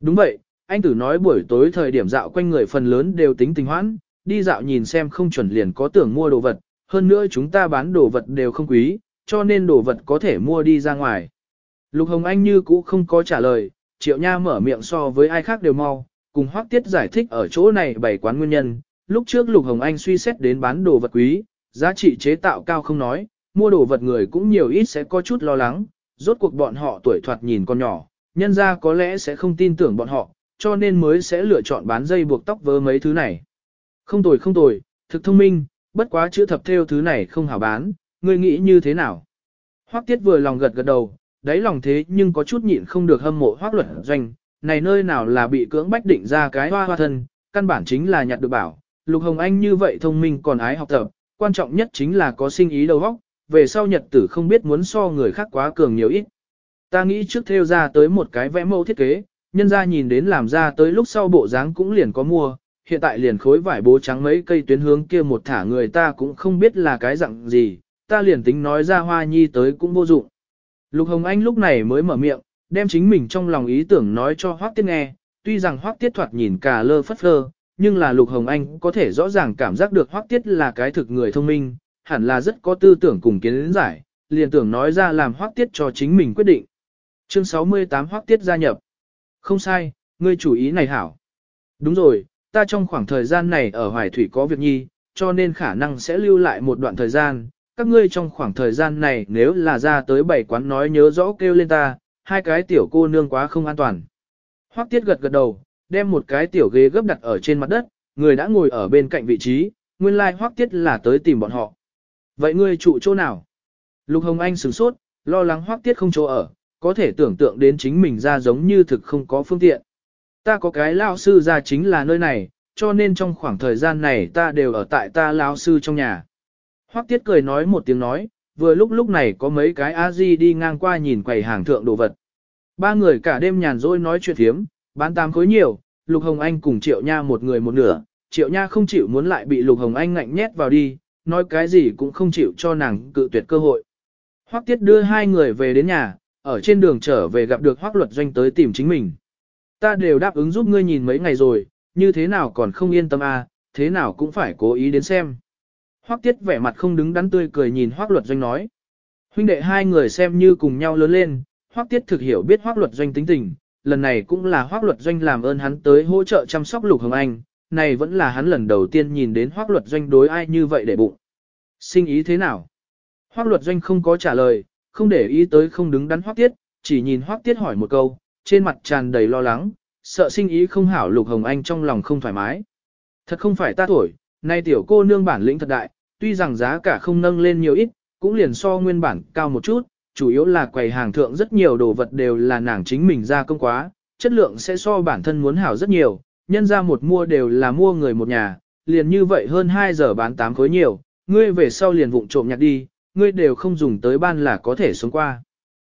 Đúng vậy, anh tử nói buổi tối thời điểm dạo quanh người phần lớn đều tính tình hoãn, đi dạo nhìn xem không chuẩn liền có tưởng mua đồ vật, hơn nữa chúng ta bán đồ vật đều không quý, cho nên đồ vật có thể mua đi ra ngoài. Lục Hồng Anh như cũ không có trả lời, Triệu Nha mở miệng so với ai khác đều mau, cùng Hoắc Tiết giải thích ở chỗ này bảy quán nguyên nhân. Lúc trước Lục Hồng Anh suy xét đến bán đồ vật quý, giá trị chế tạo cao không nói, mua đồ vật người cũng nhiều ít sẽ có chút lo lắng, rốt cuộc bọn họ tuổi thoạt nhìn con nhỏ, nhân ra có lẽ sẽ không tin tưởng bọn họ, cho nên mới sẽ lựa chọn bán dây buộc tóc vớ mấy thứ này. Không tồi không tồi, thực thông minh, bất quá chữ thập theo thứ này không hảo bán, ngươi nghĩ như thế nào? Hoắc Tiết vừa lòng gật gật đầu, đáy lòng thế nhưng có chút nhịn không được hâm mộ Hoắc Luật Doanh, này nơi nào là bị cưỡng bách định ra cái hoa hoa thân, căn bản chính là nhặt được bảo. Lục Hồng Anh như vậy thông minh còn ái học tập, quan trọng nhất chính là có sinh ý đầu óc, về sau nhật tử không biết muốn so người khác quá cường nhiều ít. Ta nghĩ trước theo ra tới một cái vẽ mẫu thiết kế, nhân ra nhìn đến làm ra tới lúc sau bộ dáng cũng liền có mua, hiện tại liền khối vải bố trắng mấy cây tuyến hướng kia một thả người ta cũng không biết là cái dạng gì, ta liền tính nói ra hoa nhi tới cũng vô dụng. Lục Hồng Anh lúc này mới mở miệng, đem chính mình trong lòng ý tưởng nói cho Hoắc Tiết nghe, tuy rằng Hoắc Tiết thoạt nhìn cả lơ phất phơ, nhưng là Lục Hồng Anh có thể rõ ràng cảm giác được Hoắc Tiết là cái thực người thông minh, hẳn là rất có tư tưởng cùng kiến giải, liền tưởng nói ra làm Hoắc Tiết cho chính mình quyết định. Chương 68 Hoắc Tiết gia nhập. Không sai, ngươi chủ ý này hảo. Đúng rồi, ta trong khoảng thời gian này ở Hoài Thủy có việc nhi, cho nên khả năng sẽ lưu lại một đoạn thời gian. Các ngươi trong khoảng thời gian này nếu là ra tới bảy quán nói nhớ rõ kêu lên ta, hai cái tiểu cô nương quá không an toàn. Hoắc Tiết gật gật đầu, đem một cái tiểu ghế gấp đặt ở trên mặt đất, người đã ngồi ở bên cạnh vị trí, nguyên lai like Hoắc Tiết là tới tìm bọn họ. Vậy ngươi trụ chỗ nào? Lục Hồng Anh sửng sốt, lo lắng Hoắc Tiết không chỗ ở, có thể tưởng tượng đến chính mình ra giống như thực không có phương tiện. Ta có cái lao sư ra chính là nơi này, cho nên trong khoảng thời gian này ta đều ở tại ta lao sư trong nhà. Hoắc Tiết cười nói một tiếng nói, vừa lúc lúc này có mấy cái a di đi ngang qua nhìn quầy hàng thượng đồ vật. Ba người cả đêm nhàn rỗi nói chuyện thiếm, bán tám khối nhiều, Lục Hồng Anh cùng Triệu Nha một người một nửa, Triệu Nha không chịu muốn lại bị Lục Hồng Anh ngạnh nhét vào đi, nói cái gì cũng không chịu cho nàng cự tuyệt cơ hội. Hoắc Tiết đưa hai người về đến nhà, ở trên đường trở về gặp được Hoắc Luật Doanh tới tìm chính mình. Ta đều đáp ứng giúp ngươi nhìn mấy ngày rồi, như thế nào còn không yên tâm à, thế nào cũng phải cố ý đến xem. Hoắc Tiết vẻ mặt không đứng đắn tươi cười nhìn Hoắc Luật Doanh nói. Huynh đệ hai người xem như cùng nhau lớn lên, Hoắc Tiết thực hiểu biết Hoắc Luật Doanh tính tình, lần này cũng là Hoắc Luật Doanh làm ơn hắn tới hỗ trợ chăm sóc Lục Hồng Anh, này vẫn là hắn lần đầu tiên nhìn đến Hoắc Luật Doanh đối ai như vậy để bụng. Sinh ý thế nào? Hoắc Luật Doanh không có trả lời, không để ý tới không đứng đắn Hoắc Tiết, chỉ nhìn Hoắc Tiết hỏi một câu, trên mặt tràn đầy lo lắng, sợ sinh ý không hảo Lục Hồng Anh trong lòng không thoải mái. Thật không phải ta tuổi, nay tiểu cô nương bản lĩnh thật đại, tuy rằng giá cả không nâng lên nhiều ít, cũng liền so nguyên bản cao một chút, chủ yếu là quầy hàng thượng rất nhiều đồ vật đều là nàng chính mình ra công quá, chất lượng sẽ so bản thân muốn hảo rất nhiều, nhân ra một mua đều là mua người một nhà, liền như vậy hơn 2 giờ bán 8 khối nhiều, ngươi về sau liền vụng trộm nhặt đi, ngươi đều không dùng tới ban là có thể sống qua.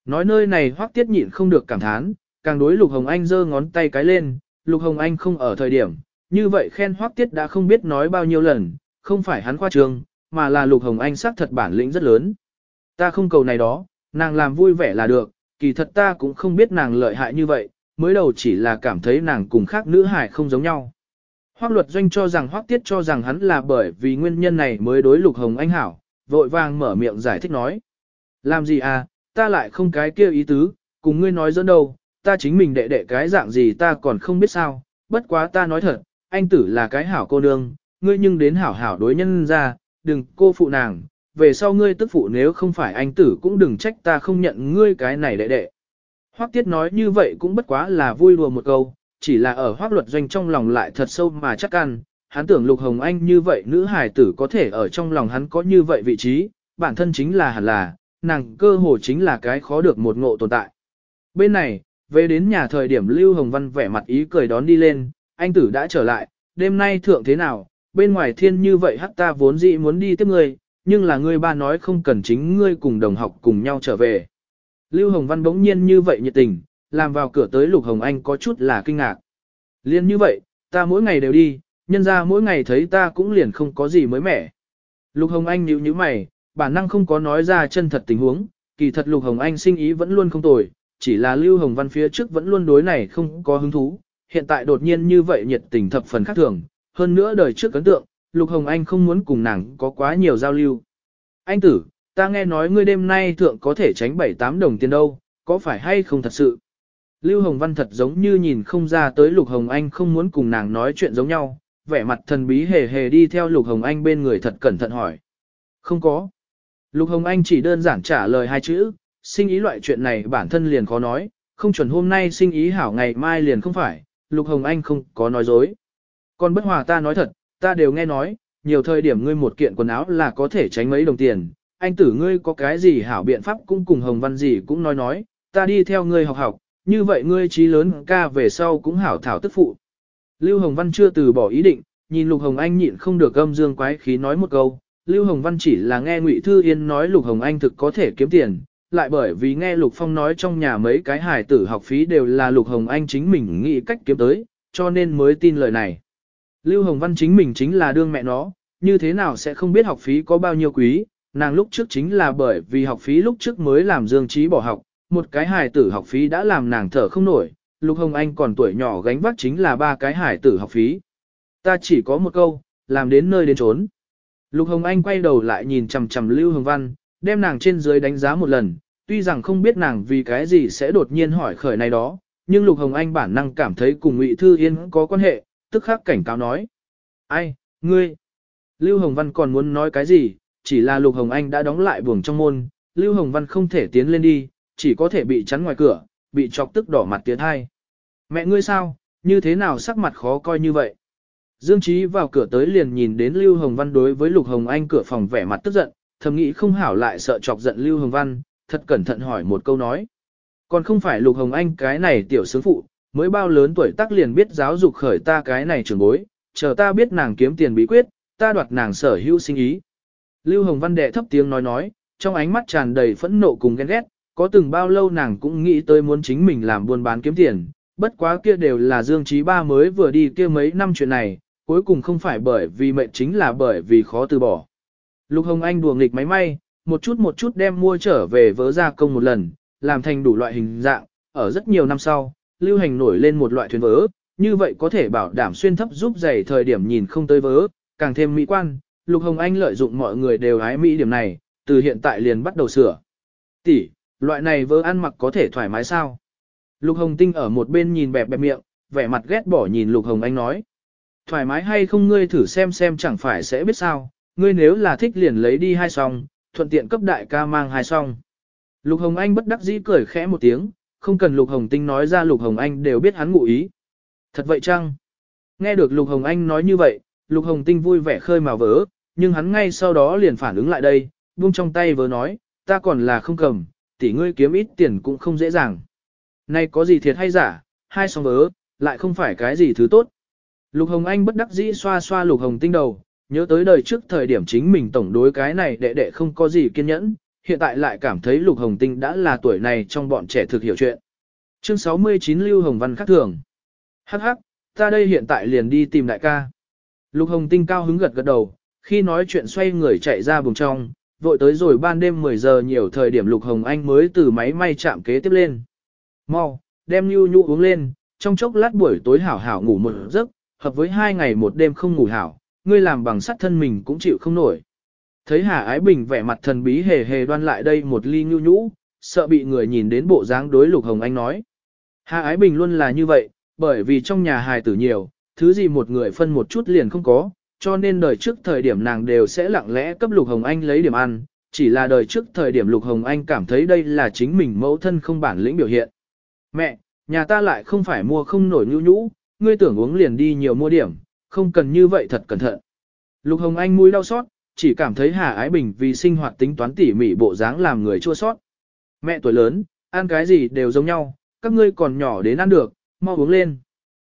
Nói nơi này hoắc tiết nhịn không được cảm thán, càng đối Lục Hồng Anh giơ ngón tay cái lên, Lục Hồng Anh không ở thời điểm, như vậy khen hoắc tiết đã không biết nói bao nhiêu lần, không phải hắn khoa trương, mà là Lục Hồng Anh xác thật bản lĩnh rất lớn. Ta không cầu này đó, nàng làm vui vẻ là được, kỳ thật ta cũng không biết nàng lợi hại như vậy, mới đầu chỉ là cảm thấy nàng cùng khác nữ hải không giống nhau. hoắc luật doanh cho rằng hoắc tiết cho rằng hắn là bởi vì nguyên nhân này mới đối lục hồng anh hảo, vội vàng mở miệng giải thích nói. Làm gì à, ta lại không cái kia ý tứ, cùng ngươi nói dẫn đâu, ta chính mình đệ đệ cái dạng gì ta còn không biết sao, bất quá ta nói thật, anh tử là cái hảo cô nương, ngươi nhưng đến hảo hảo đối nhân ra, đừng cô phụ nàng, về sau ngươi tức phụ nếu không phải anh tử cũng đừng trách ta không nhận ngươi cái này đệ đệ. Hoắc Tiết nói như vậy cũng bất quá là vui đùa một câu, chỉ là ở Hoắc Luật Doanh trong lòng lại thật sâu mà chắc ăn, hắn tưởng Lục Hồng Anh như vậy nữ hài tử có thể ở trong lòng hắn có như vậy vị trí, bản thân chính là hẳn là, nàng cơ hồ chính là cái khó được một ngộ tồn tại. Bên này, về đến nhà thời điểm Lưu Hồng Văn vẻ mặt ý cười đón đi lên, anh tử đã trở lại, đêm nay thượng thế nào, bên ngoài thiên như vậy hắc ta vốn dĩ muốn đi tiếp ngươi, nhưng là ngươi ba nói không cần chính ngươi cùng đồng học cùng nhau trở về. Lưu Hồng Văn bỗng nhiên như vậy nhiệt tình, làm vào cửa tới Lục Hồng Anh có chút là kinh ngạc. Liên như vậy, ta mỗi ngày đều đi, nhân ra mỗi ngày thấy ta cũng liền không có gì mới mẻ. Lục Hồng Anh nhíu nhíu mày, bản năng không có nói ra chân thật tình huống, kỳ thật Lục Hồng Anh sinh ý vẫn luôn không tồi, chỉ là Lưu Hồng Văn phía trước vẫn luôn đối này không có hứng thú, hiện tại đột nhiên như vậy nhiệt tình thập phần khác thường, hơn nữa đời trước ấn tượng, Lục Hồng Anh không muốn cùng nàng có quá nhiều giao lưu. Anh tử, ta nghe nói ngươi đêm nay thượng có thể tránh 7-8 đồng tiền đâu, có phải hay không thật sự? Lưu Hồng Văn thật giống như nhìn không ra tới Lục Hồng Anh không muốn cùng nàng nói chuyện giống nhau, vẻ mặt thần bí hề hề đi theo Lục Hồng Anh bên người thật cẩn thận hỏi. Không có. Lục Hồng Anh chỉ đơn giản trả lời hai chữ, sinh ý loại chuyện này bản thân liền khó nói, không chuẩn hôm nay sinh ý hảo ngày mai liền không phải, Lục Hồng Anh không có nói dối. Còn bất hòa ta nói thật, ta đều nghe nói, nhiều thời điểm ngươi một kiện quần áo là có thể tránh mấy đồng tiền, anh tử ngươi có cái gì hảo biện pháp cũng cùng Hồng Văn gì cũng nói nói, ta đi theo ngươi học học, như vậy ngươi trí lớn ca về sau cũng hảo thảo tức phụ. Lưu Hồng Văn chưa từ bỏ ý định, nhìn Lục Hồng Anh nhịn không được âm dương quái khí nói một câu, Lưu Hồng Văn chỉ là nghe Ngụy Thư Yên nói Lục Hồng Anh thực có thể kiếm tiền, lại bởi vì nghe Lục Phong nói trong nhà mấy cái hài tử học phí đều là Lục Hồng Anh chính mình nghĩ cách kiếm tới, cho nên mới tin lời này. Lưu Hồng Văn chính mình chính là đương mẹ nó, như thế nào sẽ không biết học phí có bao nhiêu quý, nàng lúc trước chính là bởi vì học phí lúc trước mới làm Dương Trí bỏ học, một cái hài tử học phí đã làm nàng thở không nổi, Lục Hồng Anh còn tuổi nhỏ gánh vác chính là ba cái hài tử học phí. Ta chỉ có một câu, làm đến nơi đến trốn. Lục Hồng Anh quay đầu lại nhìn chằm chằm Lưu Hồng Văn, đem nàng trên dưới đánh giá một lần, tuy rằng không biết nàng vì cái gì sẽ đột nhiên hỏi khởi này đó, nhưng Lục Hồng Anh bản năng cảm thấy cùng Ngụy Thư Yên có quan hệ, tức khắc cảnh cáo nói. Ai, ngươi? Lưu Hồng Văn còn muốn nói cái gì, chỉ là Lục Hồng Anh đã đóng lại buồng trong môn, Lưu Hồng Văn không thể tiến lên đi, chỉ có thể bị chắn ngoài cửa, bị chọc tức đỏ mặt tiến hai. Mẹ ngươi sao, như thế nào sắc mặt khó coi như vậy? Dương Chí vào cửa tới liền nhìn đến Lưu Hồng Văn đối với Lục Hồng Anh cửa phòng vẻ mặt tức giận, thầm nghĩ không hảo lại sợ chọc giận Lưu Hồng Văn, thật cẩn thận hỏi một câu nói. Còn không phải Lục Hồng Anh cái này tiểu sướng phụ, mới bao lớn tuổi tác liền biết giáo dục khởi ta cái này trưởng bối, chờ ta biết nàng kiếm tiền bí quyết, ta đoạt nàng sở hữu sinh ý. Lưu Hồng Văn đệ thấp tiếng nói nói, trong ánh mắt tràn đầy phẫn nộ cùng ghen ghét, có từng bao lâu nàng cũng nghĩ tới muốn chính mình làm buôn bán kiếm tiền, bất quá kia đều là Dương Trí Ba mới vừa đi kia mấy năm chuyện này, cuối cùng không phải bởi vì mệnh chính là bởi vì khó từ bỏ. Lục Hồng Anh đùa nghịch máy may, một chút một chút đem mua trở về vớ gia công một lần, làm thành đủ loại hình dạng, ở rất nhiều năm sau, lưu hành nổi lên một loại thuyền vớ, như vậy có thể bảo đảm xuyên thấp giúp giày thời điểm nhìn không tới vớ, càng thêm mỹ quan, Lục Hồng Anh lợi dụng mọi người đều hái mỹ điểm này, từ hiện tại liền bắt đầu sửa. Tỷ, loại này vớ ăn mặc có thể thoải mái sao? Lục Hồng Tinh ở một bên nhìn bẹp bẹp miệng, vẻ mặt ghét bỏ nhìn Lục Hồng Anh nói. Thoải mái hay không ngươi thử xem xem chẳng phải sẽ biết sao, ngươi nếu là thích liền lấy đi hai song, thuận tiện cấp đại ca mang hai song. Lục Hồng Anh bất đắc dĩ cười khẽ một tiếng, không cần Lục Hồng Tinh nói ra Lục Hồng Anh đều biết hắn ngụ ý. Thật vậy chăng? Nghe được Lục Hồng Anh nói như vậy, Lục Hồng Tinh vui vẻ khơi mà vớ, nhưng hắn ngay sau đó liền phản ứng lại đây, buông trong tay vớ nói, ta còn là không cầm, tỷ ngươi kiếm ít tiền cũng không dễ dàng. Nay có gì thiệt hay giả, hai song vớ, lại không phải cái gì thứ tốt. Lục Hồng Anh bất đắc dĩ xoa xoa Lục Hồng Tinh đầu, nhớ tới đời trước thời điểm chính mình tổng đối cái này đệ đệ không có gì kiên nhẫn, hiện tại lại cảm thấy Lục Hồng Tinh đã là tuổi này trong bọn trẻ thực hiểu chuyện. Chương 69 Lưu Hồng Văn khắc thường. Hắc hắc, ta đây hiện tại liền đi tìm đại ca. Lục Hồng Tinh cao hứng gật gật đầu, khi nói chuyện xoay người chạy ra vùng trong, vội tới rồi ban đêm 10 giờ nhiều thời điểm Lục Hồng Anh mới từ máy may chạm kế tiếp lên. Mau, đem nhu nhu uống lên, trong chốc lát buổi tối hảo hảo ngủ một giấc, hợp với hai ngày một đêm không ngủ hảo, ngươi làm bằng sắt thân mình cũng chịu không nổi. Thấy Hà Ái Bình vẻ mặt thần bí hề hề đoan lại đây một ly nhu nhũ, sợ bị người nhìn đến bộ dáng đối Lục Hồng Anh nói. Hà Ái Bình luôn là như vậy, bởi vì trong nhà hài tử nhiều, thứ gì một người phân một chút liền không có, cho nên đời trước thời điểm nàng đều sẽ lặng lẽ cấp Lục Hồng Anh lấy điểm ăn, chỉ là đời trước thời điểm Lục Hồng Anh cảm thấy đây là chính mình mẫu thân không bản lĩnh biểu hiện. Mẹ, nhà ta lại không phải mua không nổi nhu nhũ, ngươi tưởng uống liền đi nhiều mua điểm, không cần như vậy thật cẩn thận. Lục Hồng Anh mũi đau xót, chỉ cảm thấy Hà Ái Bình vì sinh hoạt tính toán tỉ mỉ bộ dáng làm người chua xót. Mẹ tuổi lớn, ăn cái gì đều giống nhau, các ngươi còn nhỏ đến ăn được, mau uống lên.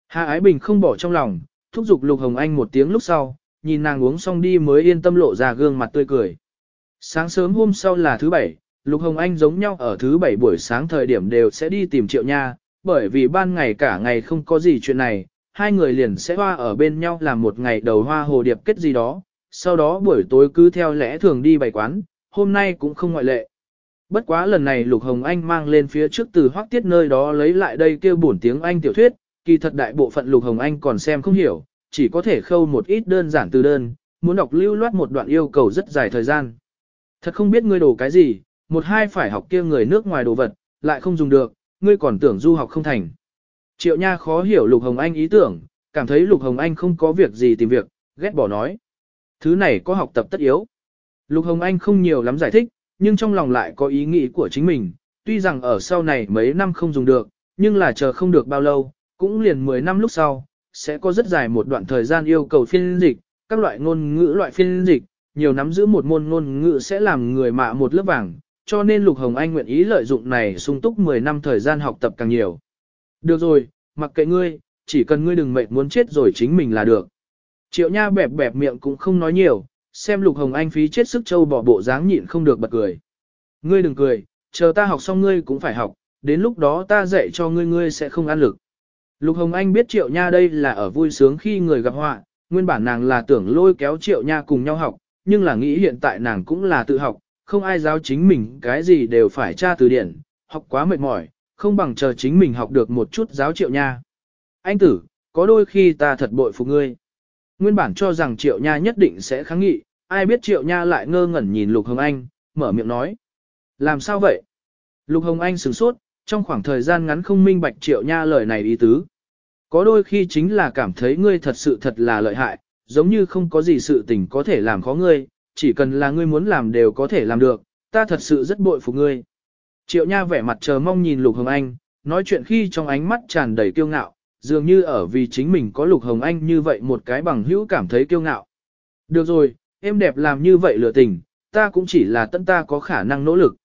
Hà Ái Bình không bỏ trong lòng, thúc giục Lục Hồng Anh một tiếng lúc sau, nhìn nàng uống xong đi mới yên tâm lộ ra gương mặt tươi cười. Sáng sớm hôm sau là thứ bảy, Lục Hồng Anh giống nhau ở thứ bảy buổi sáng thời điểm đều sẽ đi tìm Triệu Nha, bởi vì ban ngày cả ngày không có gì chuyện này, hai người liền sẽ hoa ở bên nhau làm một ngày đầu hoa hồ điệp kết gì đó, sau đó buổi tối cứ theo lẽ thường đi bày quán, hôm nay cũng không ngoại lệ. Bất quá lần này Lục Hồng Anh mang lên phía trước từ hoác tiết nơi đó lấy lại đây kêu bổn tiếng Anh tiểu thuyết, kỳ thật đại bộ phận Lục Hồng Anh còn xem không hiểu, chỉ có thể khâu một ít đơn giản từ đơn, muốn đọc lưu loát một đoạn yêu cầu rất dài thời gian. Thật không biết ngươi đồ cái gì, một hai phải học kia người nước ngoài đồ vật, lại không dùng được, ngươi còn tưởng du học không thành. Triệu Nha khó hiểu Lục Hồng Anh ý tưởng, cảm thấy Lục Hồng Anh không có việc gì tìm việc, ghét bỏ nói. Thứ này có học tập tất yếu. Lục Hồng Anh không nhiều lắm giải thích, nhưng trong lòng lại có ý nghĩ của chính mình, tuy rằng ở sau này mấy năm không dùng được, nhưng là chờ không được bao lâu, cũng liền 10 năm lúc sau, sẽ có rất dài một đoạn thời gian yêu cầu phiên dịch, các loại ngôn ngữ loại phiên dịch, nhiều nắm giữ một môn ngôn ngữ sẽ làm người mạ một lớp vàng, cho nên Lục Hồng Anh nguyện ý lợi dụng này sung túc 10 năm thời gian học tập càng nhiều. Được rồi, mặc kệ ngươi, chỉ cần ngươi đừng mệt muốn chết rồi chính mình là được. Triệu Nha bẹp bẹp miệng cũng không nói nhiều, xem Lục Hồng Anh phí chết sức châu bỏ bộ dáng nhịn không được bật cười. Ngươi đừng cười, chờ ta học xong ngươi cũng phải học, đến lúc đó ta dạy cho ngươi ngươi sẽ không ăn lực. Lục Hồng Anh biết Triệu Nha đây là ở vui sướng khi người gặp họa, nguyên bản nàng là tưởng lôi kéo Triệu Nha cùng nhau học, nhưng là nghĩ hiện tại nàng cũng là tự học, không ai giáo chính mình cái gì đều phải tra từ điển, học quá mệt mỏi, không bằng chờ chính mình học được một chút giáo Triệu Nha. Anh tử, có đôi khi ta thật bội phục ngươi. Nguyên bản cho rằng Triệu Nha nhất định sẽ kháng nghị, ai biết Triệu Nha lại ngơ ngẩn nhìn Lục Hồng Anh, mở miệng nói. Làm sao vậy? Lục Hồng Anh sửng sốt, trong khoảng thời gian ngắn không minh bạch Triệu Nha lời này ý tứ. Có đôi khi chính là cảm thấy ngươi thật sự thật là lợi hại, giống như không có gì sự tình có thể làm khó ngươi, chỉ cần là ngươi muốn làm đều có thể làm được, ta thật sự rất bội phục ngươi. Triệu Nha vẻ mặt chờ mong nhìn Lục Hồng Anh, nói chuyện khi trong ánh mắt tràn đầy kiêu ngạo, dường như ở vì chính mình có Lục Hồng Anh như vậy một cái bằng hữu cảm thấy kiêu ngạo. Được rồi, em đẹp làm như vậy lừa tình, ta cũng chỉ là tận ta có khả năng nỗ lực.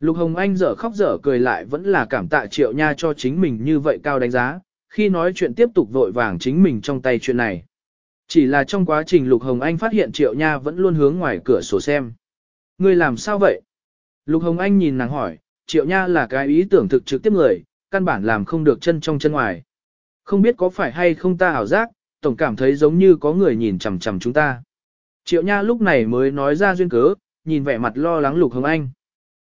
Lục Hồng Anh dở khóc dở cười lại vẫn là cảm tạ Triệu Nha cho chính mình như vậy cao đánh giá, khi nói chuyện tiếp tục vội vàng chính mình trong tay chuyện này. Chỉ là trong quá trình Lục Hồng Anh phát hiện Triệu Nha vẫn luôn hướng ngoài cửa sổ xem. Ngươi làm sao vậy? Lục Hồng Anh nhìn nàng hỏi, Triệu Nha là cái ý tưởng thực trực tiếp người, căn bản làm không được chân trong chân ngoài. Không biết có phải hay không ta ảo giác, tổng cảm thấy giống như có người nhìn chằm chằm chúng ta. Triệu Nha lúc này mới nói ra duyên cớ, nhìn vẻ mặt lo lắng Lục Hồng Anh.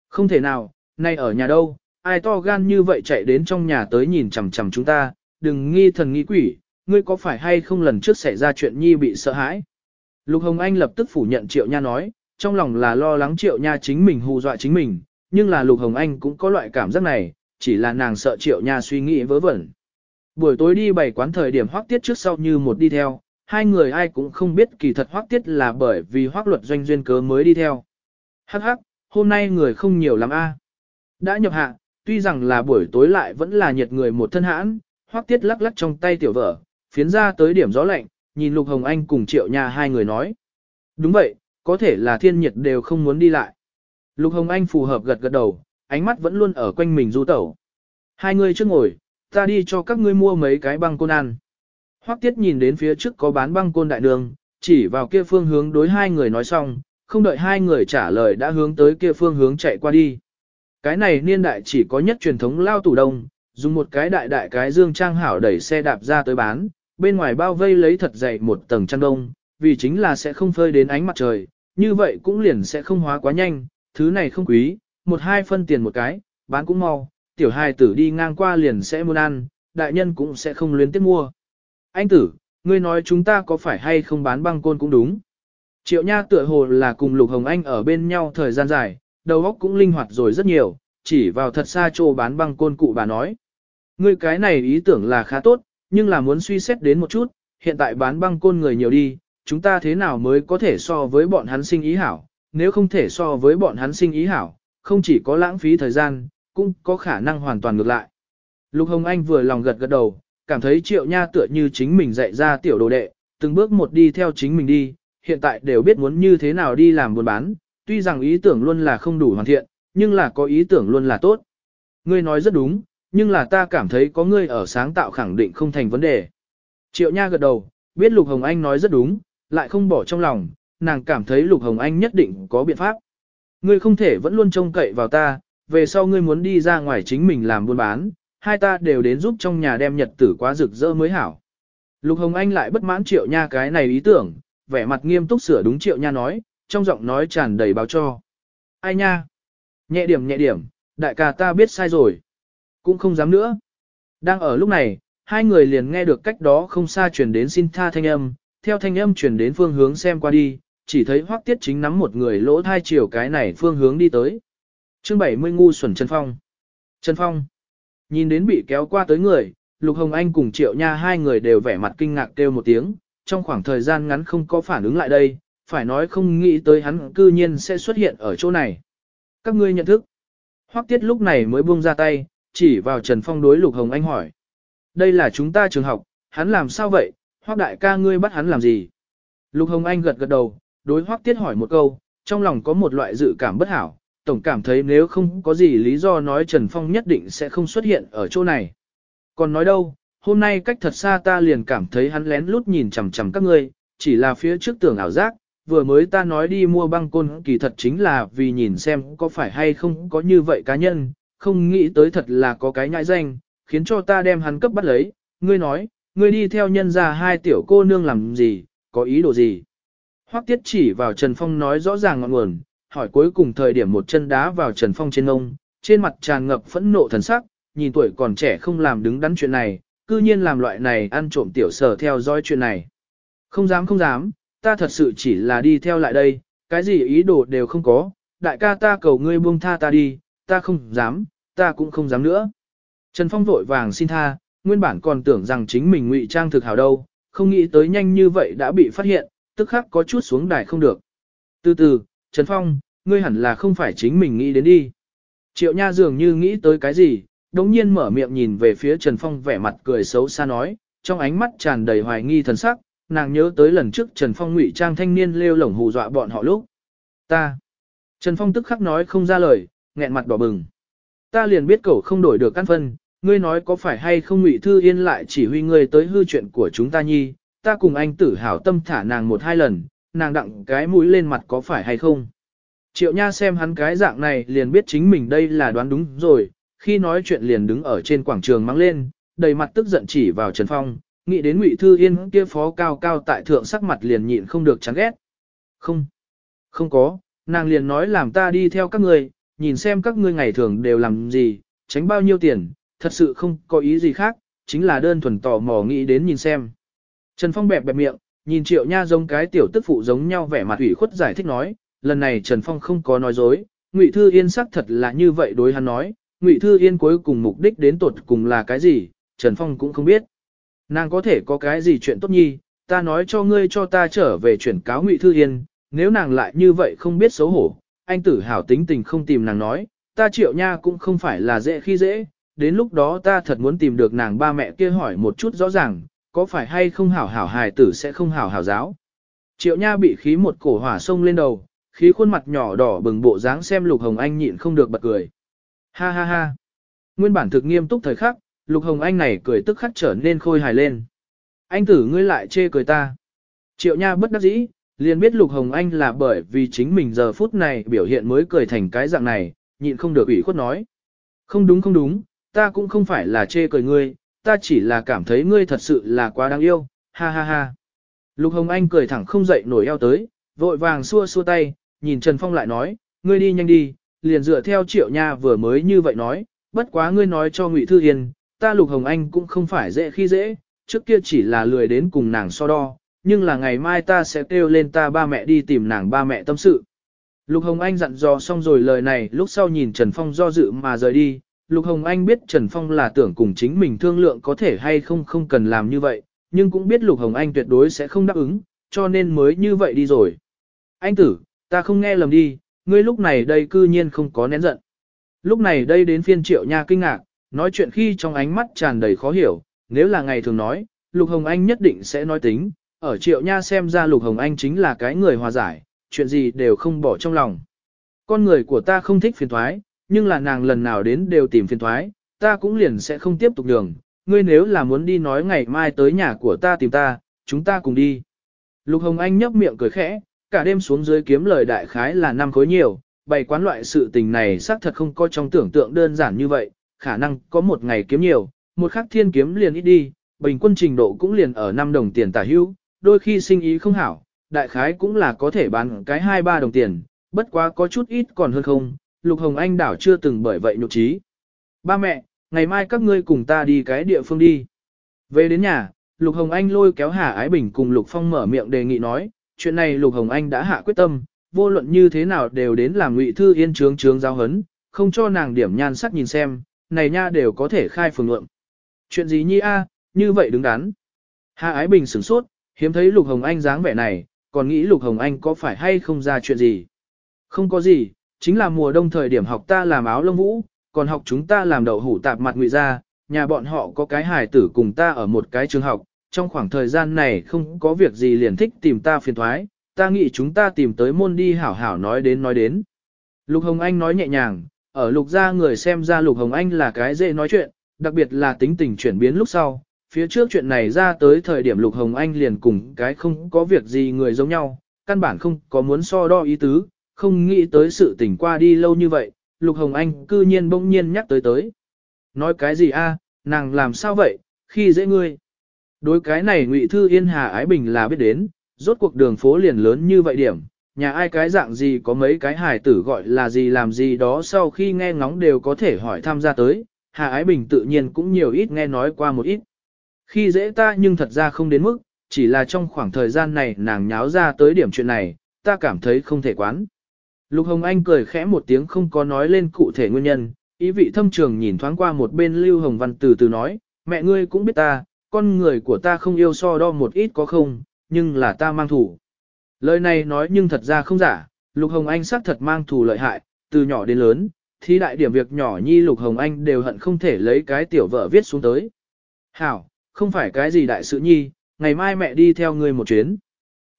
Không thể nào, nay ở nhà đâu, ai to gan như vậy chạy đến trong nhà tới nhìn chằm chằm chúng ta, đừng nghi thần nghi quỷ, ngươi có phải hay không lần trước xảy ra chuyện nhi bị sợ hãi. Lục Hồng Anh lập tức phủ nhận Triệu Nha nói, trong lòng là lo lắng Triệu Nha chính mình hù dọa chính mình, nhưng là Lục Hồng Anh cũng có loại cảm giác này, chỉ là nàng sợ Triệu Nha suy nghĩ vớ vẩn. Buổi tối đi bảy quán thời điểm hoác tiết trước sau như một đi theo, hai người ai cũng không biết kỳ thật hoác tiết là bởi vì hoác luật doanh duyên cớ mới đi theo. Hắc hắc, hôm nay người không nhiều lắm a. Đã nhập hạ, tuy rằng là buổi tối lại vẫn là nhiệt người một thân hãn, hoác tiết lắc lắc trong tay tiểu vợ, phiến ra tới điểm gió lạnh, nhìn Lục Hồng Anh cùng Triệu Nha hai người nói. Đúng vậy, có thể là thiên nhiệt đều không muốn đi lại. Lục Hồng Anh phù hợp gật gật đầu, ánh mắt vẫn luôn ở quanh mình du tẩu. Hai người trước ngồi, ta đi cho các ngươi mua mấy cái băng côn ăn. Hoắc Tiết nhìn đến phía trước có bán băng côn đại đường, chỉ vào kia phương hướng đối hai người nói xong, không đợi hai người trả lời đã hướng tới kia phương hướng chạy qua đi. Cái này niên đại chỉ có nhất truyền thống lao tủ đông, dùng một cái đại đại cái dương trang hảo đẩy xe đạp ra tới bán, bên ngoài bao vây lấy thật dày một tầng chăn đông, vì chính là sẽ không phơi đến ánh mặt trời, như vậy cũng liền sẽ không hóa quá nhanh, thứ này không quý, một hai phân tiền một cái, bán cũng mau, tiểu hài tử đi ngang qua liền sẽ muốn ăn, đại nhân cũng sẽ không luyến tiếp mua. Anh tử, ngươi nói chúng ta có phải hay không bán băng côn cũng đúng. Triệu Nha tựa hồ là cùng Lục Hồng Anh ở bên nhau thời gian dài, đầu óc cũng linh hoạt rồi rất nhiều, chỉ vào thật xa chỗ bán băng côn cụ bà nói. Ngươi cái này ý tưởng là khá tốt, nhưng là muốn suy xét đến một chút, hiện tại bán băng côn người nhiều đi, chúng ta thế nào mới có thể so với bọn hắn sinh ý hảo, nếu không thể so với bọn hắn sinh ý hảo, không chỉ có lãng phí thời gian, cũng có khả năng hoàn toàn ngược lại. Lục Hồng Anh vừa lòng gật gật đầu, cảm thấy triệu nha tựa như chính mình dạy ra tiểu đồ đệ, từng bước một đi theo chính mình đi, hiện tại đều biết muốn như thế nào đi làm buôn bán, tuy rằng ý tưởng luôn là không đủ hoàn thiện, nhưng là có ý tưởng luôn là tốt. Ngươi nói rất đúng, nhưng là ta cảm thấy có ngươi ở sáng tạo khẳng định không thành vấn đề. Triệu Nha gật đầu, biết Lục Hồng Anh nói rất đúng, lại không bỏ trong lòng, nàng cảm thấy Lục Hồng Anh nhất định có biện pháp. Ngươi không thể vẫn luôn trông cậy vào ta, về sau ngươi muốn đi ra ngoài chính mình làm buôn bán, hai ta đều đến giúp trong nhà đem nhật tử quá rực rỡ mới hảo. Lục Hồng Anh lại bất mãn Triệu Nha cái này ý tưởng, vẻ mặt nghiêm túc sửa đúng Triệu Nha nói, trong giọng nói tràn đầy báo cho. Ai nha? Nhẹ điểm nhẹ điểm, đại ca ta biết sai rồi. Cũng không dám nữa. Đang ở lúc này, hai người liền nghe được cách đó không xa truyền đến xin tha thanh âm, theo thanh âm truyền đến phương hướng xem qua đi, chỉ thấy Hoắc Tiết chính nắm một người lỗ thai chiều cái này phương hướng đi tới. Chương 70 ngu xuẩn Trần Phong. Trần Phong. Nhìn đến bị kéo qua tới người, Lục Hồng Anh cùng Triệu Nha hai người đều vẻ mặt kinh ngạc kêu một tiếng, trong khoảng thời gian ngắn không có phản ứng lại đây, phải nói không nghĩ tới hắn cư nhiên sẽ xuất hiện ở chỗ này. Các ngươi nhận thức. Hoắc Tiết lúc này mới buông ra tay, chỉ vào Trần Phong đối Lục Hồng Anh hỏi. Đây là chúng ta trường học, hắn làm sao vậy, Hoắc đại ca ngươi bắt hắn làm gì? Lục Hồng Anh gật gật đầu, đối Hoắc Tiết hỏi một câu, trong lòng có một loại dự cảm bất hảo, tổng cảm thấy nếu không có gì lý do nói Trần Phong nhất định sẽ không xuất hiện ở chỗ này. Còn nói đâu, hôm nay cách thật xa ta liền cảm thấy hắn lén lút nhìn chằm chằm các ngươi, chỉ là phía trước tưởng ảo giác, vừa mới ta nói đi mua băng côn kỳ thật chính là vì nhìn xem có phải hay không có như vậy cá nhân, không nghĩ tới thật là có cái nhãi danh, khiến cho ta đem hắn cấp bắt lấy, ngươi nói, ngươi đi theo nhân ra hai tiểu cô nương làm gì, có ý đồ gì. Hoắc tiết chỉ vào Trần Phong nói rõ ràng ngọn nguồn, hỏi cuối cùng thời điểm một chân đá vào Trần Phong trên ông, trên mặt tràn ngập phẫn nộ thần sắc, nhìn tuổi còn trẻ không làm đứng đắn chuyện này, cư nhiên làm loại này ăn trộm tiểu sở theo dõi chuyện này. Không dám không dám, ta thật sự chỉ là đi theo lại đây, cái gì ý đồ đều không có, đại ca ta cầu ngươi buông tha ta đi, ta không dám, ta cũng không dám nữa. Trần Phong vội vàng xin tha, nguyên bản còn tưởng rằng chính mình ngụy trang thực hảo đâu, không nghĩ tới nhanh như vậy đã bị phát hiện, tức khắc có chút xuống đài không được. Từ từ, Trần Phong, ngươi hẳn là không phải chính mình nghĩ đến đi. Triệu Nha dường như nghĩ tới cái gì, đống nhiên mở miệng nhìn về phía Trần Phong vẻ mặt cười xấu xa nói, trong ánh mắt tràn đầy hoài nghi thần sắc, nàng nhớ tới lần trước Trần Phong ngụy trang thanh niên lêu lổng hù dọa bọn họ lúc. Ta. Trần Phong tức khắc nói không ra lời, nghẹn mặt đỏ bừng. Ta liền biết cậu không đổi được căn phân, ngươi nói có phải hay không Ngụy Thư Yên lại chỉ huy ngươi tới hư chuyện của chúng ta nhi, ta cùng anh tử hảo tâm thả nàng một hai lần, nàng đặng cái mũi lên mặt có phải hay không. Triệu Nha xem hắn cái dạng này liền biết chính mình đây là đoán đúng rồi, khi nói chuyện liền đứng ở trên quảng trường mang lên, đầy mặt tức giận chỉ vào Trần Phong, nghĩ đến Ngụy Thư Yên kia phó cao cao tại thượng sắc mặt liền nhịn không được chán ghét. Không, không có, nàng liền nói làm ta đi theo các ngươi, nhìn xem các ngươi ngày thường đều làm gì, tránh bao nhiêu tiền, thật sự không có ý gì khác, chính là đơn thuần tò mò nghĩ đến nhìn xem. Trần Phong bẹp bẹp miệng, nhìn Triệu Nha giống cái tiểu tức phụ giống nhau vẻ mặt ủy khuất giải thích nói, lần này Trần Phong không có nói dối, Ngụy Thư Yên xác thật là như vậy đối hắn nói, Ngụy Thư Yên cuối cùng mục đích đến tột cùng là cái gì, Trần Phong cũng không biết. Nàng có thể có cái gì chuyện tốt nhi, ta nói cho ngươi cho ta trở về chuyển cáo Ngụy Thư Yên, nếu nàng lại như vậy không biết xấu hổ, anh tử hảo tính tình không tìm nàng nói, ta triệu nha cũng không phải là dễ khi dễ, đến lúc đó ta thật muốn tìm được nàng ba mẹ kia hỏi một chút rõ ràng, có phải hay không hảo hảo hài tử sẽ không hảo hảo giáo. Triệu nha bị khí một cổ hỏa sông lên đầu, khí khuôn mặt nhỏ đỏ bừng bộ dáng xem Lục Hồng Anh nhịn không được bật cười. Ha ha ha. Nguyên bản thực nghiêm túc thời khắc, Lục Hồng Anh này cười tức khắc trở nên khôi hài lên. Anh tử ngươi lại chê cười ta. Triệu nha bất đắc dĩ, liền biết Lục Hồng Anh là bởi vì chính mình giờ phút này biểu hiện mới cười thành cái dạng này, nhịn không được ủy khuất nói. Không đúng không đúng, ta cũng không phải là chê cười ngươi, ta chỉ là cảm thấy ngươi thật sự là quá đáng yêu, ha ha ha. Lục Hồng Anh cười thẳng không dậy nổi eo tới, vội vàng xua xua tay, nhìn Trần Phong lại nói, ngươi đi nhanh đi, liền dựa theo triệu nha vừa mới như vậy nói, bất quá ngươi nói cho Ngụy Thư Hiền, ta Lục Hồng Anh cũng không phải dễ khi dễ, trước kia chỉ là lười đến cùng nàng so đo, nhưng là ngày mai ta sẽ kêu lên ta ba mẹ đi tìm nàng ba mẹ tâm sự. Lục Hồng Anh dặn dò xong rồi lời này lúc sau nhìn Trần Phong do dự mà rời đi, Lục Hồng Anh biết Trần Phong là tưởng cùng chính mình thương lượng có thể hay không không cần làm như vậy, nhưng cũng biết Lục Hồng Anh tuyệt đối sẽ không đáp ứng, cho nên mới như vậy đi rồi. Anh tử, ta không nghe lầm đi, ngươi lúc này đây cư nhiên không có nén giận. Lúc này đây đến phiên triệu nha kinh ngạc, nói chuyện khi trong ánh mắt tràn đầy khó hiểu, nếu là ngày thường nói, Lục Hồng Anh nhất định sẽ nói tính, ở triệu nha xem ra Lục Hồng Anh chính là cái người hòa giải, chuyện gì đều không bỏ trong lòng. Con người của ta không thích phiền thoái, nhưng là nàng lần nào đến đều tìm phiền thoái, ta cũng liền sẽ không tiếp tục đường, ngươi nếu là muốn đi nói ngày mai tới nhà của ta tìm ta, chúng ta cùng đi. Lục Hồng Anh nhấp miệng cười khẽ, cả đêm xuống dưới kiếm lời đại khái là năm khối nhiều, bày quán loại sự tình này xác thật không có trong tưởng tượng đơn giản như vậy, khả năng có một ngày kiếm nhiều, một khắc thiên kiếm liền ít đi, bình quân trình độ cũng liền ở 5 đồng tiền tả hữu, đôi khi sinh ý không hảo, đại khái cũng là có thể bán cái 2-3 đồng tiền, bất quá có chút ít còn hơn không, Lục Hồng Anh đảo chưa từng bởi vậy nhục trí. Ba mẹ, ngày mai các ngươi cùng ta đi cái địa phương đi. Về đến nhà, Lục Hồng Anh lôi kéo Hà Ái Bình cùng Lục Phong mở miệng đề nghị nói, chuyện này Lục Hồng Anh đã hạ quyết tâm, vô luận như thế nào đều đến làm ngụy thư yên trướng trướng giao hấn, không cho nàng điểm nhan sắc nhìn xem, này nha đều có thể khai phường lượng. Chuyện gì nhi a, như vậy đứng đắn. Hà Ái Bình sửng sốt, hiếm thấy Lục Hồng Anh dáng vẻ này, còn nghĩ Lục Hồng Anh có phải hay không ra chuyện gì. Không có gì, chính là mùa đông thời điểm học ta làm áo lông vũ, còn học chúng ta làm đậu hủ tạp mặt ngụy ra, nhà bọn họ có cái hài tử cùng ta ở một cái trường học, trong khoảng thời gian này không có việc gì liền thích tìm ta phiền thoái, ta nghĩ chúng ta tìm tới môn đi hảo hảo nói đến nói đến. Lục Hồng Anh nói nhẹ nhàng, ở lục gia người xem ra Lục Hồng Anh là cái dễ nói chuyện, đặc biệt là tính tình chuyển biến lúc sau. Phía trước chuyện này ra tới thời điểm Lục Hồng Anh liền cùng cái không có việc gì người giống nhau, căn bản không có muốn so đo ý tứ, không nghĩ tới sự tình qua đi lâu như vậy, Lục Hồng Anh cư nhiên bỗng nhiên nhắc tới tới. Nói cái gì a? nàng làm sao vậy, khi dễ ngươi. Đối cái này Ngụy Thư Yên Hà Ái Bình là biết đến, rốt cuộc đường phố liền lớn như vậy điểm, nhà ai cái dạng gì có mấy cái hài tử gọi là gì làm gì đó sau khi nghe ngóng đều có thể hỏi tham gia tới, Hà Ái Bình tự nhiên cũng nhiều ít nghe nói qua một ít. Khi dễ ta nhưng thật ra không đến mức, chỉ là trong khoảng thời gian này nàng nháo ra tới điểm chuyện này, ta cảm thấy không thể quán. Lục Hồng Anh cười khẽ một tiếng không có nói lên cụ thể nguyên nhân, ý vị thâm trường nhìn thoáng qua một bên Lưu Hồng Văn từ từ nói, mẹ ngươi cũng biết ta, con người của ta không yêu so đo một ít có không, nhưng là ta mang thủ. Lời này nói nhưng thật ra không giả, Lục Hồng Anh xác thật mang thù lợi hại, từ nhỏ đến lớn, thì đại điểm việc nhỏ nhi Lục Hồng Anh đều hận không thể lấy cái tiểu vợ viết xuống tới. Hảo, không phải cái gì đại sự nhi, ngày mai mẹ đi theo ngươi một chuyến.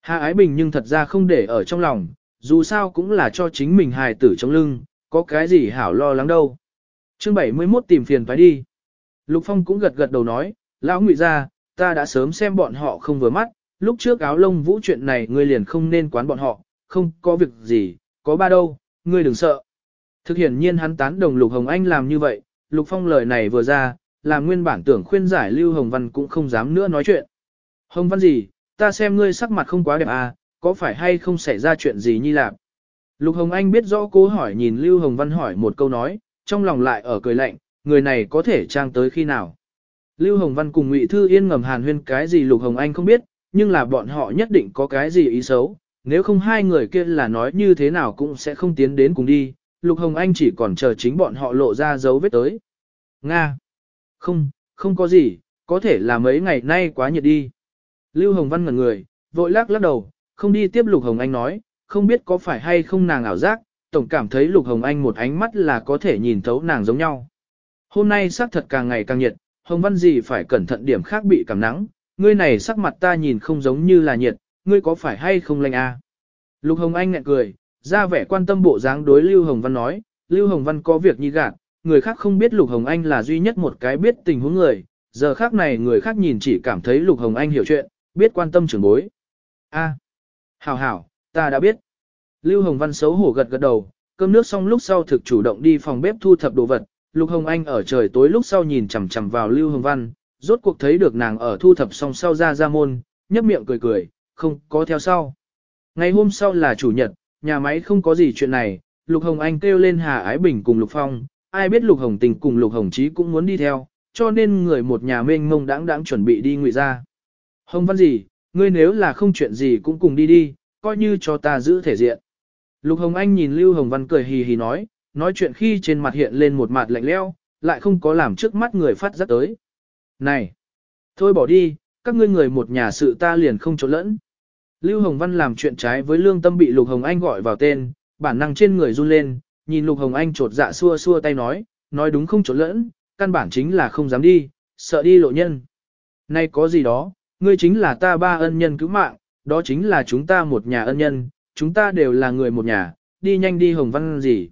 Hà Ái Bình nhưng thật ra không để ở trong lòng, dù sao cũng là cho chính mình hài tử trong lưng, có cái gì hảo lo lắng đâu. Chương 71 tìm phiền phải đi. Lục Phong cũng gật gật đầu nói, lão ngụy ra, ta đã sớm xem bọn họ không vừa mắt, lúc trước áo lông vũ chuyện này ngươi liền không nên quán bọn họ, không có việc gì, có ba đâu, ngươi đừng sợ. Thực hiện nhiên hắn tán đồng Lục Hồng Anh làm như vậy, Lục Phong lời này vừa ra, làm nguyên bản tưởng khuyên giải Lưu Hồng Văn cũng không dám nữa nói chuyện. Hồng Văn gì, ta xem ngươi sắc mặt không quá đẹp à, có phải hay không xảy ra chuyện gì nhi lạc? Lục Hồng Anh biết rõ cố hỏi nhìn Lưu Hồng Văn hỏi một câu nói, trong lòng lại ở cười lạnh, người này có thể trang tới khi nào? Lưu Hồng Văn cùng Ngụy Thư Yên ngầm hàn huyên cái gì Lục Hồng Anh không biết, nhưng là bọn họ nhất định có cái gì ý xấu, nếu không hai người kia là nói như thế nào cũng sẽ không tiến đến cùng đi, Lục Hồng Anh chỉ còn chờ chính bọn họ lộ ra dấu vết tới. Nga! Không, không có gì, có thể là mấy ngày nay quá nhiệt đi. Lưu Hồng Văn ngẩn người, vội lắc lắc đầu, không đi tiếp Lục Hồng Anh nói, không biết có phải hay không nàng ảo giác, tổng cảm thấy Lục Hồng Anh một ánh mắt là có thể nhìn thấu nàng giống nhau. Hôm nay sắc thật càng ngày càng nhiệt, Hồng Văn gì phải cẩn thận điểm khác bị cảm nắng, ngươi này sắc mặt ta nhìn không giống như là nhiệt, ngươi có phải hay không lạnh à? Lục Hồng Anh ngẹn cười, ra vẻ quan tâm bộ dáng đối Lưu Hồng Văn nói, Lưu Hồng Văn có việc nhi gạt, người khác không biết Lục Hồng Anh là duy nhất một cái biết tình huống người, giờ khác này người khác nhìn chỉ cảm thấy Lục Hồng Anh hiểu chuyện, biết quan tâm trưởng bối. A, hảo hảo, ta đã biết. Lưu Hồng Văn xấu hổ gật gật đầu, cơm nước xong lúc sau thực chủ động đi phòng bếp thu thập đồ vật, Lục Hồng Anh ở trời tối lúc sau nhìn chằm chằm vào Lưu Hồng Văn, rốt cuộc thấy được nàng ở thu thập xong sau ra ra môn, nhấp miệng cười cười, không có theo sau. Ngày hôm sau là chủ nhật, nhà máy không có gì chuyện này, Lục Hồng Anh kêu lên Hà Ái Bình cùng Lục Phong, ai biết Lục Hồng Tình cùng Lục Hồng Chí cũng muốn đi theo, cho nên người một nhà mênh mông đáng đáng chuẩn bị đi ngụy ra. Hồng Văn gì, ngươi nếu là không chuyện gì cũng cùng đi đi, coi như cho ta giữ thể diện. Lục Hồng Anh nhìn Lưu Hồng Văn cười hì hì nói, nói chuyện khi trên mặt hiện lên một mặt lạnh leo, lại không có làm trước mắt người phát giác tới. Này! Thôi bỏ đi, các ngươi người một nhà sự ta liền không trốn lẫn. Lưu Hồng Văn làm chuyện trái với lương tâm bị Lục Hồng Anh gọi vào tên, bản năng trên người run lên, nhìn Lục Hồng Anh trột dạ xua xua tay nói, nói đúng không trốn lẫn, căn bản chính là không dám đi, sợ đi lộ nhân. Nay có gì đó, ngươi chính là ta ba ân nhân cứu mạng, đó chính là chúng ta một nhà ân nhân, chúng ta đều là người một nhà, đi nhanh đi Hồng Văn gì.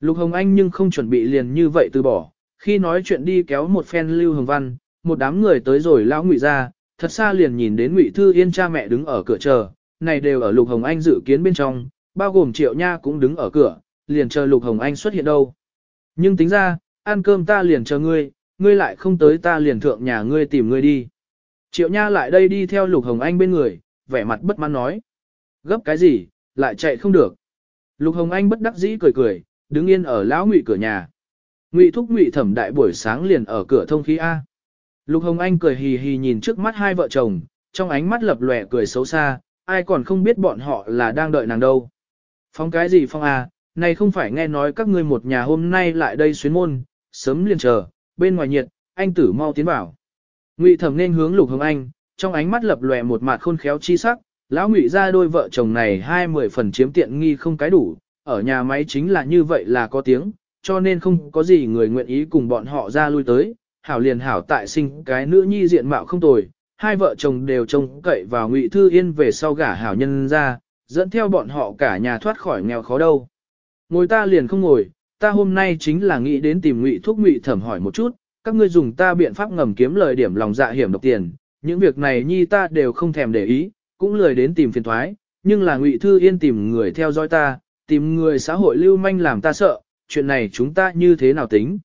Lục Hồng Anh nhưng không chuẩn bị liền như vậy từ bỏ, khi nói chuyện đi kéo một phen Lưu Hồng Văn, một đám người tới rồi lão ngụy ra, thật xa liền nhìn đến ngụy Thư Yên cha mẹ đứng ở cửa chờ, này đều ở Lục Hồng Anh dự kiến bên trong, bao gồm Triệu Nha cũng đứng ở cửa, liền chờ Lục Hồng Anh xuất hiện đâu. Nhưng tính ra, ăn cơm ta liền chờ ngươi, ngươi lại không tới ta liền thượng nhà ngươi tìm ngươi đi. Triệu Nha lại đây đi theo Lục Hồng Anh bên người, vẻ mặt bất mãn nói. Gấp cái gì, lại chạy không được. Lục Hồng Anh bất đắc dĩ cười cười, đứng yên ở lão ngụy cửa nhà. Ngụy thúc ngụy thẩm đại buổi sáng liền ở cửa thông khí A. Lục Hồng Anh cười hì hì nhìn trước mắt hai vợ chồng, trong ánh mắt lập lòe cười xấu xa, ai còn không biết bọn họ là đang đợi nàng đâu. Phong cái gì phong A, này không phải nghe nói các ngươi một nhà hôm nay lại đây xuyến môn, sớm liền chờ, bên ngoài nhiệt, anh tử mau tiến vào. Ngụy thẩm nên hướng Lục Hồng Anh, trong ánh mắt lập lòe một mặt khôn khéo chi sắc, lão Ngụy ra đôi vợ chồng này hai mười phần chiếm tiện nghi không cái đủ, ở nhà máy chính là như vậy là có tiếng, cho nên không có gì người nguyện ý cùng bọn họ ra lui tới, hảo liền hảo tại sinh cái nữ nhi diện mạo không tồi, hai vợ chồng đều trông cậy vào Ngụy Thư Yên về sau gả hảo nhân ra, dẫn theo bọn họ cả nhà thoát khỏi nghèo khó đâu. Ngồi ta liền không ngồi, ta hôm nay chính là nghĩ đến tìm Ngụy Thúc Ngụy Thẩm hỏi một chút, các ngươi dùng ta biện pháp ngầm kiếm lời điểm lòng dạ hiểm độc tiền, những việc này nhi ta đều không thèm để ý, cũng lười đến tìm phiền thoái, nhưng là Ngụy Thư Yên tìm người theo dõi ta, tìm người xã hội lưu manh làm ta sợ, chuyện này chúng ta như thế nào tính.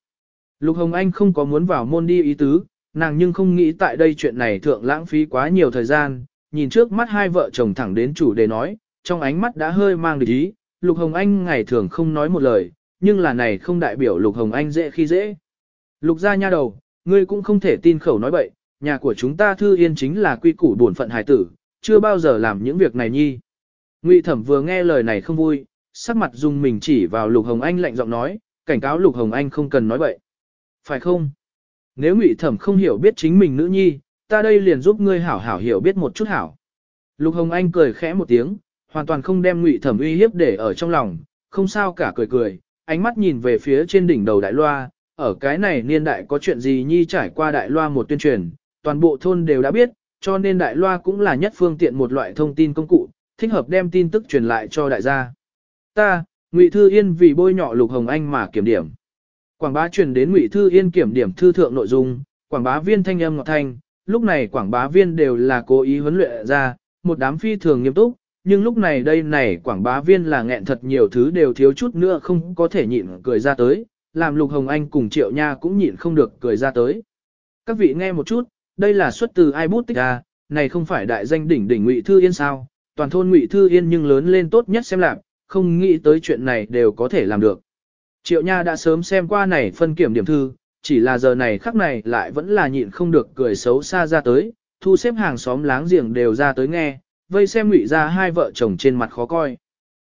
Lục Hồng Anh không có muốn vào môn đi ý tứ, nàng nhưng không nghĩ tại đây chuyện này thượng lãng phí quá nhiều thời gian, nhìn trước mắt hai vợ chồng thẳng đến chủ đề nói, trong ánh mắt đã hơi mang địch ý, Lục Hồng Anh ngày thường không nói một lời, nhưng là này không đại biểu Lục Hồng Anh dễ khi dễ. Lục gia nha đầu, ngươi cũng không thể tin khẩu nói bậy, nhà của chúng ta thư yên chính là quy củ bổn phận hài tử, chưa bao giờ làm những việc này nhi. Ngụy Thẩm vừa nghe lời này không vui, sắc mặt dùng mình chỉ vào Lục Hồng Anh lạnh giọng nói, cảnh cáo Lục Hồng Anh không cần nói bậy. Phải không? Nếu Ngụy Thẩm không hiểu biết chính mình nữ nhi, ta đây liền giúp ngươi hảo hảo hiểu biết một chút hảo. Lục Hồng Anh cười khẽ một tiếng, hoàn toàn không đem Ngụy Thẩm uy hiếp để ở trong lòng, không sao cả cười cười, ánh mắt nhìn về phía trên đỉnh đầu đại loa, ở cái này niên đại có chuyện gì nhi trải qua đại loa một tuyên truyền, toàn bộ thôn đều đã biết, cho nên đại loa cũng là nhất phương tiện một loại thông tin công cụ, thích hợp đem tin tức truyền lại cho đại gia. Ta, Ngụy Thư Yên vì bôi nhọ Lục Hồng Anh mà kiểm điểm. Quảng bá truyền đến Ngụy Thư Yên kiểm điểm thư thượng nội dung, quảng bá viên thanh âm ngọt thanh, lúc này quảng bá viên đều là cố ý huấn luyện ra, một đám phi thường nghiêm túc, nhưng lúc này đây này quảng bá viên là nghẹn thật nhiều thứ đều thiếu chút nữa không có thể nhịn cười ra tới, làm Lục Hồng Anh cùng Triệu Nha cũng nhịn không được cười ra tới. Các vị nghe một chút, đây là xuất từ ai bút tích à? này không phải đại danh đỉnh đỉnh Ngụy Thư Yên sao, toàn thôn Ngụy Thư Yên nhưng lớn lên tốt nhất xem lạc, không nghĩ tới chuyện này đều có thể làm được. Triệu Nha đã sớm xem qua này phân kiểm điểm thư, chỉ là giờ này khắc này lại vẫn là nhịn không được cười xấu xa ra tới, thu xếp hàng xóm láng giềng đều ra tới nghe, vây xem ngụy ra hai vợ chồng trên mặt khó coi.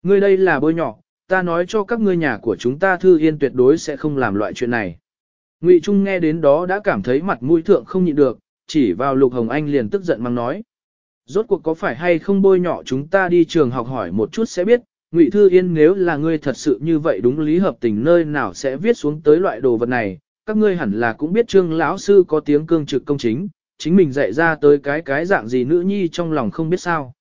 Ngươi đây là bôi nhỏ, ta nói cho các ngươi nhà của chúng ta thư yên tuyệt đối sẽ không làm loại chuyện này. Ngụy Trung nghe đến đó đã cảm thấy mặt mũi thượng không nhịn được, chỉ vào Lục Hồng Anh liền tức giận mang nói. Rốt cuộc có phải hay không bôi nhỏ chúng ta đi trường học hỏi một chút sẽ biết, Ngụy Thư Yên nếu là ngươi thật sự như vậy đúng lý hợp tình nơi nào sẽ viết xuống tới loại đồ vật này, các ngươi hẳn là cũng biết trương lão sư có tiếng cương trực công chính, chính mình dạy ra tới cái cái dạng gì nữ nhi trong lòng không biết sao.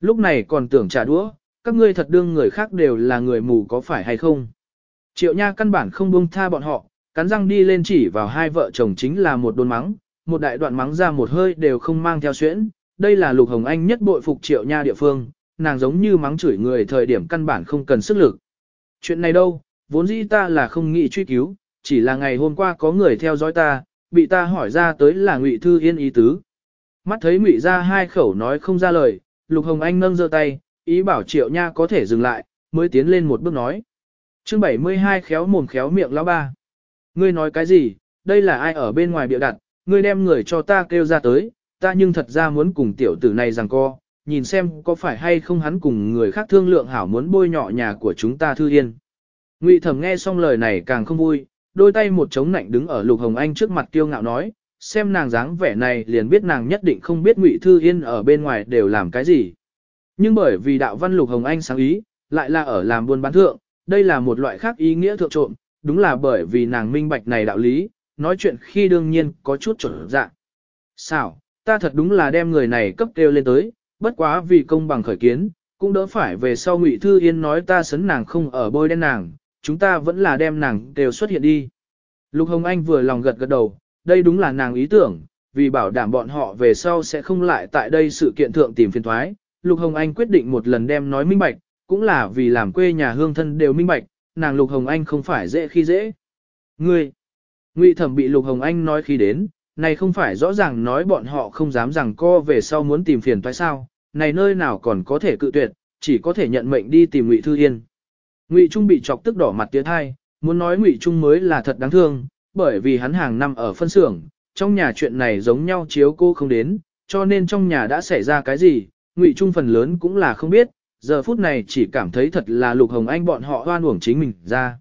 Lúc này còn tưởng trả đũa, các ngươi thật đương người khác đều là người mù có phải hay không. Triệu Nha căn bản không buông tha bọn họ, cắn răng đi lên chỉ vào hai vợ chồng chính là một đồn mắng, một đại đoạn mắng ra một hơi đều không mang theo xuyễn. Đây là Lục Hồng Anh nhất bội phục Triệu Nha địa phương, nàng giống như mắng chửi người thời điểm căn bản không cần sức lực. Chuyện này đâu, vốn dĩ ta là không nghĩ truy cứu, chỉ là ngày hôm qua có người theo dõi ta, bị ta hỏi ra tới là Ngụy Thư Yên ý tứ. Mắt thấy Ngụy ra hai khẩu nói không ra lời, Lục Hồng Anh nâng giơ tay, ý bảo Triệu Nha có thể dừng lại, mới tiến lên một bước nói. Chương 72 khéo mồm khéo miệng lão ba. Ngươi nói cái gì, đây là ai ở bên ngoài bịa đặt, ngươi đem người cho ta kêu ra tới, ta nhưng thật ra muốn cùng tiểu tử này rằng co, nhìn xem có phải hay không hắn cùng người khác thương lượng hảo muốn bôi nhọ nhà của chúng ta Thư Yên. Ngụy Thẩm nghe xong lời này càng không vui, đôi tay một chống nạnh đứng ở Lục Hồng Anh trước mặt kiêu ngạo nói, xem nàng dáng vẻ này liền biết nàng nhất định không biết Ngụy Thư Yên ở bên ngoài đều làm cái gì. Nhưng bởi vì đạo văn Lục Hồng Anh sáng ý, lại là ở làm buôn bán thượng, đây là một loại khác ý nghĩa thượng trộm, đúng là bởi vì nàng minh bạch này đạo lý, nói chuyện khi đương nhiên có chút trở dạng. Sao, ta thật đúng là đem người này cấp kêu lên tới, bất quá vì công bằng khởi kiến, cũng đỡ phải về sau Ngụy Thư Yên nói ta sấn nàng không ở bôi đen nàng, chúng ta vẫn là đem nàng đều xuất hiện đi. Lục Hồng Anh vừa lòng gật gật đầu, đây đúng là nàng ý tưởng, vì bảo đảm bọn họ về sau sẽ không lại tại đây sự kiện thượng tìm phiền thoái. Lục Hồng Anh quyết định một lần đem nói minh bạch, cũng là vì làm quê nhà hương thân đều minh bạch, nàng Lục Hồng Anh không phải dễ khi dễ. Ngươi, Ngụy Thẩm bị Lục Hồng Anh nói khi đến, này không phải rõ ràng nói bọn họ không dám rằng co về sau muốn tìm phiền toái sao, này nơi nào còn có thể cự tuyệt, chỉ có thể nhận mệnh đi tìm Ngụy Thư Yên. Ngụy Trung bị chọc tức đỏ mặt tiến hai, muốn nói Ngụy Trung mới là thật đáng thương, bởi vì hắn hàng năm ở phân xưởng, trong nhà chuyện này giống nhau chiếu cô không đến, cho nên trong nhà đã xảy ra cái gì, Ngụy Trung phần lớn cũng là không biết, giờ phút này chỉ cảm thấy thật là Lục Hồng Anh bọn họ hoan uổng chính mình ra.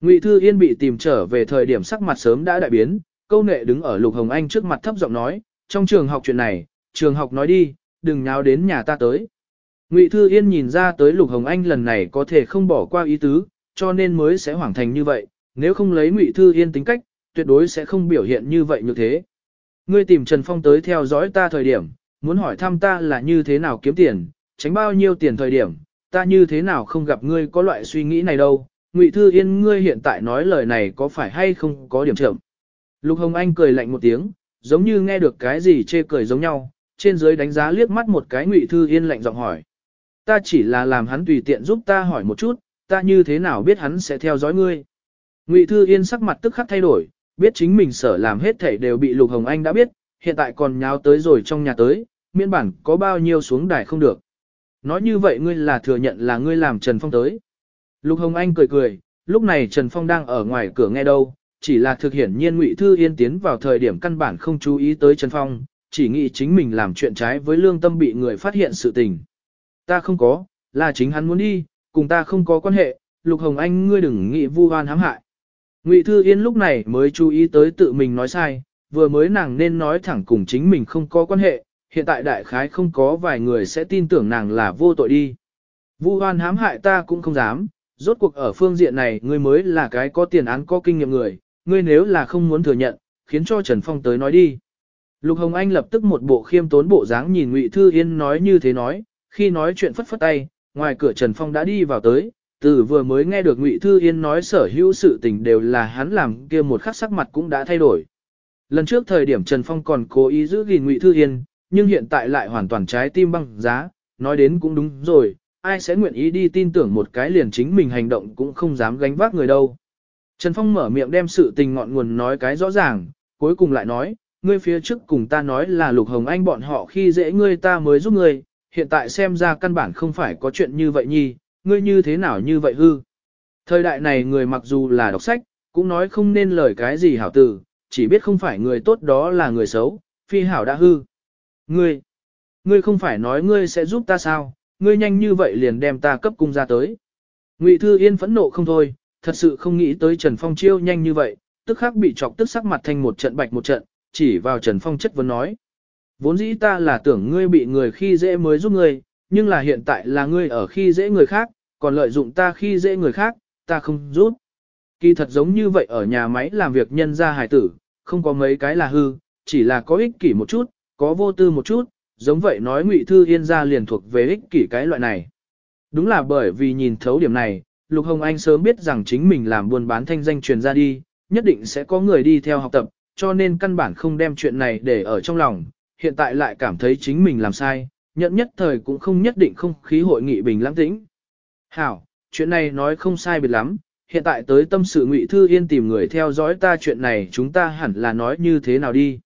Ngụy Thư Yên bị tìm trở về thời điểm sắc mặt sớm đã đại biến, câu nệ đứng ở Lục Hồng Anh trước mặt thấp giọng nói, trong trường học chuyện này, trường học nói đi, đừng nháo đến nhà ta tới. Ngụy Thư Yên nhìn ra tới Lục Hồng Anh lần này có thể không bỏ qua ý tứ, cho nên mới sẽ hoảng thành như vậy, nếu không lấy Ngụy Thư Yên tính cách, tuyệt đối sẽ không biểu hiện như vậy như thế. Ngươi tìm Trần Phong tới theo dõi ta thời điểm, muốn hỏi thăm ta là như thế nào kiếm tiền, tránh bao nhiêu tiền thời điểm, ta như thế nào không gặp ngươi có loại suy nghĩ này đâu. Ngụy Thư Yên ngươi hiện tại nói lời này có phải hay không có điểm chậm. Lục Hồng Anh cười lạnh một tiếng, giống như nghe được cái gì chê cười giống nhau, trên dưới đánh giá liếc mắt một cái Ngụy Thư Yên lạnh giọng hỏi. Ta chỉ là làm hắn tùy tiện giúp ta hỏi một chút, ta như thế nào biết hắn sẽ theo dõi ngươi. Ngụy Thư Yên sắc mặt tức khắc thay đổi, biết chính mình sở làm hết thảy đều bị Lục Hồng Anh đã biết, hiện tại còn nháo tới rồi trong nhà tới, miễn bản có bao nhiêu xuống đài không được. Nói như vậy ngươi là thừa nhận là ngươi làm Trần Phong tới. Lục Hồng Anh cười cười, lúc này Trần Phong đang ở ngoài cửa nghe đâu, chỉ là thực hiện nhiên Ngụy Thư Yên tiến vào thời điểm căn bản không chú ý tới Trần Phong, chỉ nghĩ chính mình làm chuyện trái với lương tâm bị người phát hiện sự tình. Ta không có, là chính hắn muốn đi, cùng ta không có quan hệ, Lục Hồng Anh ngươi đừng nghĩ vu oan hãm hại. Ngụy Thư Yên lúc này mới chú ý tới tự mình nói sai, vừa mới nàng nên nói thẳng cùng chính mình không có quan hệ, hiện tại đại khái không có vài người sẽ tin tưởng nàng là vô tội đi. Vu oan hãm hại ta cũng không dám, rốt cuộc ở phương diện này ngươi mới là cái có tiền án có kinh nghiệm người, ngươi nếu là không muốn thừa nhận, khiến cho Trần Phong tới nói đi. Lục Hồng Anh lập tức một bộ khiêm tốn bộ dáng nhìn Ngụy Thư Yên nói như thế nói, khi nói chuyện phất phất tay, ngoài cửa Trần Phong đã đi vào tới, từ vừa mới nghe được Ngụy Thư Yên nói sở hữu sự tình đều là hắn làm kia một khắc sắc mặt cũng đã thay đổi. Lần trước thời điểm Trần Phong còn cố ý giữ gìn Ngụy Thư Yên, nhưng hiện tại lại hoàn toàn trái tim băng giá, nói đến cũng đúng rồi, ai sẽ nguyện ý đi tin tưởng một cái liền chính mình hành động cũng không dám gánh vác người đâu. Trần Phong mở miệng đem sự tình ngọn nguồn nói cái rõ ràng, cuối cùng lại nói, ngươi phía trước cùng ta nói là Lục Hồng Anh bọn họ khi dễ ngươi ta mới giúp ngươi, hiện tại xem ra căn bản không phải có chuyện như vậy nhi, ngươi như thế nào như vậy hư. Thời đại này người mặc dù là đọc sách, cũng nói không nên lời cái gì hảo tử, chỉ biết không phải người tốt đó là người xấu, phi hảo đã hư. Ngươi, ngươi không phải nói ngươi sẽ giúp ta sao, ngươi nhanh như vậy liền đem ta cấp cung ra tới. Ngụy Thư Yên phẫn nộ không thôi, thật sự không nghĩ tới Trần Phong chiêu nhanh như vậy, tức khắc bị chọc tức sắc mặt thành một trận bạch một trận, chỉ vào Trần Phong chất vấn nói. Vốn dĩ ta là tưởng ngươi bị người khi dễ mới giúp ngươi, nhưng là hiện tại là ngươi ở khi dễ người khác, còn lợi dụng ta khi dễ người khác, ta không giúp. Kỳ thật giống như vậy ở nhà máy làm việc nhân gia hài tử, không có mấy cái là hư, chỉ là có ích kỷ một chút, có vô tư một chút, giống vậy nói Ngụy Thư Yên ra liền thuộc về ích kỷ cái loại này. Đúng là bởi vì nhìn thấu điểm này, Lục Hồng Anh sớm biết rằng chính mình làm buôn bán thanh danh truyền ra đi, nhất định sẽ có người đi theo học tập, cho nên căn bản không đem chuyện này để ở trong lòng, hiện tại lại cảm thấy chính mình làm sai, nhận nhất thời cũng không nhất định không khí hội nghị bình lãng tĩnh. Hảo, chuyện này nói không sai biệt lắm, hiện tại tới tâm sự Ngụy Thư Yên tìm người theo dõi ta chuyện này chúng ta hẳn là nói như thế nào đi.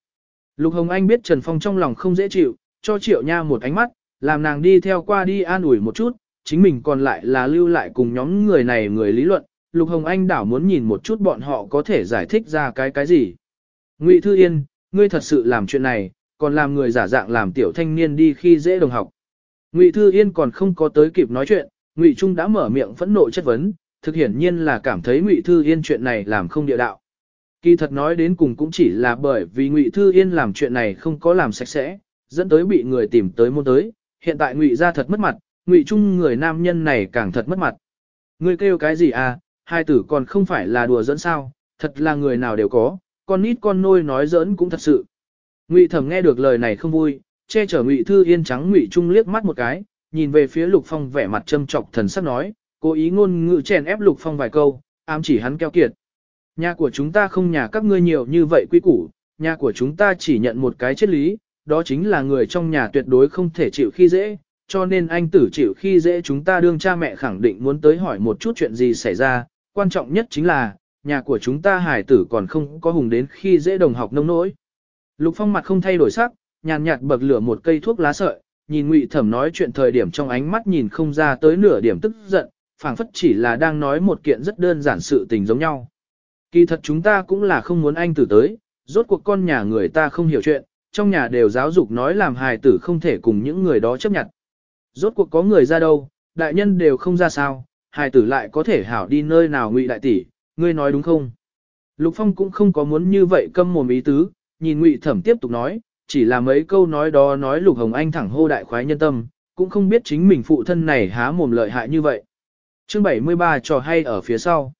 Lục Hồng Anh biết Trần Phong trong lòng không dễ chịu, cho Triệu Nha một ánh mắt, làm nàng đi theo qua đi an ủi một chút, chính mình còn lại là lưu lại cùng nhóm người này người lý luận, Lục Hồng Anh đảo muốn nhìn một chút bọn họ có thể giải thích ra cái cái gì. Ngụy Thư Yên, ngươi thật sự làm chuyện này, còn làm người giả dạng làm tiểu thanh niên đi khi dễ đồng học. Ngụy Thư Yên còn không có tới kịp nói chuyện, Ngụy Trung đã mở miệng phẫn nộ chất vấn, thực hiển nhiên là cảm thấy Ngụy Thư Yên chuyện này làm không địa đạo. Kỳ thật nói đến cùng cũng chỉ là bởi vì Ngụy Thư Yên làm chuyện này không có làm sạch sẽ, dẫn tới bị người tìm tới môn tới, hiện tại Ngụy ra thật mất mặt, Ngụy Trung người nam nhân này càng thật mất mặt. Ngươi kêu cái gì à, hai tử còn không phải là đùa dẫn sao, thật là người nào đều có, con nít con nôi nói giỡn cũng thật sự. Ngụy Thẩm nghe được lời này không vui, che chở Ngụy Thư Yên trắng Ngụy Trung liếc mắt một cái, nhìn về phía Lục Phong vẻ mặt châm trọc thần sắc nói, cố ý ngôn ngữ chèn ép Lục Phong vài câu, ám chỉ hắn keo kiệt. Nhà của chúng ta không nhà các ngươi nhiều như vậy quy củ, nhà của chúng ta chỉ nhận một cái triết lý, đó chính là người trong nhà tuyệt đối không thể chịu khi dễ, cho nên anh tử chịu khi dễ chúng ta đương cha mẹ khẳng định muốn tới hỏi một chút chuyện gì xảy ra, quan trọng nhất chính là, nhà của chúng ta hải tử còn không có hùng đến khi dễ đồng học nông nỗi. Lục Phong mặt không thay đổi sắc, nhàn nhạt bậc lửa một cây thuốc lá sợi, nhìn Ngụy Thẩm nói chuyện thời điểm trong ánh mắt nhìn không ra tới nửa điểm tức giận, phảng phất chỉ là đang nói một kiện rất đơn giản sự tình giống nhau. Kỳ thật chúng ta cũng là không muốn anh tử tới, rốt cuộc con nhà người ta không hiểu chuyện, trong nhà đều giáo dục nói làm hài tử không thể cùng những người đó chấp nhận. Rốt cuộc có người ra đâu, đại nhân đều không ra sao, hài tử lại có thể hảo đi nơi nào ngụy đại tỷ, ngươi nói đúng không? Lục Phong cũng không có muốn như vậy câm mồm ý tứ, nhìn ngụy thẩm tiếp tục nói, chỉ là mấy câu nói đó nói Lục Hồng Anh thẳng hô đại khoái nhân tâm, cũng không biết chính mình phụ thân này há mồm lợi hại như vậy. Chương 73 trò hay ở phía sau.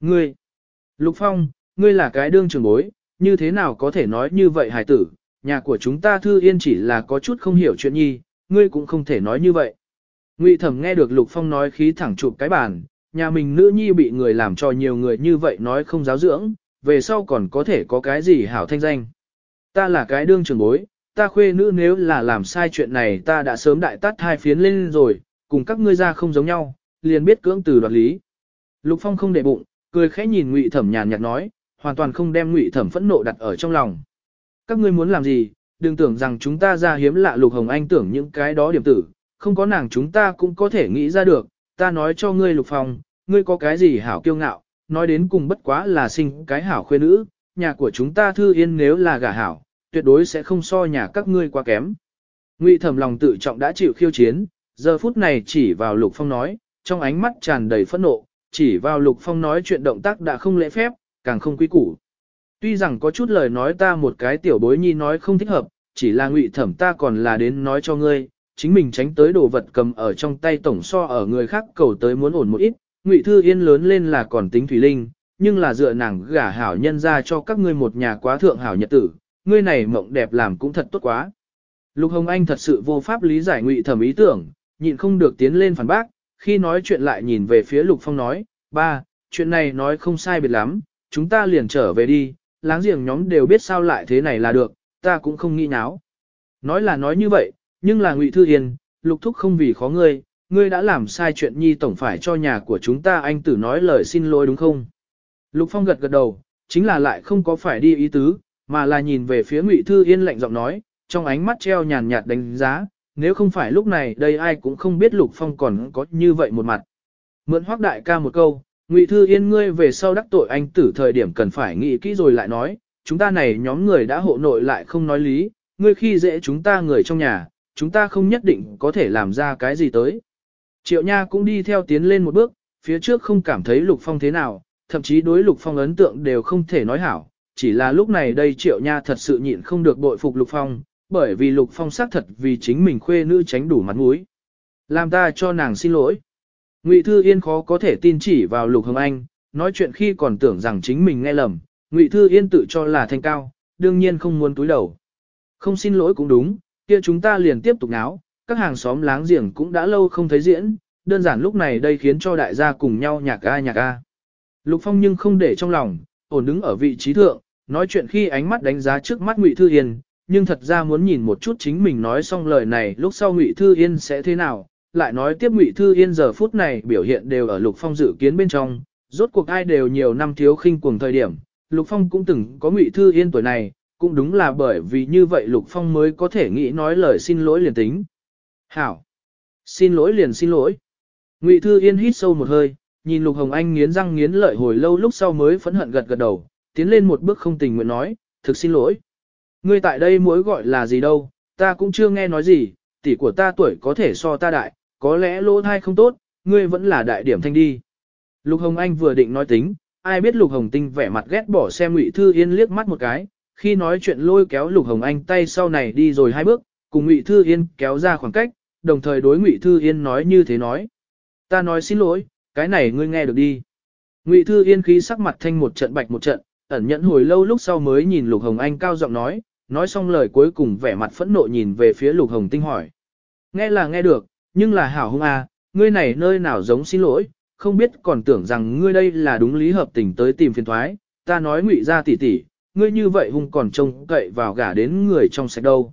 Ngươi, Lục Phong, ngươi là cái đương trường bối, như thế nào có thể nói như vậy hài tử, nhà của chúng ta thư yên chỉ là có chút không hiểu chuyện nhi, ngươi cũng không thể nói như vậy. Ngụy Thẩm nghe được Lục Phong nói khí thẳng chụp cái bàn, nhà mình nữ nhi bị người làm cho nhiều người như vậy nói không giáo dưỡng, về sau còn có thể có cái gì hảo thanh danh. Ta là cái đương trường bối, ta khuê nữ nếu là làm sai chuyện này ta đã sớm đại tát hai phiến lên rồi, cùng các ngươi ra không giống nhau, liền biết cưỡng từ đoạt lý. Lục Phong không để bụng, cười khẽ nhìn Ngụy Thẩm nhàn nhạt nói, hoàn toàn không đem Ngụy Thẩm phẫn nộ đặt ở trong lòng. Các ngươi muốn làm gì, đừng tưởng rằng chúng ta ra hiếm lạ Lục Hồng Anh tưởng những cái đó điểm tử, không có nàng chúng ta cũng có thể nghĩ ra được, ta nói cho ngươi Lục Phong, ngươi có cái gì hảo kiêu ngạo, nói đến cùng bất quá là sinh cái hảo khuê nữ, nhà của chúng ta thư yên nếu là gả hảo, tuyệt đối sẽ không so nhà các ngươi quá kém. Ngụy Thẩm lòng tự trọng đã chịu khiêu chiến, giờ phút này chỉ vào Lục Phong nói, trong ánh mắt tràn đầy phẫn nộ, chỉ vào Lục Phong nói chuyện động tác đã không lễ phép, càng không quý củ. Tuy rằng có chút lời nói ta một cái tiểu bối nhi nói không thích hợp, chỉ là ngụy thẩm ta còn là đến nói cho ngươi, chính mình tránh tới đồ vật cầm ở trong tay tổng so ở người khác cầu tới muốn ổn một ít, ngụy thư yên lớn lên là còn tính thủy linh, nhưng là dựa nàng gả hảo nhân ra cho các ngươi một nhà quá thượng hảo nhật tử, ngươi này mộng đẹp làm cũng thật tốt quá. Lục Hồng Anh thật sự vô pháp lý giải ngụy thẩm ý tưởng, nhịn không được tiến lên phản bác, khi nói chuyện lại nhìn về phía Lục Phong nói, ba, chuyện này nói không sai biệt lắm, chúng ta liền trở về đi, láng giềng nhóm đều biết sao lại thế này là được, ta cũng không nghĩ náo. Nói là nói như vậy, nhưng là Ngụy Thư Yên, Lục Thúc không vì khó ngươi, ngươi đã làm sai chuyện nhi tổng phải cho nhà của chúng ta anh tử nói lời xin lỗi đúng không? Lục Phong gật gật đầu, chính là lại không có phải đi ý tứ, mà là nhìn về phía Ngụy Thư Yên lạnh giọng nói, trong ánh mắt treo nhàn nhạt đánh giá, nếu không phải lúc này đây ai cũng không biết Lục Phong còn có như vậy một mặt. Mượn hoác đại ca một câu, Ngụy Thư Yên ngươi về sau đắc tội anh tử thời điểm cần phải nghĩ kỹ rồi lại nói, chúng ta này nhóm người đã hộ nội lại không nói lý, ngươi khi dễ chúng ta người trong nhà, chúng ta không nhất định có thể làm ra cái gì tới. Triệu Nha cũng đi theo tiến lên một bước, phía trước không cảm thấy Lục Phong thế nào, thậm chí đối Lục Phong ấn tượng đều không thể nói hảo, chỉ là lúc này đây Triệu Nha thật sự nhịn không được bội phục Lục Phong, bởi vì Lục Phong xác thật vì chính mình khuê nữ tránh đủ mặt mũi. Làm ta cho nàng xin lỗi. Ngụy Thư Yên khó có thể tin chỉ vào Lục Hồng Anh, nói chuyện khi còn tưởng rằng chính mình nghe lầm, Ngụy Thư Yên tự cho là thanh cao, đương nhiên không muốn túi đầu. Không xin lỗi cũng đúng, kia chúng ta liền tiếp tục náo, các hàng xóm láng giềng cũng đã lâu không thấy diễn, đơn giản lúc này đây khiến cho đại gia cùng nhau nhạc a nhạc a. Lục Phong nhưng không để trong lòng, ổn đứng ở vị trí thượng, nói chuyện khi ánh mắt đánh giá trước mắt Ngụy Thư Yên, nhưng thật ra muốn nhìn một chút chính mình nói xong lời này lúc sau Ngụy Thư Yên sẽ thế nào, lại nói tiếp Ngụy Thư Yên giờ phút này biểu hiện đều ở Lục Phong dự kiến bên trong, rốt cuộc ai đều nhiều năm thiếu khinh cuồng thời điểm, Lục Phong cũng từng có Ngụy Thư Yên tuổi này, cũng đúng là bởi vì như vậy Lục Phong mới có thể nghĩ nói lời xin lỗi liền tính. Hảo! Xin lỗi liền xin lỗi. Ngụy Thư Yên hít sâu một hơi, nhìn Lục Hồng Anh nghiến răng nghiến lợi hồi lâu lúc sau mới phẫn hận gật gật đầu, tiến lên một bước không tình nguyện nói, thực xin lỗi. Ngươi tại đây mối gọi là gì đâu, ta cũng chưa nghe nói gì, tỷ của ta tuổi có thể so ta đại, có lẽ lỗ thai không tốt, ngươi vẫn là đại điểm thanh đi. Lục Hồng Anh vừa định nói tính, ai biết Lục Hồng Tinh vẻ mặt ghét bỏ xem Ngụy Thư Yên liếc mắt một cái, khi nói chuyện lôi kéo Lục Hồng Anh tay sau này đi rồi hai bước, cùng Ngụy Thư Yên kéo ra khoảng cách, đồng thời đối Ngụy Thư Yên nói như thế nói. Ta nói xin lỗi, cái này ngươi nghe được đi. Ngụy Thư Yên khí sắc mặt thanh một trận bạch một trận, ẩn nhẫn hồi lâu lúc sau mới nhìn Lục Hồng Anh cao giọng nói, nói xong lời cuối cùng vẻ mặt phẫn nộ nhìn về phía Lục Hồng Tinh hỏi. Nghe là nghe được, nhưng là hảo hung à, ngươi này nơi nào giống xin lỗi, không biết còn tưởng rằng ngươi đây là đúng lý hợp tình tới tìm phiền thoái, ta nói ngụy ra tỉ tỉ, ngươi như vậy hung còn trông cậy vào gả đến người trong sạch đâu.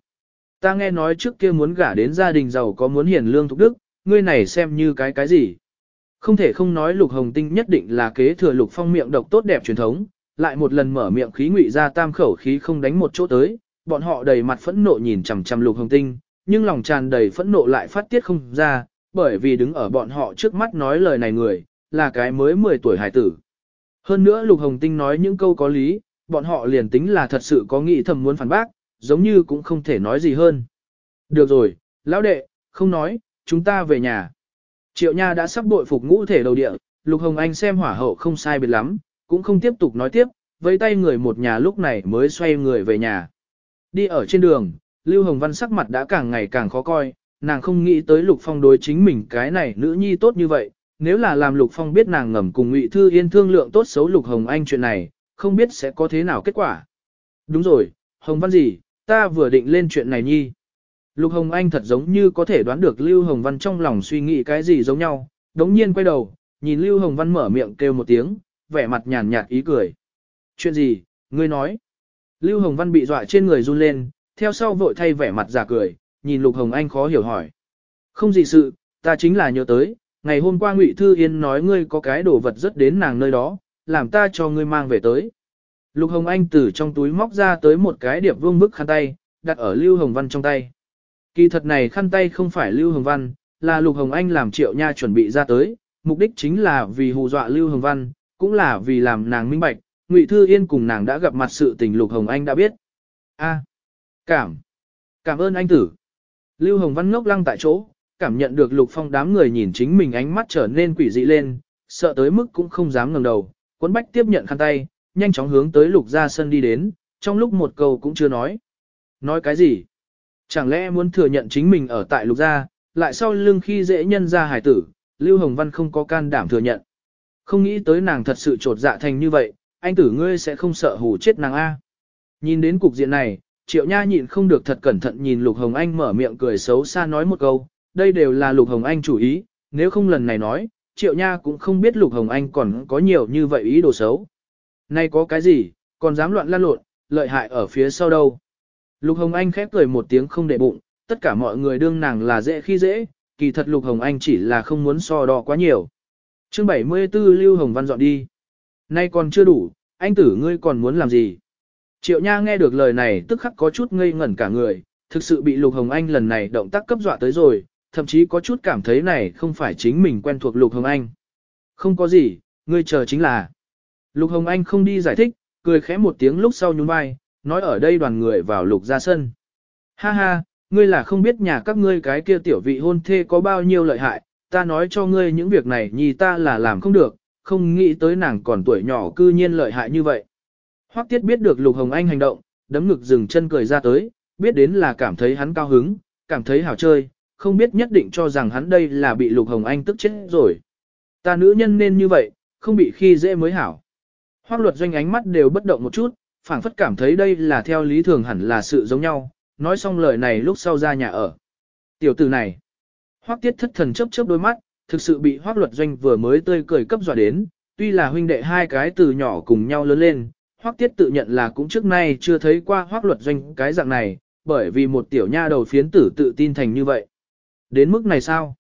Ta nghe nói trước kia muốn gả đến gia đình giàu có muốn hiền lương thục đức, ngươi này xem như cái cái gì. Không thể không nói lục hồng tinh nhất định là kế thừa lục phong miệng độc tốt đẹp truyền thống, lại một lần mở miệng khí ngụy ra tam khẩu khí không đánh một chỗ tới, bọn họ đầy mặt phẫn nộ nhìn chằm chằm lục hồng tinh, nhưng lòng tràn đầy phẫn nộ lại phát tiết không ra, bởi vì đứng ở bọn họ trước mắt nói lời này người, là cái mới 10 tuổi hải tử. Hơn nữa lục hồng tinh nói những câu có lý, bọn họ liền tính là thật sự có nghĩ thầm muốn phản bác, giống như cũng không thể nói gì hơn. Được rồi, lão đệ, không nói, chúng ta về nhà. Triệu Nha đã sắp bội phục ngũ thể đầu địa, Lục Hồng Anh xem hỏa hậu không sai biệt lắm, cũng không tiếp tục nói tiếp, với tay người một nhà lúc này mới xoay người về nhà. Đi ở trên đường, Lưu Hồng Văn sắc mặt đã càng ngày càng khó coi, nàng không nghĩ tới Lục Phong đối chính mình cái này nữ nhi tốt như vậy, nếu là làm Lục Phong biết nàng ngầm cùng Ngụy Thư Yên thương lượng tốt xấu Lục Hồng Anh chuyện này, không biết sẽ có thế nào kết quả. Đúng rồi, Hồng Văn gì, ta vừa định lên chuyện này nhi. Lục Hồng Anh thật giống như có thể đoán được Lưu Hồng Văn trong lòng suy nghĩ cái gì giống nhau, đống nhiên quay đầu, nhìn Lưu Hồng Văn mở miệng kêu một tiếng, vẻ mặt nhàn nhạt ý cười. Chuyện gì, ngươi nói? Lưu Hồng Văn bị dọa trên người run lên, theo sau vội thay vẻ mặt giả cười, nhìn Lục Hồng Anh khó hiểu hỏi. Không gì sự, ta chính là nhớ tới, ngày hôm qua Ngụy Thư Yên nói ngươi có cái đồ vật rất đến nàng nơi đó, làm ta cho ngươi mang về tới. Lục Hồng Anh từ trong túi móc ra tới một cái điệp vương bức khăn tay, đặt ở Lưu Hồng Văn trong tay. Kỳ thật này khăn tay không phải Lưu Hồng Văn, là Lục Hồng Anh làm triệu nha chuẩn bị ra tới, mục đích chính là vì hù dọa Lưu Hồng Văn, cũng là vì làm nàng minh bạch, Ngụy Thư Yên cùng nàng đã gặp mặt sự tình Lục Hồng Anh đã biết. A, cảm, cảm ơn anh tử. Lưu Hồng Văn ngốc lăng tại chỗ, cảm nhận được Lục Phong đám người nhìn chính mình ánh mắt trở nên quỷ dị lên, sợ tới mức cũng không dám ngẩng đầu, Quấn bách tiếp nhận khăn tay, nhanh chóng hướng tới lục ra sân đi đến, trong lúc một câu cũng chưa nói. Nói cái gì? Chẳng lẽ muốn thừa nhận chính mình ở tại lục gia, lại sau lưng khi dễ nhân ra hải tử, Lưu Hồng Văn không có can đảm thừa nhận. Không nghĩ tới nàng thật sự trột dạ thành như vậy, anh tử ngươi sẽ không sợ hù chết nàng A. Nhìn đến cục diện này, Triệu Nha nhịn không được thật cẩn thận nhìn Lục Hồng Anh mở miệng cười xấu xa nói một câu, đây đều là Lục Hồng Anh chủ ý, nếu không lần này nói, triệu nha cũng không biết Lục Hồng Anh còn có nhiều như vậy ý đồ xấu. Nay có cái gì, còn dám loạn lan lộn, lợi hại ở phía sau đâu. Lục Hồng Anh khép cười một tiếng không để bụng, tất cả mọi người đương nàng là dễ khi dễ, kỳ thật Lục Hồng Anh chỉ là không muốn so đo quá nhiều. chương 74 Lưu Hồng Văn dọn đi. Nay còn chưa đủ, anh tử ngươi còn muốn làm gì? Triệu Nha nghe được lời này tức khắc có chút ngây ngẩn cả người, thực sự bị Lục Hồng Anh lần này động tác cấp dọa tới rồi, thậm chí có chút cảm thấy này không phải chính mình quen thuộc Lục Hồng Anh. Không có gì, ngươi chờ chính là. Lục Hồng Anh không đi giải thích, cười khẽ một tiếng lúc sau nhún vai, nói ở đây đoàn người vào Lục ra sân. Ha ha, ngươi là không biết nhà các ngươi cái kia tiểu vị hôn thê có bao nhiêu lợi hại, ta nói cho ngươi những việc này nhì ta là làm không được, không nghĩ tới nàng còn tuổi nhỏ cư nhiên lợi hại như vậy. Hoắc Tiết biết được Lục Hồng Anh hành động, đấm ngực dừng chân cười ra tới, biết đến là cảm thấy hắn cao hứng, cảm thấy hảo chơi, không biết nhất định cho rằng hắn đây là bị Lục Hồng Anh tức chết rồi. Ta nữ nhân nên như vậy, không bị khi dễ mới hảo. Hoắc luật doanh ánh mắt đều bất động một chút, phảng phất cảm thấy đây là theo lý thường hẳn là sự giống nhau, nói xong lời này lúc sau ra nhà ở. Tiểu tử này, Hoắc tiết thất thần chớp chớp đôi mắt, thực sự bị Hoắc luật doanh vừa mới tươi cười cấp dọa đến, tuy là huynh đệ hai cái từ nhỏ cùng nhau lớn lên, Hoắc tiết tự nhận là cũng trước nay chưa thấy qua Hoắc luật doanh cái dạng này, bởi vì một tiểu nha đầu phiến tử tự tin thành như vậy. Đến mức này sao?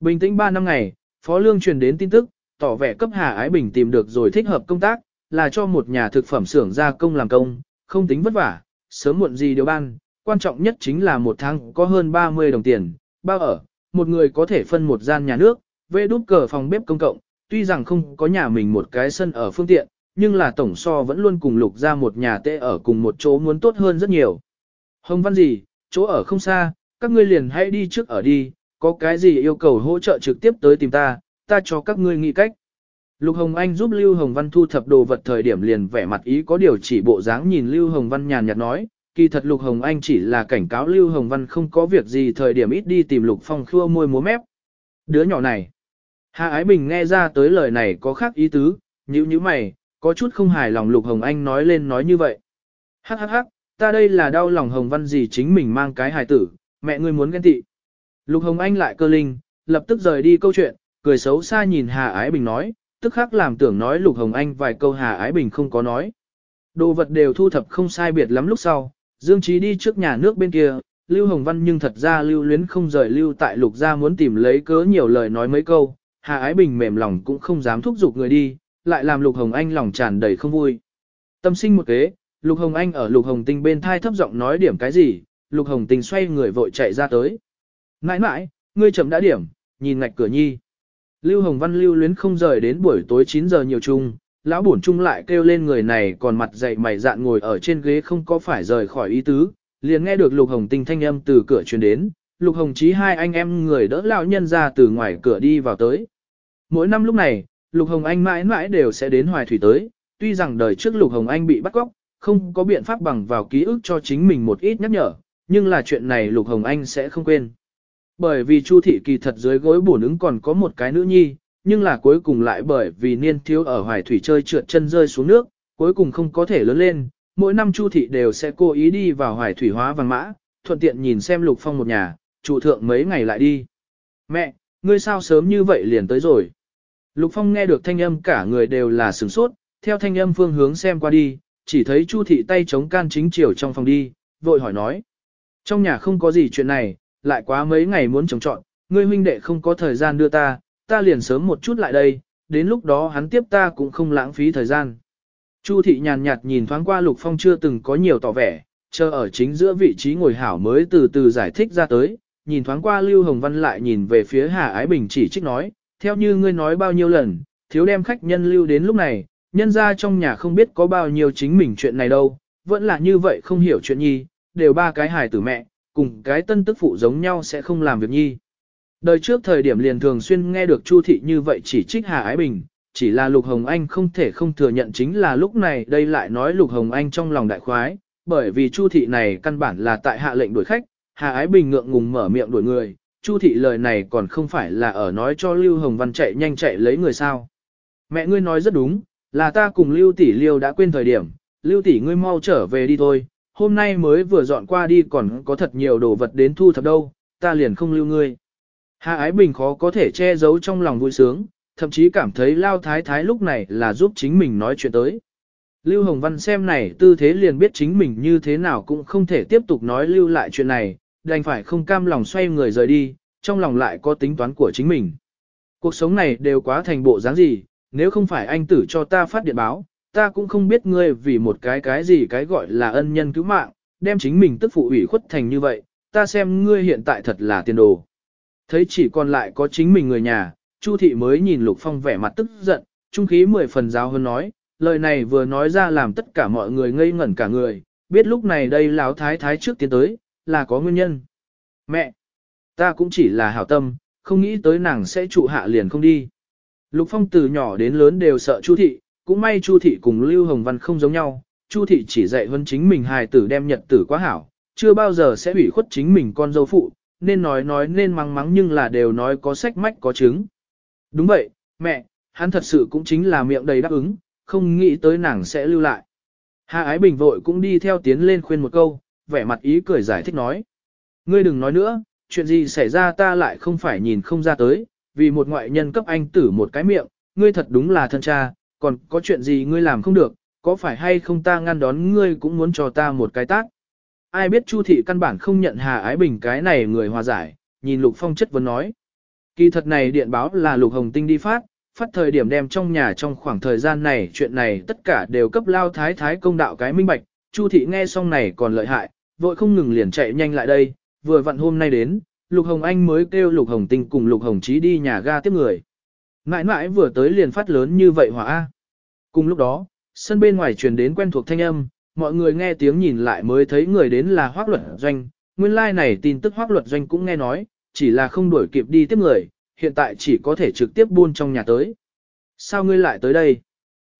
Bình tĩnh 3 năm ngày, Phó Lương truyền đến tin tức, tỏ vẻ cấp Hà Ái Bình tìm được rồi thích hợp công tác, là cho một nhà thực phẩm xưởng gia công làm công, không tính vất vả, sớm muộn gì đều ban, quan trọng nhất chính là một tháng có hơn 30 đồng tiền, bao ở, một người có thể phân một gian nhà nước, vệ đút cờ phòng bếp công cộng, tuy rằng không có nhà mình một cái sân ở phương tiện, nhưng là tổng so vẫn luôn cùng lục ra một nhà tệ ở cùng một chỗ muốn tốt hơn rất nhiều. Hồng văn gì, chỗ ở không xa, các ngươi liền hãy đi trước ở đi, có cái gì yêu cầu hỗ trợ trực tiếp tới tìm ta, ta cho các ngươi nghĩ cách. Lục Hồng Anh giúp Lưu Hồng Văn thu thập đồ vật thời điểm liền vẻ mặt ý có điều chỉ bộ dáng nhìn Lưu Hồng Văn nhàn nhạt nói, kỳ thật Lục Hồng Anh chỉ là cảnh cáo Lưu Hồng Văn không có việc gì thời điểm ít đi tìm Lục Phong khua môi múa mép. Đứa nhỏ này. Hà Ái Bình nghe ra tới lời này có khác ý tứ, nhíu nhíu mày, có chút không hài lòng Lục Hồng Anh nói lên nói như vậy. Hắc hắc hắc, ta đây là đau lòng Hồng Văn gì chính mình mang cái hài tử, mẹ ngươi muốn ghen tị. Lục Hồng Anh lại cơ linh, lập tức rời đi câu chuyện, cười xấu xa nhìn Hà Ái Bình nói, tức khắc làm tưởng nói Lục Hồng Anh vài câu Hà Ái Bình không có nói. Đồ vật đều thu thập không sai biệt lắm lúc sau, Dương Trí đi trước nhà nước bên kia, Lưu Hồng Văn nhưng thật ra lưu luyến không rời lưu tại Lục gia muốn tìm lấy cớ nhiều lời nói mấy câu, Hà Ái Bình mềm lòng cũng không dám thúc giục người đi, lại làm Lục Hồng Anh lòng tràn đầy không vui. Tâm sinh một kế, Lục Hồng Anh ở Lục Hồng Tinh bên thai thấp giọng nói điểm cái gì, Lục Hồng Tinh xoay người vội chạy ra tới. Nãi nãi, ngươi chậm đã điểm, nhìn ngạch cửa nhi. Lưu Hồng Văn lưu luyến không rời đến buổi tối 9 giờ nhiều chung, lão bổn chung lại kêu lên người này còn mặt dậy mày dạn ngồi ở trên ghế không có phải rời khỏi ý tứ, liền nghe được Lục Hồng Tinh thanh âm từ cửa truyền đến, Lục Hồng Chí hai anh em người đỡ lão nhân ra từ ngoài cửa đi vào tới. Mỗi năm lúc này, Lục Hồng Anh mãi mãi đều sẽ đến Hoài Thủy tới, tuy rằng đời trước Lục Hồng Anh bị bắt cóc, không có biện pháp bằng vào ký ức cho chính mình một ít nhắc nhở, nhưng là chuyện này Lục Hồng Anh sẽ không quên. Bởi vì Chu thị kỳ thật dưới gối bổn ứng còn có một cái nữ nhi, nhưng là cuối cùng lại bởi vì niên thiếu ở hoài thủy chơi trượt chân rơi xuống nước, cuối cùng không có thể lớn lên, mỗi năm Chu thị đều sẽ cố ý đi vào hoài thủy hóa văn mã, thuận tiện nhìn xem Lục Phong một nhà, trụ thượng mấy ngày lại đi. Mẹ, ngươi sao sớm như vậy liền tới rồi? Lục Phong nghe được thanh âm cả người đều là sửng sốt, theo thanh âm phương hướng xem qua đi, chỉ thấy Chu thị tay chống can chính chiều trong phòng đi, vội hỏi nói. Trong nhà không có gì chuyện này, lại quá mấy ngày muốn trồng trọn, ngươi huynh đệ không có thời gian đưa ta, ta liền sớm một chút lại đây, đến lúc đó hắn tiếp ta cũng không lãng phí thời gian. Chu thị nhàn nhạt nhìn thoáng qua Lục Phong chưa từng có nhiều tỏ vẻ, chờ ở chính giữa vị trí ngồi hảo mới từ từ giải thích ra tới, nhìn thoáng qua Lưu Hồng Văn lại nhìn về phía Hà Ái Bình chỉ trích nói, theo như ngươi nói bao nhiêu lần, thiếu đem khách nhân lưu đến lúc này, nhân ra trong nhà không biết có bao nhiêu chính mình chuyện này đâu, vẫn là như vậy không hiểu chuyện nhi, đều ba cái hài tử mẹ, cùng cái tân tức phụ giống nhau sẽ không làm việc nhi. Đời trước thời điểm liền thường xuyên nghe được Chu thị như vậy chỉ trích Hà Ái Bình, chỉ là Lục Hồng Anh không thể không thừa nhận chính là lúc này đây lại nói Lục Hồng Anh trong lòng đại khoái, bởi vì Chu thị này căn bản là tại hạ lệnh đuổi khách, Hà Ái Bình ngượng ngùng mở miệng đuổi người, Chu thị lời này còn không phải là ở nói cho Lưu Hồng Văn chạy nhanh chạy lấy người sao. Mẹ ngươi nói rất đúng, là ta cùng Lưu tỷ Liêu đã quên thời điểm, Lưu tỷ ngươi mau trở về đi thôi, hôm nay mới vừa dọn qua đi còn có thật nhiều đồ vật đến thu thập đâu, ta liền không lưu ngươi. Hà Ái Bình khó có thể che giấu trong lòng vui sướng, thậm chí cảm thấy Lao Thái Thái lúc này là giúp chính mình nói chuyện tới. Lưu Hồng Văn xem này tư thế liền biết chính mình như thế nào cũng không thể tiếp tục nói lưu lại chuyện này, đành phải không cam lòng xoay người rời đi, trong lòng lại có tính toán của chính mình. Cuộc sống này đều quá thành bộ dáng gì, nếu không phải anh tử cho ta phát điện báo, ta cũng không biết ngươi vì một cái cái gì cái gọi là ân nhân cứu mạng, đem chính mình tức phụ ủy khuất thành như vậy, ta xem ngươi hiện tại thật là tiền đồ. Thấy chỉ còn lại có chính mình người nhà, Chu thị mới nhìn Lục Phong vẻ mặt tức giận, trung khí mười phần giáo hơn nói, lời này vừa nói ra làm tất cả mọi người ngây ngẩn cả người, biết lúc này đây lão thái thái trước tiến tới, là có nguyên nhân. Mẹ! Ta cũng chỉ là hảo tâm, không nghĩ tới nàng sẽ trụ hạ liền không đi. Lục Phong từ nhỏ đến lớn đều sợ Chu thị, cũng may Chu thị cùng Lưu Hồng Văn không giống nhau, Chu thị chỉ dạy hơn chính mình hài tử đem nhật tử quá hảo, chưa bao giờ sẽ ủy khuất chính mình con dâu phụ, nên nói nói nên mắng mắng nhưng là đều nói có sách mách có chứng. Đúng vậy, mẹ, hắn thật sự cũng chính là miệng đầy đáp ứng, không nghĩ tới nàng sẽ lưu lại. Hà Ái Bình vội cũng đi theo tiến lên khuyên một câu, vẻ mặt ý cười giải thích nói. Ngươi đừng nói nữa, chuyện gì xảy ra ta lại không phải nhìn không ra tới, vì một ngoại nhân cấp anh tử một cái miệng, ngươi thật đúng là thân cha, còn có chuyện gì ngươi làm không được, có phải hay không ta ngăn đón ngươi cũng muốn cho ta một cái tác. Ai biết Chu thị căn bản không nhận Hà Ái Bình cái này người hòa giải, nhìn Lục Phong chất vấn nói. Kỳ thật này điện báo là Lục Hồng Tinh đi phát, phát thời điểm đem trong nhà trong khoảng thời gian này chuyện này tất cả đều cấp lao thái thái công đạo cái minh bạch, Chu thị nghe xong này còn lợi hại, vội không ngừng liền chạy nhanh lại đây, vừa vặn hôm nay đến, Lục Hồng Anh mới kêu Lục Hồng Tinh cùng Lục Hồng Chí đi nhà ga tiếp người. Mãi mãi vừa tới liền phát lớn như vậy hỏa A. Cùng lúc đó, sân bên ngoài truyền đến quen thuộc thanh âm, mọi người nghe tiếng nhìn lại mới thấy người đến là Hoác Luật Doanh, nguyên lai like này tin tức Hoác Luật Doanh cũng nghe nói, chỉ là không đuổi kịp đi tiếp người, hiện tại chỉ có thể trực tiếp buôn trong nhà tới. Sao ngươi lại tới đây?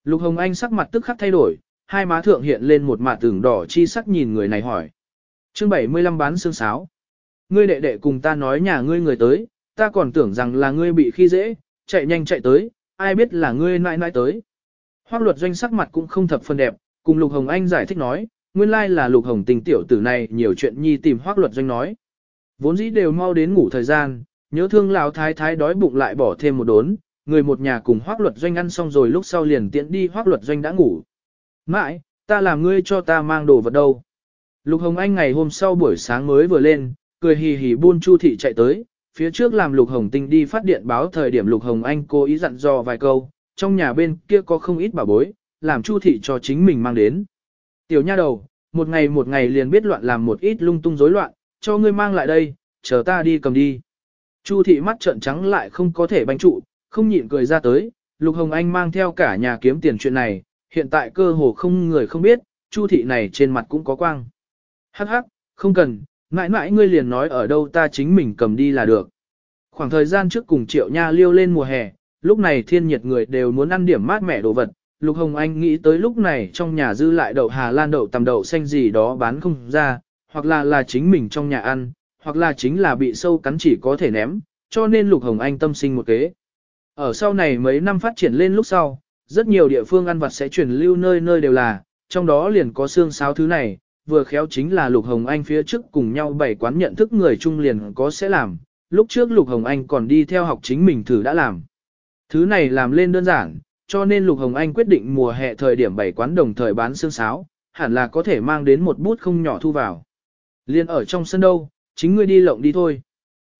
Lục Hồng Anh sắc mặt tức khắc thay đổi, hai má thượng hiện lên một mạt tường đỏ chi sắc nhìn người này hỏi. chương 75 bán xương sáo. Ngươi đệ đệ cùng ta nói nhà ngươi người tới, ta còn tưởng rằng là ngươi bị khi dễ, chạy nhanh chạy tới, ai biết là ngươi nãi nãi tới. Hoác luật doanh sắc mặt cũng không thập phần đẹp, cùng Lục Hồng Anh giải thích nói, nguyên lai là Lục Hồng tình tiểu tử này nhiều chuyện nhi tìm hoác luật doanh nói. Vốn dĩ đều mau đến ngủ thời gian, nhớ thương lão thái thái đói bụng lại bỏ thêm một đốn, người một nhà cùng hoác luật doanh ăn xong rồi lúc sau liền tiện đi hoác luật doanh đã ngủ. Mãi, ta làm ngươi cho ta mang đồ vật đâu. Lục Hồng Anh ngày hôm sau buổi sáng mới vừa lên, cười hì hì buôn Chu thị chạy tới, phía trước làm Lục Hồng Tinh đi phát điện báo thời điểm Lục Hồng Anh cố ý dặn dò vài câu, trong nhà bên kia có không ít bà bối, làm Chu thị cho chính mình mang đến. Tiểu nha đầu, một ngày một ngày liền biết loạn làm một ít lung tung rối loạn, cho ngươi mang lại đây, chờ ta đi cầm đi. Chu thị mắt trợn trắng lại không có thể banh trụ, không nhịn cười ra tới, Lục Hồng Anh mang theo cả nhà kiếm tiền chuyện này, hiện tại cơ hồ không người không biết, Chu thị này trên mặt cũng có quang. Hắc hắc, không cần, mãi mãi ngươi liền nói ở đâu ta chính mình cầm đi là được. Khoảng thời gian trước cùng Triệu Nha liêu lên mùa hè, lúc này thiên nhiệt người đều muốn ăn điểm mát mẻ đồ vật. Lục Hồng Anh nghĩ tới lúc này trong nhà dư lại đậu Hà Lan đậu tầm đậu xanh gì đó bán không ra, hoặc là là chính mình trong nhà ăn, hoặc là chính là bị sâu cắn chỉ có thể ném, cho nên Lục Hồng Anh tâm sinh một kế. Ở sau này mấy năm phát triển lên lúc sau, rất nhiều địa phương ăn vặt sẽ truyền lưu nơi nơi đều là, trong đó liền có xương sáo thứ này, vừa khéo chính là Lục Hồng Anh phía trước cùng nhau bảy quán nhận thức người chung liền có sẽ làm, lúc trước Lục Hồng Anh còn đi theo học chính mình thử đã làm. Thứ này làm lên đơn giản, cho nên Lục Hồng Anh quyết định mùa hè thời điểm bảy quán đồng thời bán xương sáo, hẳn là có thể mang đến một bút không nhỏ thu vào. Liên ở trong sân đâu, chính ngươi đi lộng đi thôi.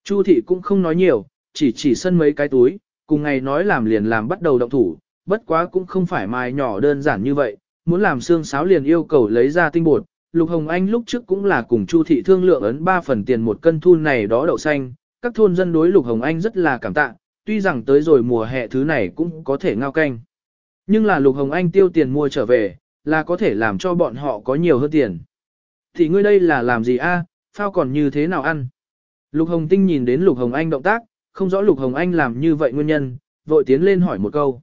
Chu thị cũng không nói nhiều, chỉ chỉ sân mấy cái túi, cùng ngày nói làm liền làm bắt đầu động thủ, bất quá cũng không phải mài nhỏ đơn giản như vậy, muốn làm xương sáo liền yêu cầu lấy ra tinh bột. Lục Hồng Anh lúc trước cũng là cùng Chu thị thương lượng ấn 3 phần tiền một cân thu này đó đậu xanh, các thôn dân đối Lục Hồng Anh rất là cảm tạ, tuy rằng tới rồi mùa hè thứ này cũng có thể ngao canh. Nhưng là Lục Hồng Anh tiêu tiền mua trở về, là có thể làm cho bọn họ có nhiều hơn tiền. Thì ngươi đây là làm gì a? phao còn như thế nào ăn? Lục Hồng Tinh nhìn đến Lục Hồng Anh động tác, không rõ Lục Hồng Anh làm như vậy nguyên nhân, vội tiến lên hỏi một câu.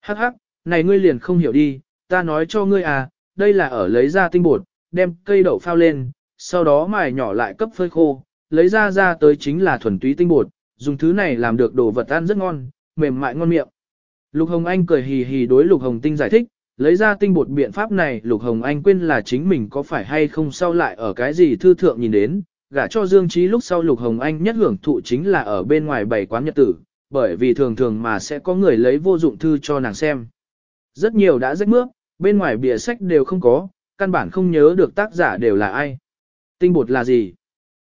Hắc hắc, này ngươi liền không hiểu đi, ta nói cho ngươi à, đây là ở lấy ra tinh bột, đem cây đậu phao lên, sau đó mài nhỏ lại cấp phơi khô, lấy ra ra tới chính là thuần túy tinh bột, dùng thứ này làm được đồ vật ăn rất ngon, mềm mại ngon miệng. Lục Hồng Anh cười hì hì đối Lục Hồng Tinh giải thích, lấy ra tinh bột biện pháp này Lục Hồng Anh quên là chính mình có phải hay không sau lại ở cái gì thư thượng nhìn đến, gả cho Dương Trí lúc sau Lục Hồng Anh nhất hưởng thụ chính là ở bên ngoài bảy quán nhật tử, bởi vì thường thường mà sẽ có người lấy vô dụng thư cho nàng xem. Rất nhiều đã rách mướp, bên ngoài bìa sách đều không có, căn bản không nhớ được tác giả đều là ai. Tinh bột là gì?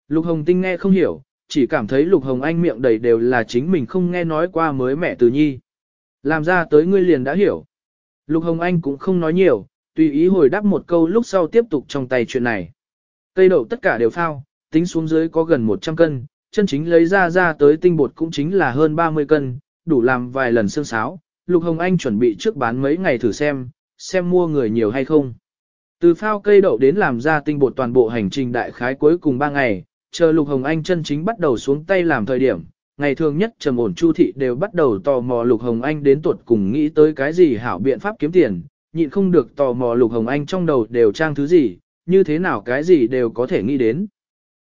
Lục Hồng Tinh nghe không hiểu, chỉ cảm thấy Lục Hồng Anh miệng đầy đều là chính mình không nghe nói qua mới mẹ từ nhi. Làm ra tới ngươi liền đã hiểu. Lục Hồng Anh cũng không nói nhiều, tùy ý hồi đáp một câu lúc sau tiếp tục trong tay chuyện này. Cây đậu tất cả đều phao, tính xuống dưới có gần 100 cân, chân chính lấy ra ra tới tinh bột cũng chính là hơn 30 cân, đủ làm vài lần xương sáo. Lục Hồng Anh chuẩn bị trước bán mấy ngày thử xem, xem mua người nhiều hay không. Từ phao cây đậu đến làm ra tinh bột toàn bộ hành trình đại khái cuối cùng 3 ngày, chờ Lục Hồng Anh chân chính bắt đầu xuống tay làm thời điểm, ngày thường nhất trầm ổn chu thị đều bắt đầu tò mò Lục Hồng Anh đến tuột cùng nghĩ tới cái gì hảo biện pháp kiếm tiền, nhịn không được tò mò Lục Hồng Anh trong đầu đều trang thứ gì, như thế nào cái gì đều có thể nghĩ đến.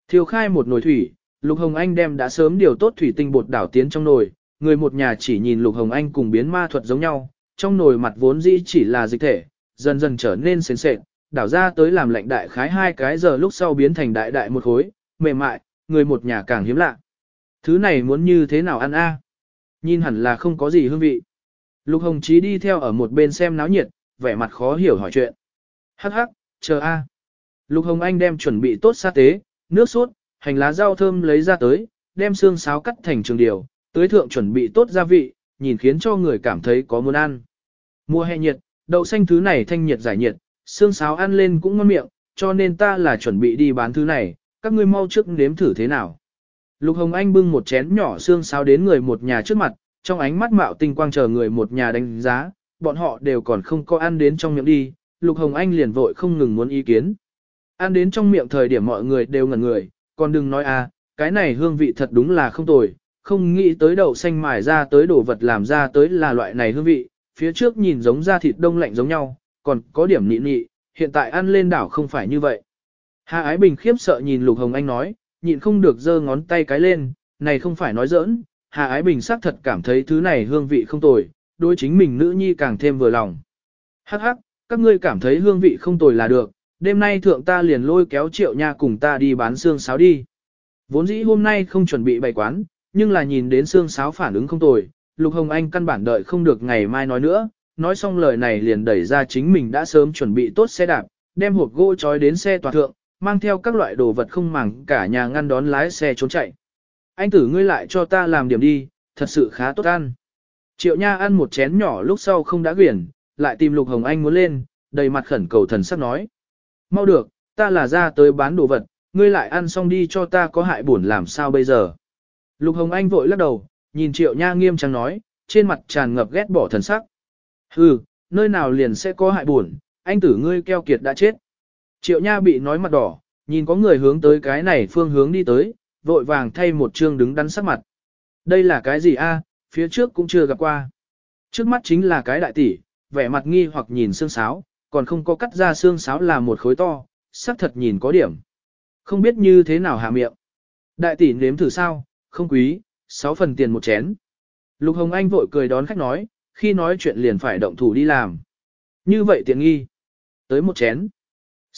Thiêu khai một nồi thủy, Lục Hồng Anh đem đã sớm điều tốt thủy tinh bột đảo tiến trong nồi, người một nhà chỉ nhìn Lục Hồng Anh cùng biến ma thuật giống nhau, trong nồi mặt vốn dĩ chỉ là dịch thể, dần dần trở nên sền sệt, đảo ra tới làm lạnh đại khái hai cái giờ lúc sau biến thành đại đại một khối, mềm mại, người một nhà càng hiếm lạ. Thứ này muốn như thế nào ăn a? Nhìn hẳn là không có gì hương vị. Lục Hồng Chí đi theo ở một bên xem náo nhiệt, vẻ mặt khó hiểu hỏi chuyện. Hắc hắc, chờ a. Lục Hồng Anh đem chuẩn bị tốt sa tế, nước sốt, hành lá rau thơm lấy ra tới, đem xương sáo cắt thành trường điều, tới thượng chuẩn bị tốt gia vị, nhìn khiến cho người cảm thấy có muốn ăn. Mùa hè nhiệt, đậu xanh thứ này thanh nhiệt giải nhiệt, xương sáo ăn lên cũng ngon miệng, cho nên ta là chuẩn bị đi bán thứ này, các ngươi mau trước nếm thử thế nào. Lục Hồng Anh bưng một chén nhỏ xương sáo đến người một nhà trước mặt, trong ánh mắt mạo tinh quang chờ người một nhà đánh giá, bọn họ đều còn không có ăn đến trong miệng đi, Lục Hồng Anh liền vội không ngừng muốn ý kiến. Ăn đến trong miệng thời điểm mọi người đều ngẩn người, còn đừng nói à, cái này hương vị thật đúng là không tồi, không nghĩ tới đậu xanh mài ra tới đồ vật làm ra tới là loại này hương vị, phía trước nhìn giống da thịt đông lạnh giống nhau, còn có điểm nị nị, hiện tại ăn lên đảo không phải như vậy. Hà Ái Bình khiếp sợ nhìn Lục Hồng Anh nói, nhịn không được giơ ngón tay cái lên, này không phải nói giỡn, Hà Ái Bình xác thật cảm thấy thứ này hương vị không tồi, đối chính mình nữ nhi càng thêm vừa lòng. Hắc hắc, các ngươi cảm thấy hương vị không tồi là được, đêm nay thượng ta liền lôi kéo triệu nha cùng ta đi bán xương sáo đi. Vốn dĩ hôm nay không chuẩn bị bày quán, nhưng là nhìn đến xương sáo phản ứng không tồi, Lục Hồng Anh căn bản đợi không được ngày mai nói nữa, nói xong lời này liền đẩy ra chính mình đã sớm chuẩn bị tốt xe đạp, đem hộp gỗ trói đến xe tòa thượng, mang theo các loại đồ vật không màng cả nhà ngăn đón lái xe trốn chạy. Anh tử ngươi lại cho ta làm điểm đi, thật sự khá tốt ăn. Triệu Nha ăn một chén nhỏ lúc sau không đã quyển, lại tìm Lục Hồng Anh muốn lên, đầy mặt khẩn cầu thần sắc nói. Mau được, ta là ra tới bán đồ vật, ngươi lại ăn xong đi cho ta có hại buồn làm sao bây giờ. Lục Hồng Anh vội lắc đầu, nhìn Triệu Nha nghiêm trang nói, trên mặt tràn ngập ghét bỏ thần sắc. Hừ, nơi nào liền sẽ có hại buồn, anh tử ngươi keo kiệt đã chết. Triệu Nha bị nói mặt đỏ, nhìn có người hướng tới cái này phương hướng đi tới, vội vàng thay một chương đứng đắn sắc mặt. Đây là cái gì a? À, phía trước cũng chưa gặp qua. Trước mắt chính là cái đại tỷ, vẻ mặt nghi hoặc nhìn xương sáo, còn không có cắt ra xương sáo là một khối to, sắc thật nhìn có điểm. Không biết như thế nào hạ miệng. Đại tỷ nếm thử sao, không quý, 6 phần tiền một chén. Lục Hồng Anh vội cười đón khách nói, khi nói chuyện liền phải động thủ đi làm. Như vậy tiện nghi. Tới một chén.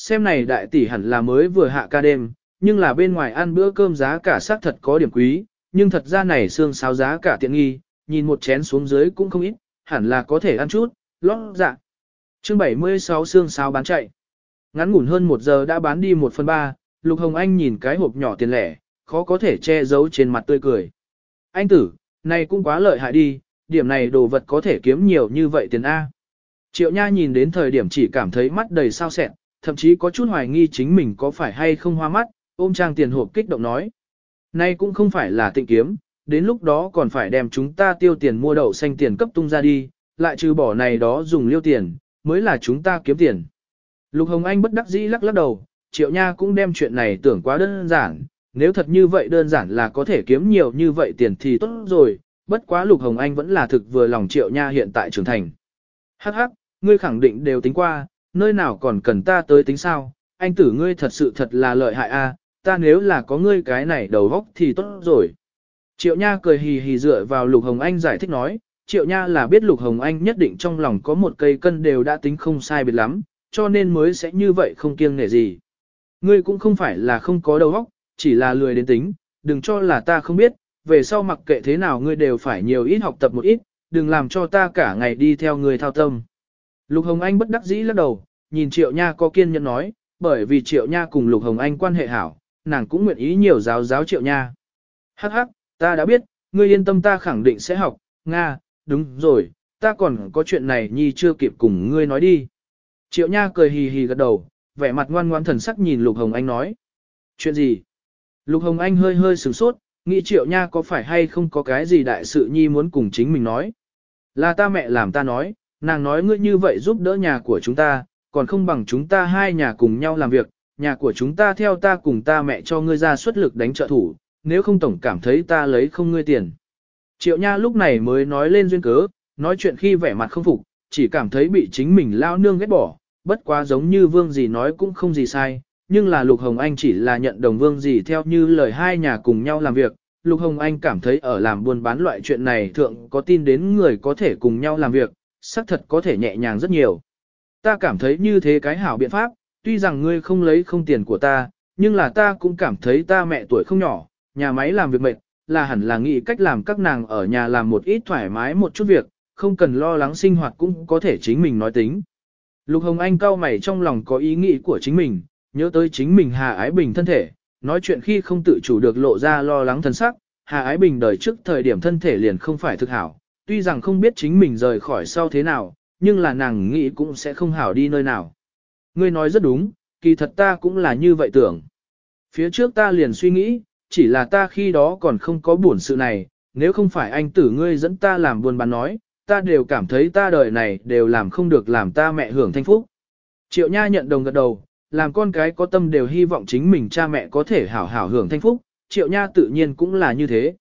Xem này đại tỷ hẳn là mới vừa hạ ca đêm, nhưng là bên ngoài ăn bữa cơm giá cả xác thật có điểm quý, nhưng thật ra này xương sáo giá cả tiện nghi, nhìn một chén xuống dưới cũng không ít, hẳn là có thể ăn chút, lót dạ. Chương 76 xương sáo bán chạy. Ngắn ngủn hơn một giờ đã bán đi một phần ba, Lục Hồng Anh nhìn cái hộp nhỏ tiền lẻ, khó có thể che giấu trên mặt tươi cười. Anh tử, này cũng quá lợi hại đi, điểm này đồ vật có thể kiếm nhiều như vậy tiền A. Triệu Nha nhìn đến thời điểm chỉ cảm thấy mắt đầy sao sẹn, thậm chí có chút hoài nghi chính mình có phải hay không hoa mắt, ôm trang tiền hộp kích động nói. Nay cũng không phải là tịnh kiếm, đến lúc đó còn phải đem chúng ta tiêu tiền mua đậu xanh tiền cấp tung ra đi, lại trừ bỏ này đó dùng liêu tiền, mới là chúng ta kiếm tiền. Lục Hồng Anh bất đắc dĩ lắc lắc đầu, Triệu Nha cũng đem chuyện này tưởng quá đơn giản, nếu thật như vậy đơn giản là có thể kiếm nhiều như vậy tiền thì tốt rồi, bất quá Lục Hồng Anh vẫn là thực vừa lòng Triệu Nha hiện tại trưởng thành. Hắc hắc, ngươi khẳng định đều tính qua, nơi nào còn cần ta tới tính sao, anh tử ngươi thật sự thật là lợi hại a, ta nếu là có ngươi cái này đầu góc thì tốt rồi. Triệu Nha cười hì hì dựa vào Lục Hồng Anh giải thích nói, Triệu Nha là biết Lục Hồng Anh nhất định trong lòng có một cây cân đều đã tính không sai biệt lắm, cho nên mới sẽ như vậy không kiêng nể gì. Ngươi cũng không phải là không có đầu óc, chỉ là lười đến tính, đừng cho là ta không biết, về sau mặc kệ thế nào ngươi đều phải nhiều ít học tập một ít, đừng làm cho ta cả ngày đi theo người thao tâm. Lục Hồng Anh bất đắc dĩ lắc đầu, nhìn Triệu Nha có kiên nhẫn nói, bởi vì Triệu Nha cùng Lục Hồng Anh quan hệ hảo, nàng cũng nguyện ý nhiều giáo giáo Triệu Nha. Hắc hắc, ta đã biết, ngươi yên tâm ta khẳng định sẽ học, Nga, đúng rồi, ta còn có chuyện này nhi chưa kịp cùng ngươi nói đi. Triệu Nha cười hì hì gật đầu, vẻ mặt ngoan ngoan thần sắc nhìn Lục Hồng Anh nói. Chuyện gì? Lục Hồng Anh hơi hơi sửng sốt, nghĩ Triệu Nha có phải hay không có cái gì đại sự nhi muốn cùng chính mình nói. Là ta mẹ làm ta nói, nàng nói ngươi như vậy giúp đỡ nhà của chúng ta, còn không bằng chúng ta hai nhà cùng nhau làm việc, nhà của chúng ta theo ta cùng ta mẹ cho ngươi ra xuất lực đánh trợ thủ, nếu không tổng cảm thấy ta lấy không ngươi tiền. Triệu Nha lúc này mới nói lên duyên cớ, nói chuyện khi vẻ mặt không phục, chỉ cảm thấy bị chính mình lao nương ghét bỏ, bất quá giống như vương gì nói cũng không gì sai, nhưng là Lục Hồng Anh chỉ là nhận đồng vương gì theo như lời hai nhà cùng nhau làm việc. Lục Hồng Anh cảm thấy ở làm buôn bán loại chuyện này thượng có tin đến người có thể cùng nhau làm việc, xác thật có thể nhẹ nhàng rất nhiều. Ta cảm thấy như thế cái hảo biện pháp, tuy rằng ngươi không lấy không tiền của ta, nhưng là ta cũng cảm thấy ta mẹ tuổi không nhỏ, nhà máy làm việc mệt, là hẳn là nghĩ cách làm các nàng ở nhà làm một ít thoải mái một chút việc, không cần lo lắng sinh hoạt cũng có thể chính mình nói tính. Lục Hồng Anh cao mày trong lòng có ý nghĩ của chính mình, nhớ tới chính mình Hà Ái Bình thân thể, nói chuyện khi không tự chủ được lộ ra lo lắng thân sắc, Hà Ái Bình đời trước thời điểm thân thể liền không phải thực hảo, tuy rằng không biết chính mình rời khỏi sau thế nào, nhưng là nàng nghĩ cũng sẽ không hảo đi nơi nào. Ngươi nói rất đúng, kỳ thật ta cũng là như vậy tưởng. Phía trước ta liền suy nghĩ, chỉ là ta khi đó còn không có buồn sự này, nếu không phải anh tử ngươi dẫn ta làm buồn bán nói, ta đều cảm thấy ta đời này đều làm không được làm ta mẹ hưởng thanh phúc. Triệu Nha nhận đồng gật đầu, làm con cái có tâm đều hy vọng chính mình cha mẹ có thể hảo hảo hưởng thanh phúc, Triệu Nha tự nhiên cũng là như thế.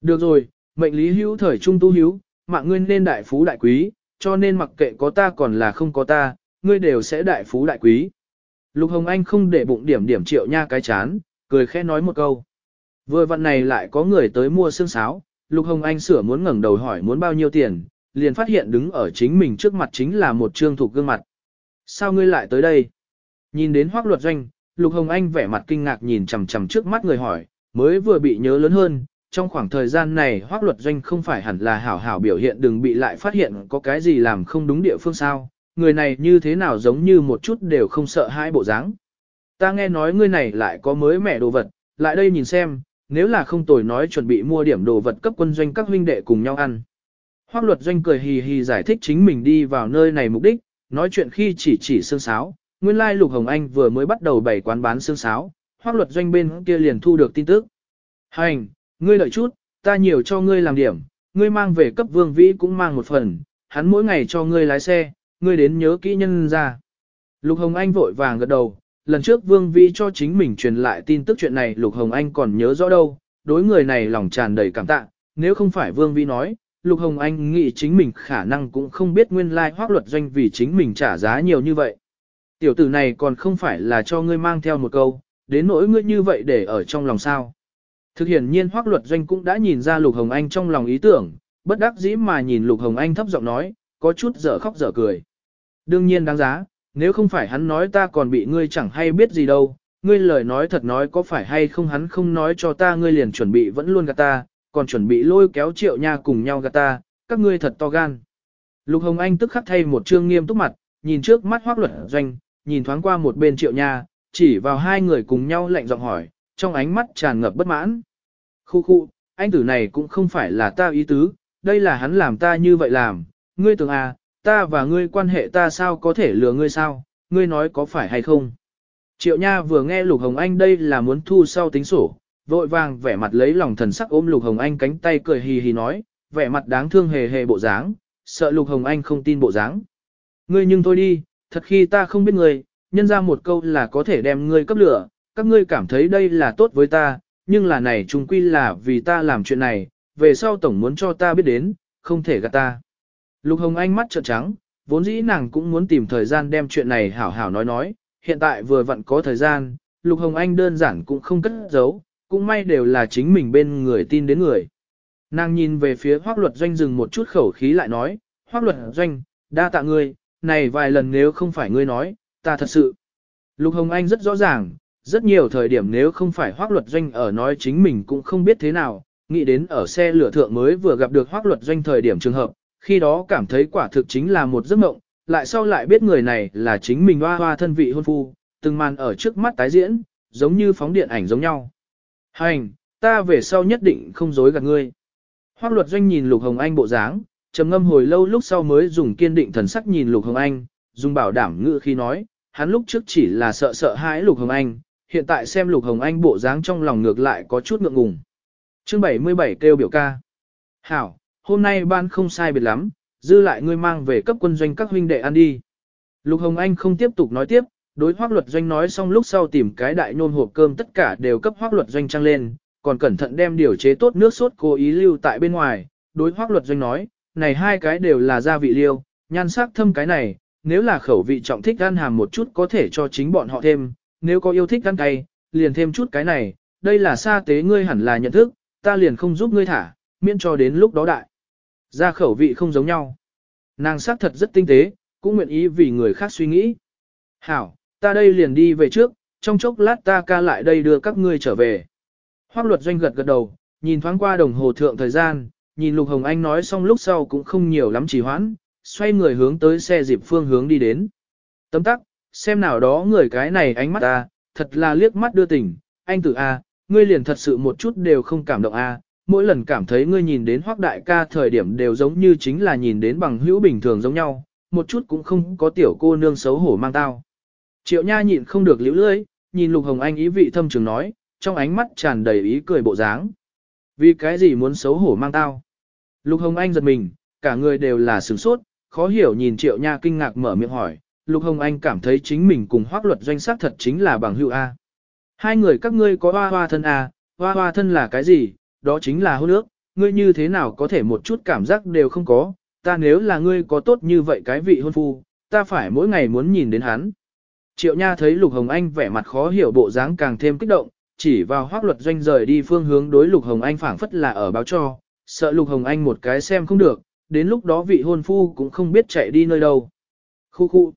Được rồi, mệnh lý hữu thời trung tu hữu, mạng ngươi nên đại phú đại quý, cho nên mặc kệ có ta còn là không có ta, ngươi đều sẽ đại phú đại quý. Lục Hồng Anh không để bụng điểm điểm Triệu Nha cái chán, cười khẽ nói một câu. Vừa vặn này lại có người tới mua xương sáo, Lục Hồng Anh sửa muốn ngẩng đầu hỏi muốn bao nhiêu tiền, liền phát hiện đứng ở chính mình trước mặt chính là một trương thuộc gương mặt. Sao ngươi lại tới đây? Nhìn đến hoác luật doanh, Lục Hồng Anh vẻ mặt kinh ngạc nhìn chằm chằm trước mắt người hỏi, mới vừa bị nhớ lớn hơn, trong khoảng thời gian này hoác luật doanh không phải hẳn là hảo hảo biểu hiện đừng bị lại phát hiện có cái gì làm không đúng địa phương sao, người này như thế nào giống như một chút đều không sợ hai bộ dáng. Ta nghe nói ngươi này lại có mới mẻ đồ vật, lại đây nhìn xem, nếu là không tồi nói chuẩn bị mua điểm đồ vật cấp quân doanh các huynh đệ cùng nhau ăn. Hoác luật doanh cười hì hì giải thích chính mình đi vào nơi này mục đích, nói chuyện khi chỉ chỉ xương sáo, nguyên lai Lục Hồng Anh vừa mới bắt đầu bày quán bán xương sáo, hoác luật doanh bên kia liền thu được tin tức. Hành, ngươi lợi chút, ta nhiều cho ngươi làm điểm, ngươi mang về cấp vương vĩ cũng mang một phần, hắn mỗi ngày cho ngươi lái xe, ngươi đến nhớ kỹ nhân ra. Lục Hồng Anh vội vàng gật đầu, lần trước vương vĩ cho chính mình truyền lại tin tức chuyện này Lục Hồng Anh còn nhớ rõ đâu, đối người này lòng tràn đầy cảm tạ, nếu không phải vương vĩ nói, Lục Hồng Anh nghĩ chính mình khả năng cũng không biết nguyên lai like hoác luật doanh vì chính mình trả giá nhiều như vậy. Tiểu tử này còn không phải là cho ngươi mang theo một câu, đến nỗi ngươi như vậy để ở trong lòng sao. Thực hiện nhiên hoác luật doanh cũng đã nhìn ra Lục Hồng Anh trong lòng ý tưởng, bất đắc dĩ mà nhìn Lục Hồng Anh thấp giọng nói, có chút dở khóc dở cười. Đương nhiên đáng giá, nếu không phải hắn nói ta còn bị ngươi chẳng hay biết gì đâu, ngươi lời nói thật nói có phải hay không hắn không nói cho ta ngươi liền chuẩn bị vẫn luôn gạt ta, còn chuẩn bị lôi kéo triệu nha cùng nhau gạt ta, các ngươi thật to gan. Lục Hồng Anh tức khắc thay một trương nghiêm túc mặt, nhìn trước mắt hoác luật doanh, nhìn thoáng qua một bên triệu nha, chỉ vào hai người cùng nhau lạnh giọng hỏi, trong ánh mắt tràn ngập bất mãn. Khu khu, anh tử này cũng không phải là ta ý tứ, đây là hắn làm ta như vậy làm, ngươi tưởng à, ta và ngươi quan hệ ta sao có thể lừa ngươi sao, ngươi nói có phải hay không. Triệu Nha vừa nghe Lục Hồng Anh đây là muốn thu sau tính sổ, vội vàng vẻ mặt lấy lòng thần sắc ôm Lục Hồng Anh cánh tay cười hì hì nói, vẻ mặt đáng thương hề hề bộ dáng, sợ Lục Hồng Anh không tin bộ dáng. Ngươi nhưng thôi đi, thật khi ta không biết ngươi, nhân ra một câu là có thể đem ngươi cấp lửa, các ngươi cảm thấy đây là tốt với ta, nhưng là này chung quy là vì ta làm chuyện này, về sau tổng muốn cho ta biết đến, không thể gạt ta. Lục Hồng Anh mắt trợn trắng, vốn dĩ nàng cũng muốn tìm thời gian đem chuyện này hảo hảo nói nói, hiện tại vừa vặn có thời gian, Lục Hồng Anh đơn giản cũng không cất giấu, cũng may đều là chính mình bên người tin đến người. Nàng nhìn về phía hoác luật doanh dừng một chút khẩu khí lại nói, hoác luật doanh, đa tạ ngươi, này vài lần nếu không phải ngươi nói, ta thật sự. Lục Hồng Anh rất rõ ràng, rất nhiều thời điểm nếu không phải hoác luật doanh ở nói chính mình cũng không biết thế nào, nghĩ đến ở xe lửa thượng mới vừa gặp được hoác luật doanh thời điểm trường hợp, khi đó cảm thấy quả thực chính là một giấc mộng, lại sau lại biết người này là chính mình hoa hoa thân vị hôn phu, từng màn ở trước mắt tái diễn, giống như phóng điện ảnh giống nhau. Hành, ta về sau nhất định không dối gạt ngươi. Hoác luật doanh nhìn Lục Hồng Anh bộ dáng, trầm ngâm hồi lâu lúc sau mới dùng kiên định thần sắc nhìn Lục Hồng Anh, dùng bảo đảm ngữ khi nói, hắn lúc trước chỉ là sợ sợ hãi Lục Hồng Anh, hiện tại xem Lục Hồng Anh bộ dáng trong lòng ngược lại có chút ngượng ngùng. Chương 77 kêu biểu ca. Hảo, hôm nay ban không sai biệt lắm, dư lại ngươi mang về cấp quân doanh các huynh đệ ăn đi. Lục Hồng Anh không tiếp tục nói tiếp, đối hoác luật doanh nói xong lúc sau tìm cái đại nôn hộp cơm tất cả đều cấp hoác luật doanh trăng lên, còn cẩn thận đem điều chế tốt nước sốt cố ý lưu tại bên ngoài, đối hoác luật doanh nói, này hai cái đều là gia vị liêu, nhan sắc thâm cái này, nếu là khẩu vị trọng thích ăn hàm một chút có thể cho chính bọn họ thêm, nếu có yêu thích ăn cay, liền thêm chút cái này, đây là sa tế ngươi hẳn là nhận thức, ta liền không giúp ngươi thả, miễn cho đến lúc đó đại. Ra khẩu vị không giống nhau. Nàng sắc thật rất tinh tế, cũng nguyện ý vì người khác suy nghĩ. Hảo, ta đây liền đi về trước, trong chốc lát ta ca lại đây đưa các ngươi trở về. Hoác luật doanh gật gật đầu, nhìn thoáng qua đồng hồ thượng thời gian, nhìn Lục Hồng Anh nói xong lúc sau cũng không nhiều lắm trì hoãn, xoay người hướng tới xe dịp phương hướng đi đến. Tấm tắc, xem nào đó người cái này ánh mắt ta, thật là liếc mắt đưa tình, anh tử A, ngươi liền thật sự một chút đều không cảm động A, mỗi lần cảm thấy ngươi nhìn đến hoác đại ca thời điểm đều giống như chính là nhìn đến bằng hữu bình thường giống nhau, một chút cũng không có tiểu cô nương xấu hổ mang tao. Triệu Nha nhịn không được liễu lưỡi, nhìn Lục Hồng Anh ý vị thâm trường nói, trong ánh mắt tràn đầy ý cười bộ dáng. Vì cái gì muốn xấu hổ mang tao? Lục Hồng Anh giật mình, cả người đều là sửng sốt, khó hiểu nhìn Triệu Nha kinh ngạc mở miệng hỏi, Lục Hồng Anh cảm thấy chính mình cùng hoác luật doanh sắc thật chính là bằng hữu A. Hai người các ngươi có hoa hoa thân A, hoa hoa thân là cái gì, đó chính là hôn ước, ngươi như thế nào có thể một chút cảm giác đều không có, ta nếu là ngươi có tốt như vậy cái vị hôn phu, ta phải mỗi ngày muốn nhìn đến hắn. Triệu Nha thấy Lục Hồng Anh vẻ mặt khó hiểu bộ dáng càng thêm kích động, chỉ vào hoác luật doanh rời đi phương hướng đối Lục Hồng Anh phảng phất là ở báo cho, sợ Lục Hồng Anh một cái xem không được, đến lúc đó vị hôn phu cũng không biết chạy đi nơi đâu. Khu khu,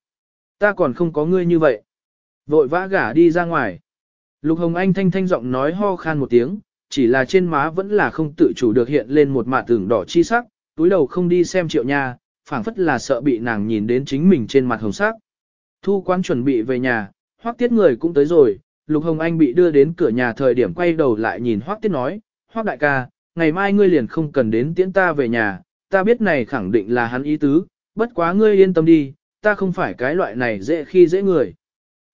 ta còn không có ngươi như vậy. Vội vã gả đi ra ngoài. Lục Hồng Anh thanh thanh giọng nói ho khan một tiếng, chỉ là trên má vẫn là không tự chủ được hiện lên một mạ tưởng đỏ chi sắc, túi đầu không đi xem triệu nha, phảng phất là sợ bị nàng nhìn đến chính mình trên mặt hồng sắc. Thu quán chuẩn bị về nhà, hoắc tiết người cũng tới rồi, Lục Hồng Anh bị đưa đến cửa nhà thời điểm quay đầu lại nhìn hoắc tiết nói, hoắc đại ca, ngày mai ngươi liền không cần đến tiễn ta về nhà, ta biết này khẳng định là hắn ý tứ, bất quá ngươi yên tâm đi, ta không phải cái loại này dễ khi dễ người.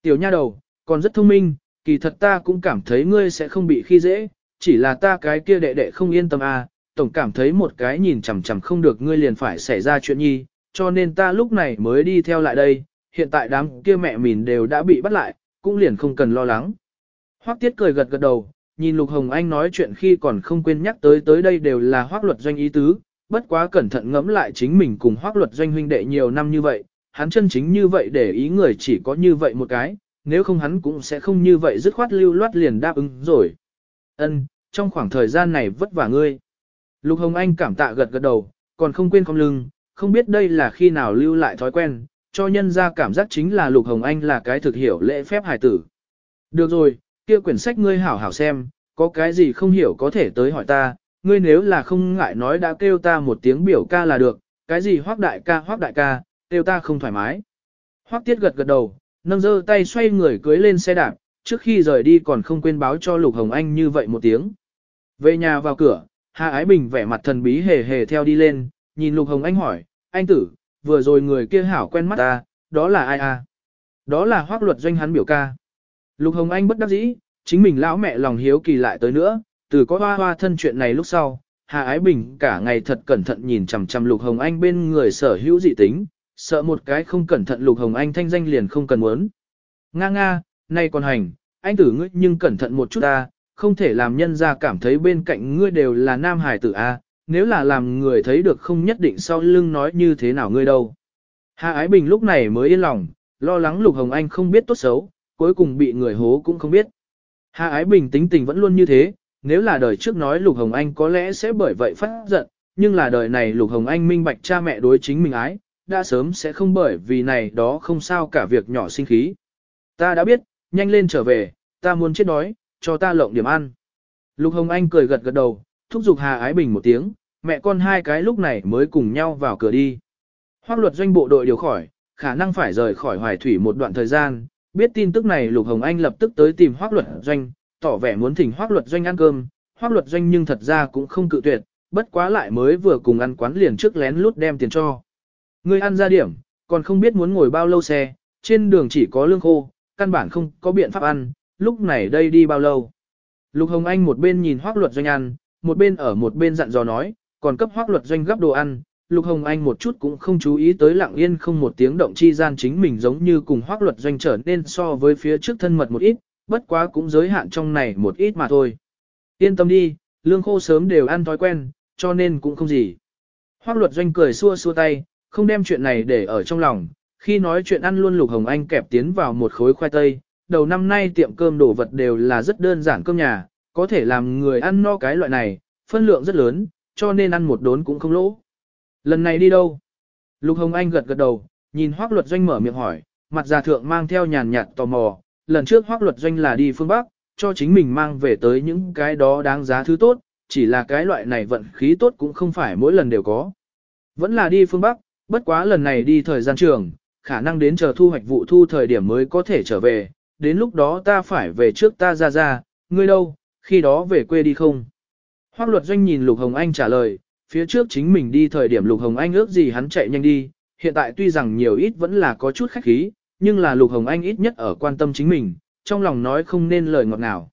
Tiểu nha đầu, còn rất thông minh, kỳ thật ta cũng cảm thấy ngươi sẽ không bị khi dễ, chỉ là ta cái kia đệ đệ không yên tâm à, tổng cảm thấy một cái nhìn chằm chằm không được ngươi liền phải xảy ra chuyện nhi, cho nên ta lúc này mới đi theo lại đây, hiện tại đám kia mẹ mình đều đã bị bắt lại, cũng liền không cần lo lắng. Hoắc Tiết cười gật gật đầu, nhìn Lục Hồng Anh nói chuyện khi còn không quên nhắc tới tới đây đều là Hoắc Luật Doanh ý tứ, bất quá cẩn thận ngẫm lại chính mình cùng Hoắc Luật Doanh huynh đệ nhiều năm như vậy, hắn chân chính như vậy để ý người chỉ có như vậy một cái, nếu không hắn cũng sẽ không như vậy dứt khoát lưu loát liền đáp ứng rồi. Ân, trong khoảng thời gian này vất vả ngươi. Lục Hồng Anh cảm tạ gật gật đầu, còn không quên không lưng, không biết đây là khi nào lưu lại thói quen, cho nhân ra cảm giác chính là Lục Hồng Anh là cái thực hiểu lễ phép hài tử. Được rồi, kia quyển sách ngươi hảo hảo xem, có cái gì không hiểu có thể tới hỏi ta, ngươi nếu là không ngại nói đã kêu ta một tiếng biểu ca là được, cái gì hoác đại ca hoác đại ca, Tiêu ta không thoải mái. Hoắc tiết gật gật đầu, nâng giơ tay xoay người cưới lên xe đạp, trước khi rời đi còn không quên báo cho Lục Hồng Anh như vậy một tiếng. Về nhà vào cửa, Hà Ái Bình vẻ mặt thần bí hề hề theo đi lên, nhìn Lục Hồng Anh hỏi, anh tử, vừa rồi người kia hảo quen mắt ta, đó là ai à? Đó là hoác luật doanh hắn biểu ca. Lục Hồng Anh bất đắc dĩ, chính mình lão mẹ lòng hiếu kỳ lại tới nữa, từ có hoa hoa thân chuyện này lúc sau, Hà Ái Bình cả ngày thật cẩn thận nhìn chằm chằm Lục Hồng Anh bên người sở hữu dị tính, sợ một cái không cẩn thận Lục Hồng Anh thanh danh liền không cần muốn. Nga nga, nay còn hành, anh tử ngươi nhưng cẩn thận một chút ta, không thể làm nhân ra cảm thấy bên cạnh ngươi đều là nam hải tử a, nếu là làm người thấy được không nhất định sau lưng nói như thế nào ngươi đâu. Hà Ái Bình lúc này mới yên lòng, lo lắng Lục Hồng Anh không biết tốt xấu, cuối cùng bị người hố cũng không biết. Hà Ái Bình tính tình vẫn luôn như thế, nếu là đời trước nói Lục Hồng Anh có lẽ sẽ bởi vậy phát giận, nhưng là đời này Lục Hồng Anh minh bạch cha mẹ đối chính mình ái, đã sớm sẽ không bởi vì này đó không sao cả việc nhỏ sinh khí. Ta đã biết, nhanh lên trở về, ta muốn chết đói, cho ta lộng điểm ăn. Lục Hồng Anh cười gật gật đầu, thúc giục Hà Ái Bình một tiếng, mẹ con hai cái lúc này mới cùng nhau vào cửa đi. Hoác luật doanh bộ đội điều khỏi, khả năng phải rời khỏi hoài thủy một đoạn thời gian, biết tin tức này Lục Hồng Anh lập tức tới tìm hoác luật doanh, tỏ vẻ muốn thỉnh hoác luật doanh ăn cơm, hoác luật doanh nhưng thật ra cũng không cự tuyệt, bất quá lại mới vừa cùng ăn quán liền trước lén lút đem tiền cho. Ngươi ăn ra điểm, còn không biết muốn ngồi bao lâu xe, trên đường chỉ có lương khô, căn bản không có biện pháp ăn, lúc này đây đi bao lâu. Lục Hồng Anh một bên nhìn hoác luật doanh ăn, một bên ở một bên dặn dò nói, còn cấp hoác luật doanh gấp đồ ăn. Lục Hồng Anh một chút cũng không chú ý tới lặng yên không một tiếng động chi gian chính mình giống như cùng hoác luật doanh trở nên so với phía trước thân mật một ít, bất quá cũng giới hạn trong này một ít mà thôi. Yên tâm đi, lương khô sớm đều ăn thói quen, cho nên cũng không gì. Hoác luật doanh cười xua xua tay, không đem chuyện này để ở trong lòng, khi nói chuyện ăn luôn Lục Hồng Anh kẹp tiến vào một khối khoai tây, đầu năm nay tiệm cơm đồ vật đều là rất đơn giản cơm nhà, có thể làm người ăn no cái loại này, phân lượng rất lớn, cho nên ăn một đốn cũng không lỗ. Lần này đi đâu? Lục Hồng Anh gật gật đầu, nhìn Hoác Luật Doanh mở miệng hỏi, mặt già thượng mang theo nhàn nhạt tò mò, lần trước Hoác Luật Doanh là đi phương Bắc, cho chính mình mang về tới những cái đó đáng giá thứ tốt, chỉ là cái loại này vận khí tốt cũng không phải mỗi lần đều có. Vẫn là đi phương Bắc, bất quá lần này đi thời gian trường, khả năng đến chờ thu hoạch vụ thu thời điểm mới có thể trở về, đến lúc đó ta phải về trước ta ra ra, ngươi đâu, khi đó về quê đi không? Hoác luật doanh nhìn Lục Hồng Anh trả lời, phía trước chính mình đi thời điểm Lục Hồng Anh ước gì hắn chạy nhanh đi, hiện tại tuy rằng nhiều ít vẫn là có chút khách khí, nhưng là Lục Hồng Anh ít nhất ở quan tâm chính mình, trong lòng nói không nên lời ngọt nào.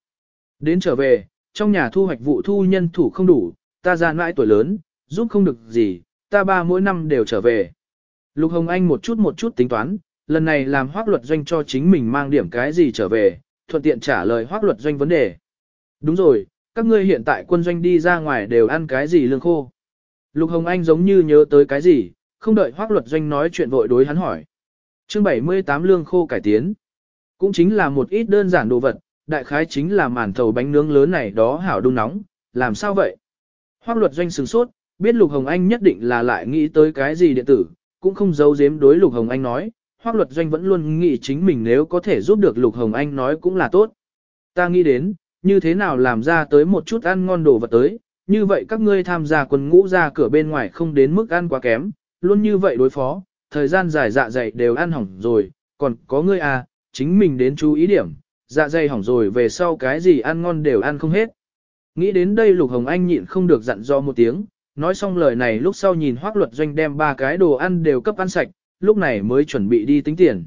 Đến trở về, trong nhà thu hoạch vụ thu nhân thủ không đủ, ta ra mãi tuổi lớn, giúp không được gì, ta ba mỗi năm đều trở về. Lục Hồng Anh một chút một chút tính toán, lần này làm hoác luật doanh cho chính mình mang điểm cái gì trở về, thuận tiện trả lời hoác luật doanh vấn đề. Đúng rồi, các ngươi hiện tại quân doanh đi ra ngoài đều ăn cái gì lương khô. Lục Hồng Anh giống như nhớ tới cái gì, không đợi hoác luật doanh nói chuyện vội đối hắn hỏi. chương 78 lương khô cải tiến. Cũng chính là một ít đơn giản đồ vật, đại khái chính là màn thầu bánh nướng lớn này đó hảo đun nóng, làm sao vậy? Hoác luật doanh sừng sốt, biết Lục Hồng Anh nhất định là lại nghĩ tới cái gì điện tử, cũng không giấu giếm đối Lục Hồng Anh nói, hoắc luật doanh vẫn luôn nghĩ chính mình nếu có thể giúp được Lục Hồng Anh nói cũng là tốt. Ta nghĩ đến, như thế nào làm ra tới một chút ăn ngon đồ vật tới, như vậy các ngươi tham gia quân ngũ ra cửa bên ngoài không đến mức ăn quá kém, luôn như vậy đối phó, thời gian dài dạ dày đều ăn hỏng rồi, còn có ngươi à, chính mình đến chú ý điểm, dạ dày hỏng rồi về sau cái gì ăn ngon đều ăn không hết. Nghĩ đến đây Lục Hồng Anh nhịn không được dặn do một tiếng, nói xong lời này lúc sau nhìn hoác luật doanh đem ba cái đồ ăn đều cấp ăn sạch, lúc này mới chuẩn bị đi tính tiền.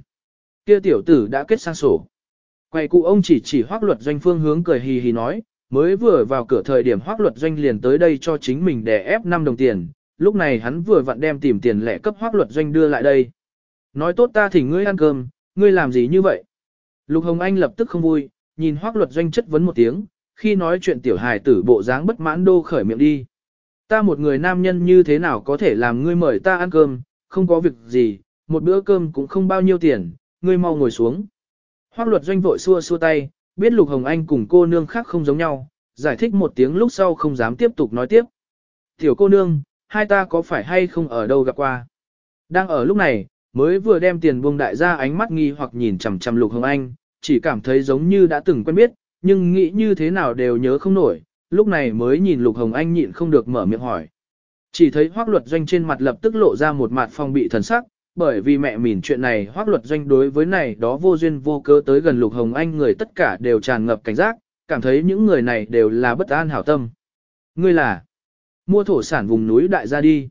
Kia tiểu tử đã kết sang sổ. Quay cụ ông chỉ chỉ hoác luật doanh phương hướng cười hì hì nói, mới vừa vào cửa thời điểm hoác luật doanh liền tới đây cho chính mình để ép 5 đồng tiền, lúc này hắn vừa vặn đem tìm tiền lẻ cấp hoác luật doanh đưa lại đây. Nói tốt ta thỉnh ngươi ăn cơm, ngươi làm gì như vậy? Lục Hồng Anh lập tức không vui, nhìn hoác luật doanh chất vấn một tiếng, khi nói chuyện tiểu hài tử bộ dáng bất mãn đô khởi miệng đi. Ta một người nam nhân như thế nào có thể làm ngươi mời ta ăn cơm, không có việc gì, một bữa cơm cũng không bao nhiêu tiền, ngươi mau ngồi xuống. Hoác luật doanh vội xua xua tay, biết Lục Hồng Anh cùng cô nương khác không giống nhau, giải thích một tiếng lúc sau không dám tiếp tục nói tiếp. Tiểu cô nương, hai ta có phải hay không ở đâu gặp qua? Đang ở lúc này, mới vừa đem tiền buông đại ra ánh mắt nghi hoặc nhìn chằm chằm Lục Hồng Anh, chỉ cảm thấy giống như đã từng quen biết, nhưng nghĩ như thế nào đều nhớ không nổi, lúc này mới nhìn Lục Hồng Anh nhịn không được mở miệng hỏi. Chỉ thấy hoác luật doanh trên mặt lập tức lộ ra một mặt phong bị thần sắc, bởi vì mẹ mỉn chuyện này hoác luật doanh đối với này đó vô duyên vô cớ tới gần Lục Hồng Anh người tất cả đều tràn ngập cảnh giác, cảm thấy những người này đều là bất an hảo tâm. Ngươi là mua thổ sản vùng núi đại gia đi.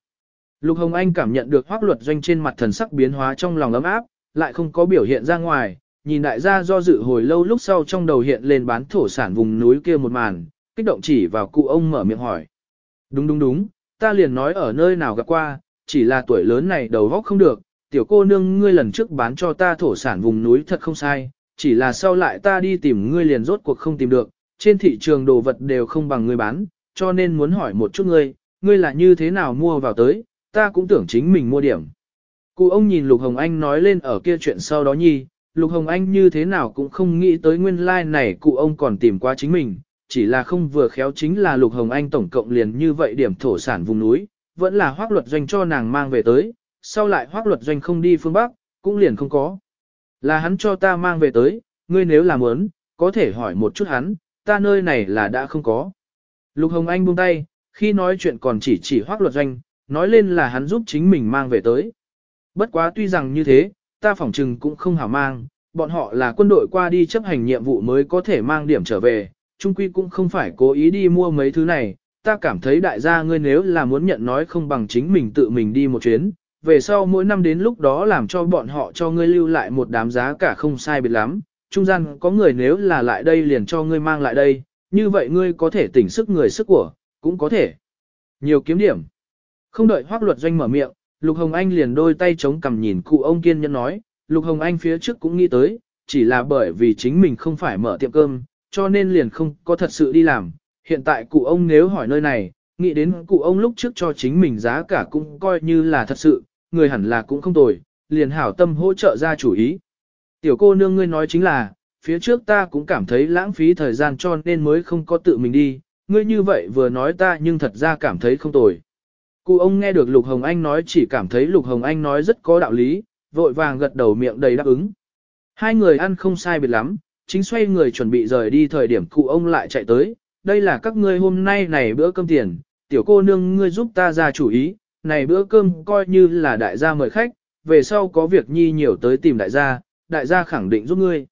Lục Hồng Anh cảm nhận được hoác luật doanh trên mặt thần sắc biến hóa trong lòng ấm áp, lại không có biểu hiện ra ngoài, nhìn đại gia do dự hồi lâu lúc sau trong đầu hiện lên bán thổ sản vùng núi kia một màn, kích động chỉ vào cụ ông mở miệng hỏi. Đúng đúng đúng, ta liền nói ở nơi nào gặp qua, chỉ là tuổi lớn này đầu góc không được, tiểu cô nương ngươi lần trước bán cho ta thổ sản vùng núi thật không sai, chỉ là sau lại ta đi tìm ngươi liền rốt cuộc không tìm được, trên thị trường đồ vật đều không bằng ngươi bán, cho nên muốn hỏi một chút ngươi, ngươi là như thế nào mua vào tới, ta cũng tưởng chính mình mua điểm. Cụ ông nhìn Lục Hồng Anh nói lên ở kia chuyện sau đó nhi, Lục Hồng Anh như thế nào cũng không nghĩ tới nguyên lai like này cụ ông còn tìm qua chính mình, chỉ là không vừa khéo chính là Lục Hồng Anh tổng cộng liền như vậy điểm thổ sản vùng núi, vẫn là hoác luật doanh cho nàng mang về tới, sau lại hoác luật doanh không đi phương Bắc, cũng liền không có. Là hắn cho ta mang về tới, ngươi nếu làm muốn, có thể hỏi một chút hắn, ta nơi này là đã không có. Lục Hồng Anh buông tay, khi nói chuyện còn chỉ chỉ hoác luật doanh, nói lên là hắn giúp chính mình mang về tới. Bất quá tuy rằng như thế, ta phỏng chừng cũng không hảo mang, bọn họ là quân đội qua đi chấp hành nhiệm vụ mới có thể mang điểm trở về, trung quy cũng không phải cố ý đi mua mấy thứ này, ta cảm thấy đại gia ngươi nếu là muốn nhận nói không bằng chính mình tự mình đi một chuyến, về sau mỗi năm đến lúc đó làm cho bọn họ cho ngươi lưu lại một đám giá cả không sai biệt lắm, trung gian có người nếu là lại đây liền cho ngươi mang lại đây, như vậy ngươi có thể tỉnh sức người sức của, cũng có thể nhiều kiếm điểm. Không đợi hoác luật doanh mở miệng, Lục Hồng Anh liền đôi tay chống cằm nhìn cụ ông kiên nhẫn nói, Lục Hồng Anh phía trước cũng nghĩ tới, chỉ là bởi vì chính mình không phải mở tiệm cơm, cho nên liền không có thật sự đi làm. Hiện tại cụ ông nếu hỏi nơi này, nghĩ đến cụ ông lúc trước cho chính mình giá cả cũng coi như là thật sự, người hẳn là cũng không tồi, liền hảo tâm hỗ trợ ra chủ ý. Tiểu cô nương ngươi nói chính là, phía trước ta cũng cảm thấy lãng phí thời gian cho nên mới không có tự mình đi, ngươi như vậy vừa nói ta nhưng thật ra cảm thấy không tồi. Cụ ông nghe được Lục Hồng Anh nói chỉ cảm thấy Lục Hồng Anh nói rất có đạo lý, vội vàng gật đầu miệng đầy đáp ứng. Hai người ăn không sai biệt lắm, chính xoay người chuẩn bị rời đi thời điểm cụ ông lại chạy tới, đây là các ngươi hôm nay này bữa cơm tiền, tiểu cô nương ngươi giúp ta ra chủ ý, này bữa cơm coi như là đại gia mời khách, về sau có việc nhi nhiều tới tìm đại gia, đại gia khẳng định giúp ngươi.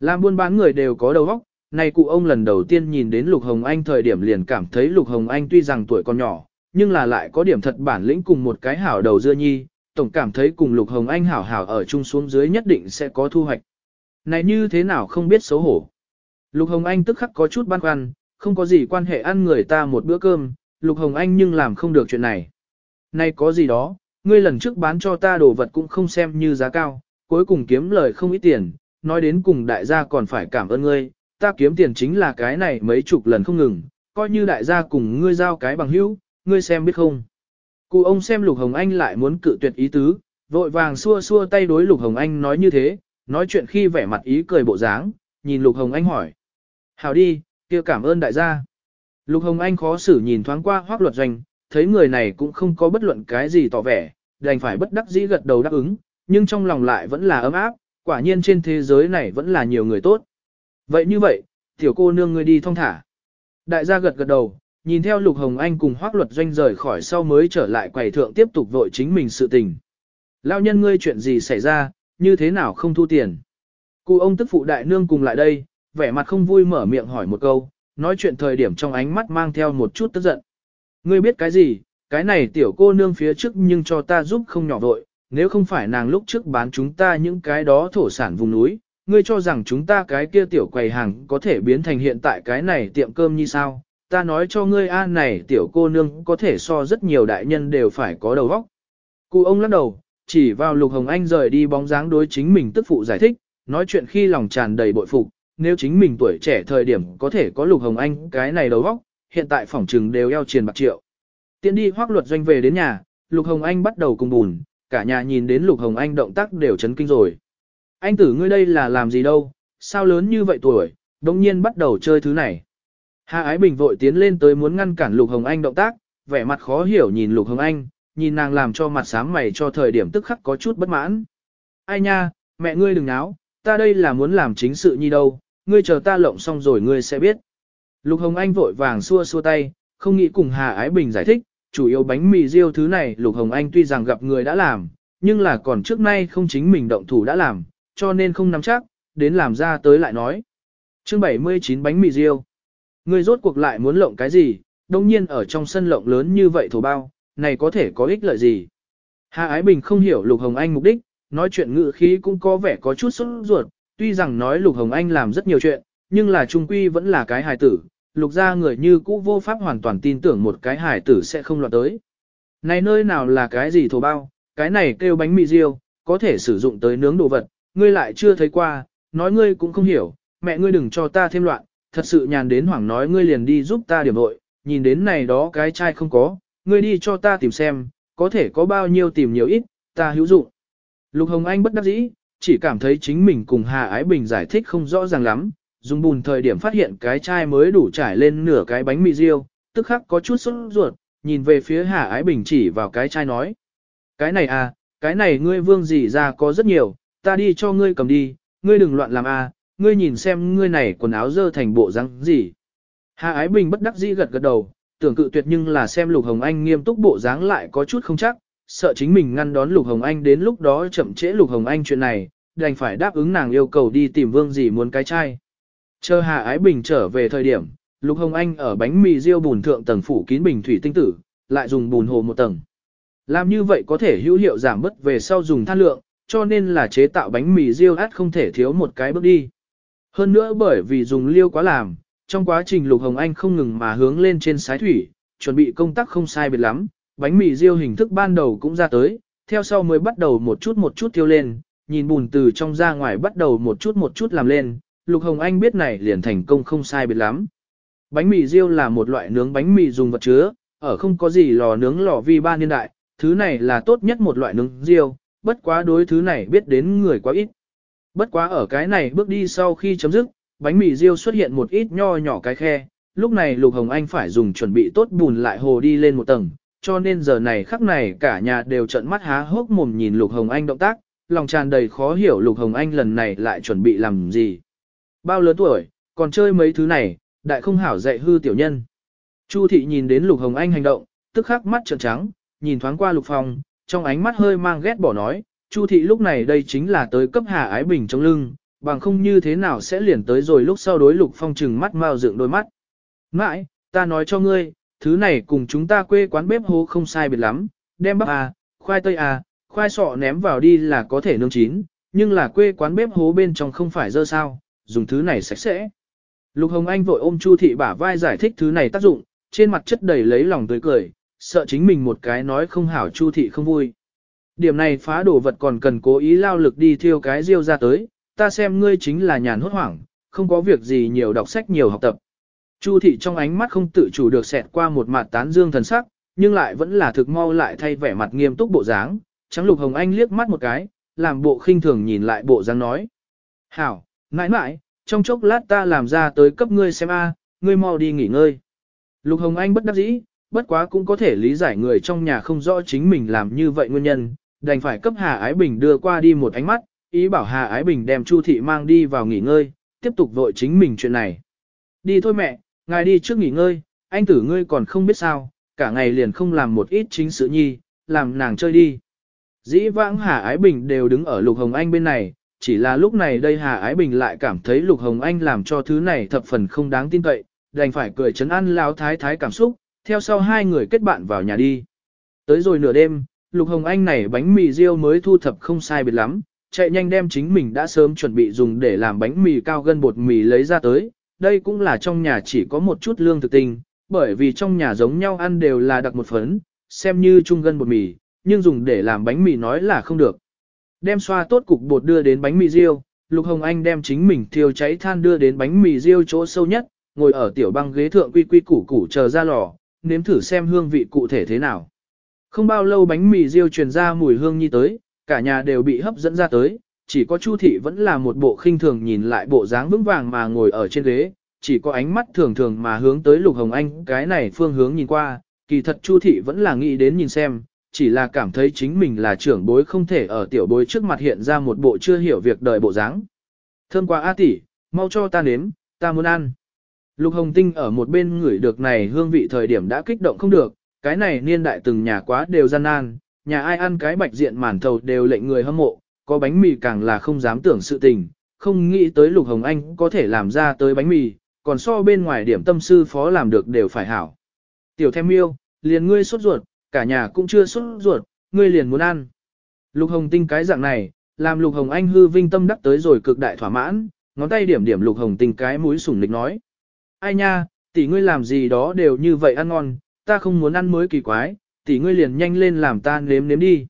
Làm buôn bán người đều có đầu óc, này cụ ông lần đầu tiên nhìn đến Lục Hồng Anh thời điểm liền cảm thấy Lục Hồng Anh tuy rằng tuổi còn nhỏ, nhưng là lại có điểm thật bản lĩnh cùng một cái hảo đầu dưa nhi, tổng cảm thấy cùng Lục Hồng Anh hảo hảo ở chung xuống dưới nhất định sẽ có thu hoạch. Này như thế nào không biết xấu hổ. Lục Hồng Anh tức khắc có chút băn khoăn, không có gì quan hệ ăn người ta một bữa cơm, Lục Hồng Anh nhưng làm không được chuyện này. Này có gì đó, ngươi lần trước bán cho ta đồ vật cũng không xem như giá cao, cuối cùng kiếm lời không ít tiền, nói đến cùng đại gia còn phải cảm ơn ngươi, ta kiếm tiền chính là cái này mấy chục lần không ngừng, coi như đại gia cùng ngươi giao cái bằng hữu, ngươi xem biết không. Cụ ông xem Lục Hồng Anh lại muốn cự tuyệt ý tứ, vội vàng xua xua tay đối Lục Hồng Anh nói như thế, nói chuyện khi vẻ mặt ý cười bộ dáng, nhìn Lục Hồng Anh hỏi. Hảo đi, kia cảm ơn đại gia. Lục Hồng Anh khó xử nhìn thoáng qua hoác luật doanh, thấy người này cũng không có bất luận cái gì tỏ vẻ, đành phải bất đắc dĩ gật đầu đáp ứng, nhưng trong lòng lại vẫn là ấm áp, quả nhiên trên thế giới này vẫn là nhiều người tốt. Vậy như vậy, tiểu cô nương ngươi đi thong thả. Đại gia gật gật đầu, nhìn theo Lục Hồng Anh cùng hoác luật doanh rời khỏi sau mới trở lại quầy thượng tiếp tục vội chính mình sự tình. Lao nhân ngươi chuyện gì xảy ra, như thế nào không thu tiền. Cụ ông tức phụ đại nương cùng lại đây, vẻ mặt không vui mở miệng hỏi một câu, nói chuyện thời điểm trong ánh mắt mang theo một chút tức giận. Ngươi biết cái gì, cái này tiểu cô nương phía trước nhưng cho ta giúp không nhỏ vội, nếu không phải nàng lúc trước bán chúng ta những cái đó thổ sản vùng núi, ngươi cho rằng chúng ta cái kia tiểu quầy hàng có thể biến thành hiện tại cái này tiệm cơm như sao, ta nói cho ngươi a này tiểu cô nương có thể so rất nhiều đại nhân đều phải có đầu óc. Cụ ông lắc đầu, chỉ vào Lục Hồng Anh rời đi bóng dáng đối chính mình tức phụ giải thích, nói chuyện khi lòng tràn đầy bội phục, nếu chính mình tuổi trẻ thời điểm có thể có Lục Hồng Anh cái này đầu óc, hiện tại phỏng trừng đều eo triền bạc triệu. Tiến đi hoác luật doanh về đến nhà, Lục Hồng Anh bắt đầu cùng bùn, cả nhà nhìn đến Lục Hồng Anh động tác đều chấn kinh rồi. Anh tử ngươi đây là làm gì đâu, sao lớn như vậy tuổi, đồng nhiên bắt đầu chơi thứ này. Hà Ái Bình vội tiến lên tới muốn ngăn cản Lục Hồng Anh động tác, vẻ mặt khó hiểu nhìn Lục Hồng Anh, nhìn nàng làm cho mặt sáng mày cho thời điểm tức khắc có chút bất mãn. Ai nha, mẹ ngươi đừng náo, ta đây là muốn làm chính sự nhi đâu, ngươi chờ ta lộng xong rồi ngươi sẽ biết. Lục Hồng Anh vội vàng xua xua tay, không nghĩ cùng Hà Ái Bình giải thích, chủ yếu bánh mì riêu thứ này Lục Hồng Anh tuy rằng gặp người đã làm, nhưng là còn trước nay không chính mình động thủ đã làm, cho nên không nắm chắc, đến làm ra tới lại nói. chương 79 bánh mì riêu. Ngươi rốt cuộc lại muốn lộng cái gì, đồng nhiên ở trong sân lộng lớn như vậy thổ bao, này có thể có ích lợi gì. Hà Ái Bình không hiểu Lục Hồng Anh mục đích, nói chuyện ngự khí cũng có vẻ có chút sốt ruột, tuy rằng nói Lục Hồng Anh làm rất nhiều chuyện, nhưng là trung quy vẫn là cái hài tử, lục ra người như cũ vô pháp hoàn toàn tin tưởng một cái hài tử sẽ không loạn tới. Này nơi nào là cái gì thổ bao, cái này kêu bánh mì riêu, có thể sử dụng tới nướng đồ vật, ngươi lại chưa thấy qua, nói ngươi cũng không hiểu, mẹ ngươi đừng cho ta thêm loạn, thật sự nhàn đến hoảng nói ngươi liền đi giúp ta điểm vội, nhìn đến này đó cái chai không có, ngươi đi cho ta tìm xem, có thể có bao nhiêu tìm nhiều ít, ta hữu dụng. Lục Hồng Anh bất đắc dĩ, chỉ cảm thấy chính mình cùng Hà Ái Bình giải thích không rõ ràng lắm, dùng bùn thời điểm phát hiện cái chai mới đủ trải lên nửa cái bánh mì riêu, tức khắc có chút sốt ruột, nhìn về phía Hà Ái Bình chỉ vào cái chai nói. Cái này à, cái này ngươi vương gì ra có rất nhiều, ta đi cho ngươi cầm đi, ngươi đừng loạn làm à, ngươi nhìn xem ngươi này quần áo dơ thành bộ răng gì. Hà Ái Bình bất đắc dĩ gật gật đầu, tưởng cự tuyệt nhưng là xem Lục Hồng Anh nghiêm túc bộ dáng lại có chút không chắc, sợ chính mình ngăn đón Lục Hồng Anh đến lúc đó chậm trễ Lục Hồng Anh chuyện này, đành phải đáp ứng nàng yêu cầu đi tìm Vương gì muốn cái chai. Chờ Hà Ái Bình trở về thời điểm, Lục Hồng Anh ở bánh mì riêu bùn thượng tầng phủ kín bình thủy tinh tử, lại dùng bùn hồ một tầng. Làm như vậy có thể hữu hiệu giảm bớt về sau dùng than lượng, cho nên là chế tạo bánh mì riêu át không thể thiếu một cái bước đi. Hơn nữa bởi vì dùng liêu quá làm, trong quá trình Lục Hồng Anh không ngừng mà hướng lên trên sái thủy, chuẩn bị công tác không sai biệt lắm, bánh mì riêu hình thức ban đầu cũng ra tới, theo sau mới bắt đầu một chút một chút tiêu lên, nhìn bùn từ trong ra ngoài bắt đầu một chút một chút làm lên, Lục Hồng Anh biết này liền thành công không sai biệt lắm. Bánh mì riêu là một loại nướng bánh mì dùng vật chứa, ở không có gì lò nướng lò vi ba niên đại, thứ này là tốt nhất một loại nướng riêu, bất quá đối thứ này biết đến người quá ít. Bất quá ở cái này bước đi sau khi chấm dứt, bánh mì riêu xuất hiện một ít nho nhỏ cái khe, lúc này Lục Hồng Anh phải dùng chuẩn bị tốt bùn lại hồ đi lên một tầng, cho nên giờ này khắc này cả nhà đều trợn mắt há hốc mồm nhìn Lục Hồng Anh động tác, lòng tràn đầy khó hiểu Lục Hồng Anh lần này lại chuẩn bị làm gì. Bao lớn tuổi, còn chơi mấy thứ này, đại không hảo dạy hư tiểu nhân. Chu thị nhìn đến Lục Hồng Anh hành động, tức khắc mắt trợn trắng, nhìn thoáng qua Lục Phong, trong ánh mắt hơi mang ghét bỏ nói, Chu thị lúc này đây chính là tới cấp Hà Ái Bình trong lưng, bằng không như thế nào sẽ liền tới rồi lúc sau đối Lục Phong trừng mắt mao dựng đôi mắt. Mãi, ta nói cho ngươi, thứ này cùng chúng ta quê quán bếp hố không sai biệt lắm, đem bắp à, khoai tây à, khoai sọ ném vào đi là có thể nướng chín, nhưng là quê quán bếp hố bên trong không phải dơ sao, dùng thứ này sạch sẽ. Lục Hồng Anh vội ôm Chu thị bả vai giải thích thứ này tác dụng, trên mặt chất đầy lấy lòng tươi cười, sợ chính mình một cái nói không hảo Chu thị không vui. Điểm này phá đồ vật còn cần cố ý lao lực đi thiêu cái riêu ra tới, ta xem ngươi chính là nhàn hốt hoảng, không có việc gì nhiều đọc sách nhiều học tập. Chu thị trong ánh mắt không tự chủ được xẹt qua một mặt tán dương thần sắc, nhưng lại vẫn là thực mau lại thay vẻ mặt nghiêm túc bộ dáng, trắng lục hồng anh liếc mắt một cái, làm bộ khinh thường nhìn lại bộ dáng nói. Hảo, mãi mãi, trong chốc lát ta làm ra tới cấp ngươi xem a, ngươi mau đi nghỉ ngơi. Lục hồng anh bất đắc dĩ, bất quá cũng có thể lý giải người trong nhà không rõ chính mình làm như vậy nguyên nhân, đành phải cấp Hà Ái Bình đưa qua đi một ánh mắt, ý bảo Hà Ái Bình đem Chu thị mang đi vào nghỉ ngơi, tiếp tục vội chính mình chuyện này. Đi thôi mẹ, ngài đi trước nghỉ ngơi, anh tử ngươi còn không biết sao, cả ngày liền không làm một ít chính sự nhi, làm nàng chơi đi. Dĩ vãng Hà Ái Bình đều đứng ở Lục Hồng Anh bên này, chỉ là lúc này đây Hà Ái Bình lại cảm thấy Lục Hồng Anh làm cho thứ này thập phần không đáng tin cậy, đành phải cười chấn an lao thái thái cảm xúc, theo sau hai người kết bạn vào nhà đi. Tới rồi nửa đêm, Lục Hồng Anh này bánh mì riêu mới thu thập không sai biệt lắm, chạy nhanh đem chính mình đã sớm chuẩn bị dùng để làm bánh mì cao gân bột mì lấy ra tới. Đây cũng là trong nhà chỉ có một chút lương thực tình, bởi vì trong nhà giống nhau ăn đều là đặc một phấn, xem như chung gân bột mì, nhưng dùng để làm bánh mì nói là không được. Đem xoa tốt cục bột đưa đến bánh mì riêu, Lục Hồng Anh đem chính mình thiêu cháy than đưa đến bánh mì riêu chỗ sâu nhất, ngồi ở tiểu băng ghế thượng quy quy củ củ chờ ra lò, nếm thử xem hương vị cụ thể thế nào. Không bao lâu bánh mì riêu truyền ra mùi hương như tới, cả nhà đều bị hấp dẫn ra tới, chỉ có Chu thị vẫn là một bộ khinh thường nhìn lại bộ dáng vững vàng mà ngồi ở trên ghế, chỉ có ánh mắt thường thường mà hướng tới Lục Hồng Anh cái này phương hướng nhìn qua, kỳ thật Chu thị vẫn là nghĩ đến nhìn xem, chỉ là cảm thấy chính mình là trưởng bối không thể ở tiểu bối trước mặt hiện ra một bộ chưa hiểu việc đời bộ dáng. Thơm quá A tỷ, mau cho ta nếm, ta muốn ăn. Lục Hồng Tinh ở một bên ngửi được này hương vị thời điểm đã kích động không được, cái này niên đại từng nhà quá đều gian nan, nhà ai ăn cái bạch diện màn thầu đều lệnh người hâm mộ, có bánh mì càng là không dám tưởng sự tình, không nghĩ tới Lục Hồng Anh có thể làm ra tới bánh mì, còn so bên ngoài điểm tâm sư phó làm được đều phải hảo. Tiểu thêm yêu, liền ngươi sốt ruột, cả nhà cũng chưa sốt ruột, ngươi liền muốn ăn. Lục Hồng Tinh cái dạng này, làm Lục Hồng Anh hư vinh tâm đắc tới rồi cực đại thỏa mãn, ngón tay điểm điểm Lục Hồng Tinh cái mũi sủng lịch nói. Ai nha, tỷ ngươi làm gì đó đều như vậy ăn ngon, ta không muốn ăn mới kỳ quái, tỷ ngươi liền nhanh lên làm ta nếm nếm đi.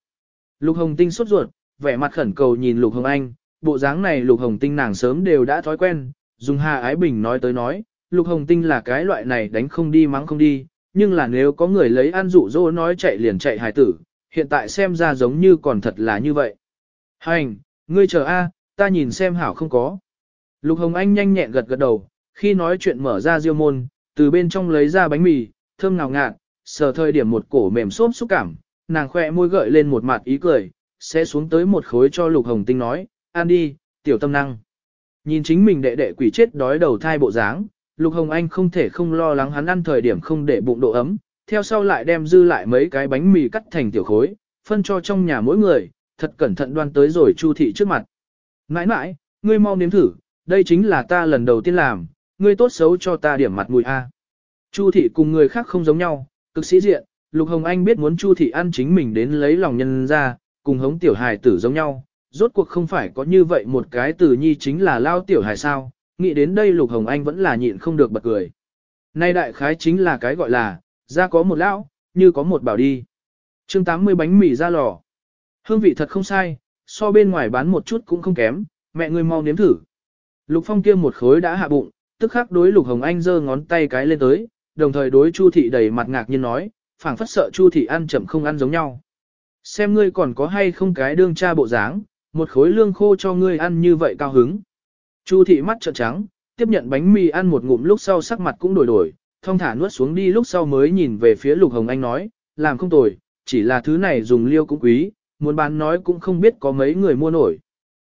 Lục Hồng Tinh sốt ruột, vẻ mặt khẩn cầu nhìn Lục Hồng Anh, bộ dáng này Lục Hồng Tinh nàng sớm đều đã thói quen, dùng Hà Ái Bình nói tới nói, Lục Hồng Tinh là cái loại này đánh không đi mắng không đi, nhưng là nếu có người lấy ăn dụ dỗ nói chạy liền chạy hài tử, hiện tại xem ra giống như còn thật là như vậy. Hành, ngươi chờ a, ta nhìn xem hảo không có. Lục Hồng Anh nhanh nhẹn gật gật đầu, khi nói chuyện mở ra diêu môn, từ bên trong lấy ra bánh mì, thơm ngào ngạt, sờ thời điểm một cổ mềm xốp xúc cảm, nàng khoe môi gợi lên một mặt ý cười, sẽ xuống tới một khối cho Lục Hồng Tinh nói, ăn đi, tiểu tâm năng. Nhìn chính mình đệ đệ quỷ chết đói đầu thai bộ dáng, Lục Hồng Anh không thể không lo lắng hắn ăn thời điểm không để bụng độ ấm, theo sau lại đem dư lại mấy cái bánh mì cắt thành tiểu khối, phân cho trong nhà mỗi người, thật cẩn thận đoan tới rồi Chu thị trước mặt. Nãi nãi, ngươi mau nếm thử, đây chính là ta lần đầu tiên làm, ngươi tốt xấu cho ta điểm mặt mùi a. Chu thị cùng người khác không giống nhau, cực sĩ diện, Lục Hồng Anh biết muốn Chu thị ăn chính mình đến lấy lòng nhân ra, cùng hống tiểu hài tử giống nhau, rốt cuộc không phải có như vậy một cái tử nhi chính là lao tiểu hài sao, nghĩ đến đây Lục Hồng Anh vẫn là nhịn không được bật cười. Nay đại khái chính là cái gọi là, ra có một lão, như có một bảo đi. chương 80 bánh mì ra lò. Hương vị thật không sai, so bên ngoài bán một chút cũng không kém, mẹ người mau nếm thử. Lục Phong kia một khối đã hạ bụng, tức khắc đối Lục Hồng Anh giơ ngón tay cái lên tới, đồng thời đối Chu thị đầy mặt ngạc nhiên nói, phảng phất sợ Chu thị ăn chậm không ăn giống nhau. Xem ngươi còn có hay không cái đương cha bộ dáng, một khối lương khô cho ngươi ăn như vậy cao hứng. Chu thị mắt trợn trắng, tiếp nhận bánh mì ăn một ngụm lúc sau sắc mặt cũng đổi đổi, thông thả nuốt xuống đi lúc sau mới nhìn về phía Lục Hồng Anh nói, làm không tồi, chỉ là thứ này dùng liêu cũng quý, muốn bán nói cũng không biết có mấy người mua nổi.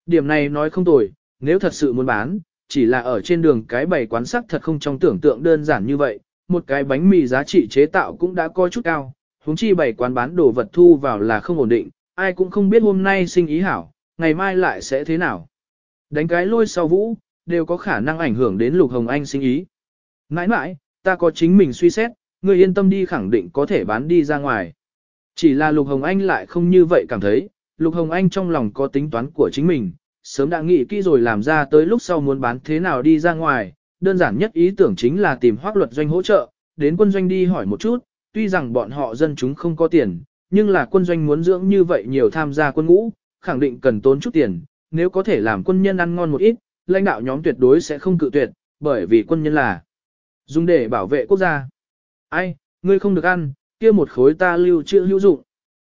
Điểm này nói không tồi, nếu thật sự muốn bán, chỉ là ở trên đường cái bày quán sắc thật không trong tưởng tượng đơn giản như vậy, một cái bánh mì giá trị chế tạo cũng đã coi chút cao, huống chi bảy quán bán đồ vật thu vào là không ổn định, ai cũng không biết hôm nay sinh ý hảo, ngày mai lại sẽ thế nào. Đánh cái lôi sau vũ, đều có khả năng ảnh hưởng đến Lục Hồng Anh sinh ý. Mãi mãi, ta có chính mình suy xét, người yên tâm đi khẳng định có thể bán đi ra ngoài. Chỉ là Lục Hồng Anh lại không như vậy cảm thấy, Lục Hồng Anh trong lòng có tính toán của chính mình, sớm đã nghĩ kỹ rồi làm ra tới lúc sau muốn bán thế nào đi ra ngoài, đơn giản nhất ý tưởng chính là tìm hoác luật doanh hỗ trợ, đến quân doanh đi hỏi một chút, tuy rằng bọn họ dân chúng không có tiền, nhưng là quân doanh muốn dưỡng như vậy nhiều tham gia quân ngũ, khẳng định cần tốn chút tiền, nếu có thể làm quân nhân ăn ngon một ít, lãnh đạo nhóm tuyệt đối sẽ không cự tuyệt, bởi vì quân nhân là dùng để bảo vệ quốc gia. Ai, ngươi không được ăn, kia một khối ta lưu trữ hữu dụng.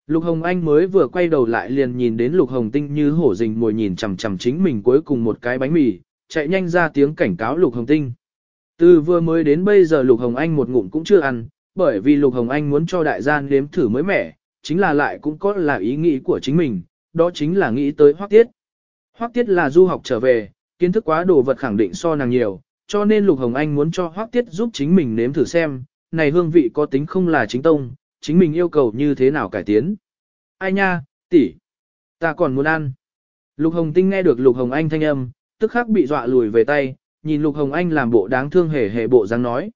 Lục Hồng Anh mới vừa quay đầu lại liền nhìn đến Lục Hồng Tinh như hổ rình mồi nhìn chằm chằm chính mình cuối cùng một cái bánh mì, chạy nhanh ra tiếng cảnh cáo Lục Hồng Tinh. Từ vừa mới đến bây giờ Lục Hồng Anh một ngụm cũng chưa ăn, bởi vì Lục Hồng Anh muốn cho đại gian nếm thử mới mẻ, chính là lại cũng có là ý nghĩ của chính mình, đó chính là nghĩ tới Hoắc Tiết. Hoắc Tiết là du học trở về, kiến thức quá đồ vật khẳng định so nàng nhiều, cho nên Lục Hồng Anh muốn cho Hoắc Tiết giúp chính mình nếm thử xem, này hương vị có tính không là chính tông, chính mình yêu cầu như thế nào cải tiến. Ai nha, tỷ, ta còn muốn ăn. Lục Hồng Tinh nghe được Lục Hồng Anh thanh âm, tức khắc bị dọa lùi về tay, nhìn Lục Hồng Anh làm bộ đáng thương hề hề bộ dáng nói,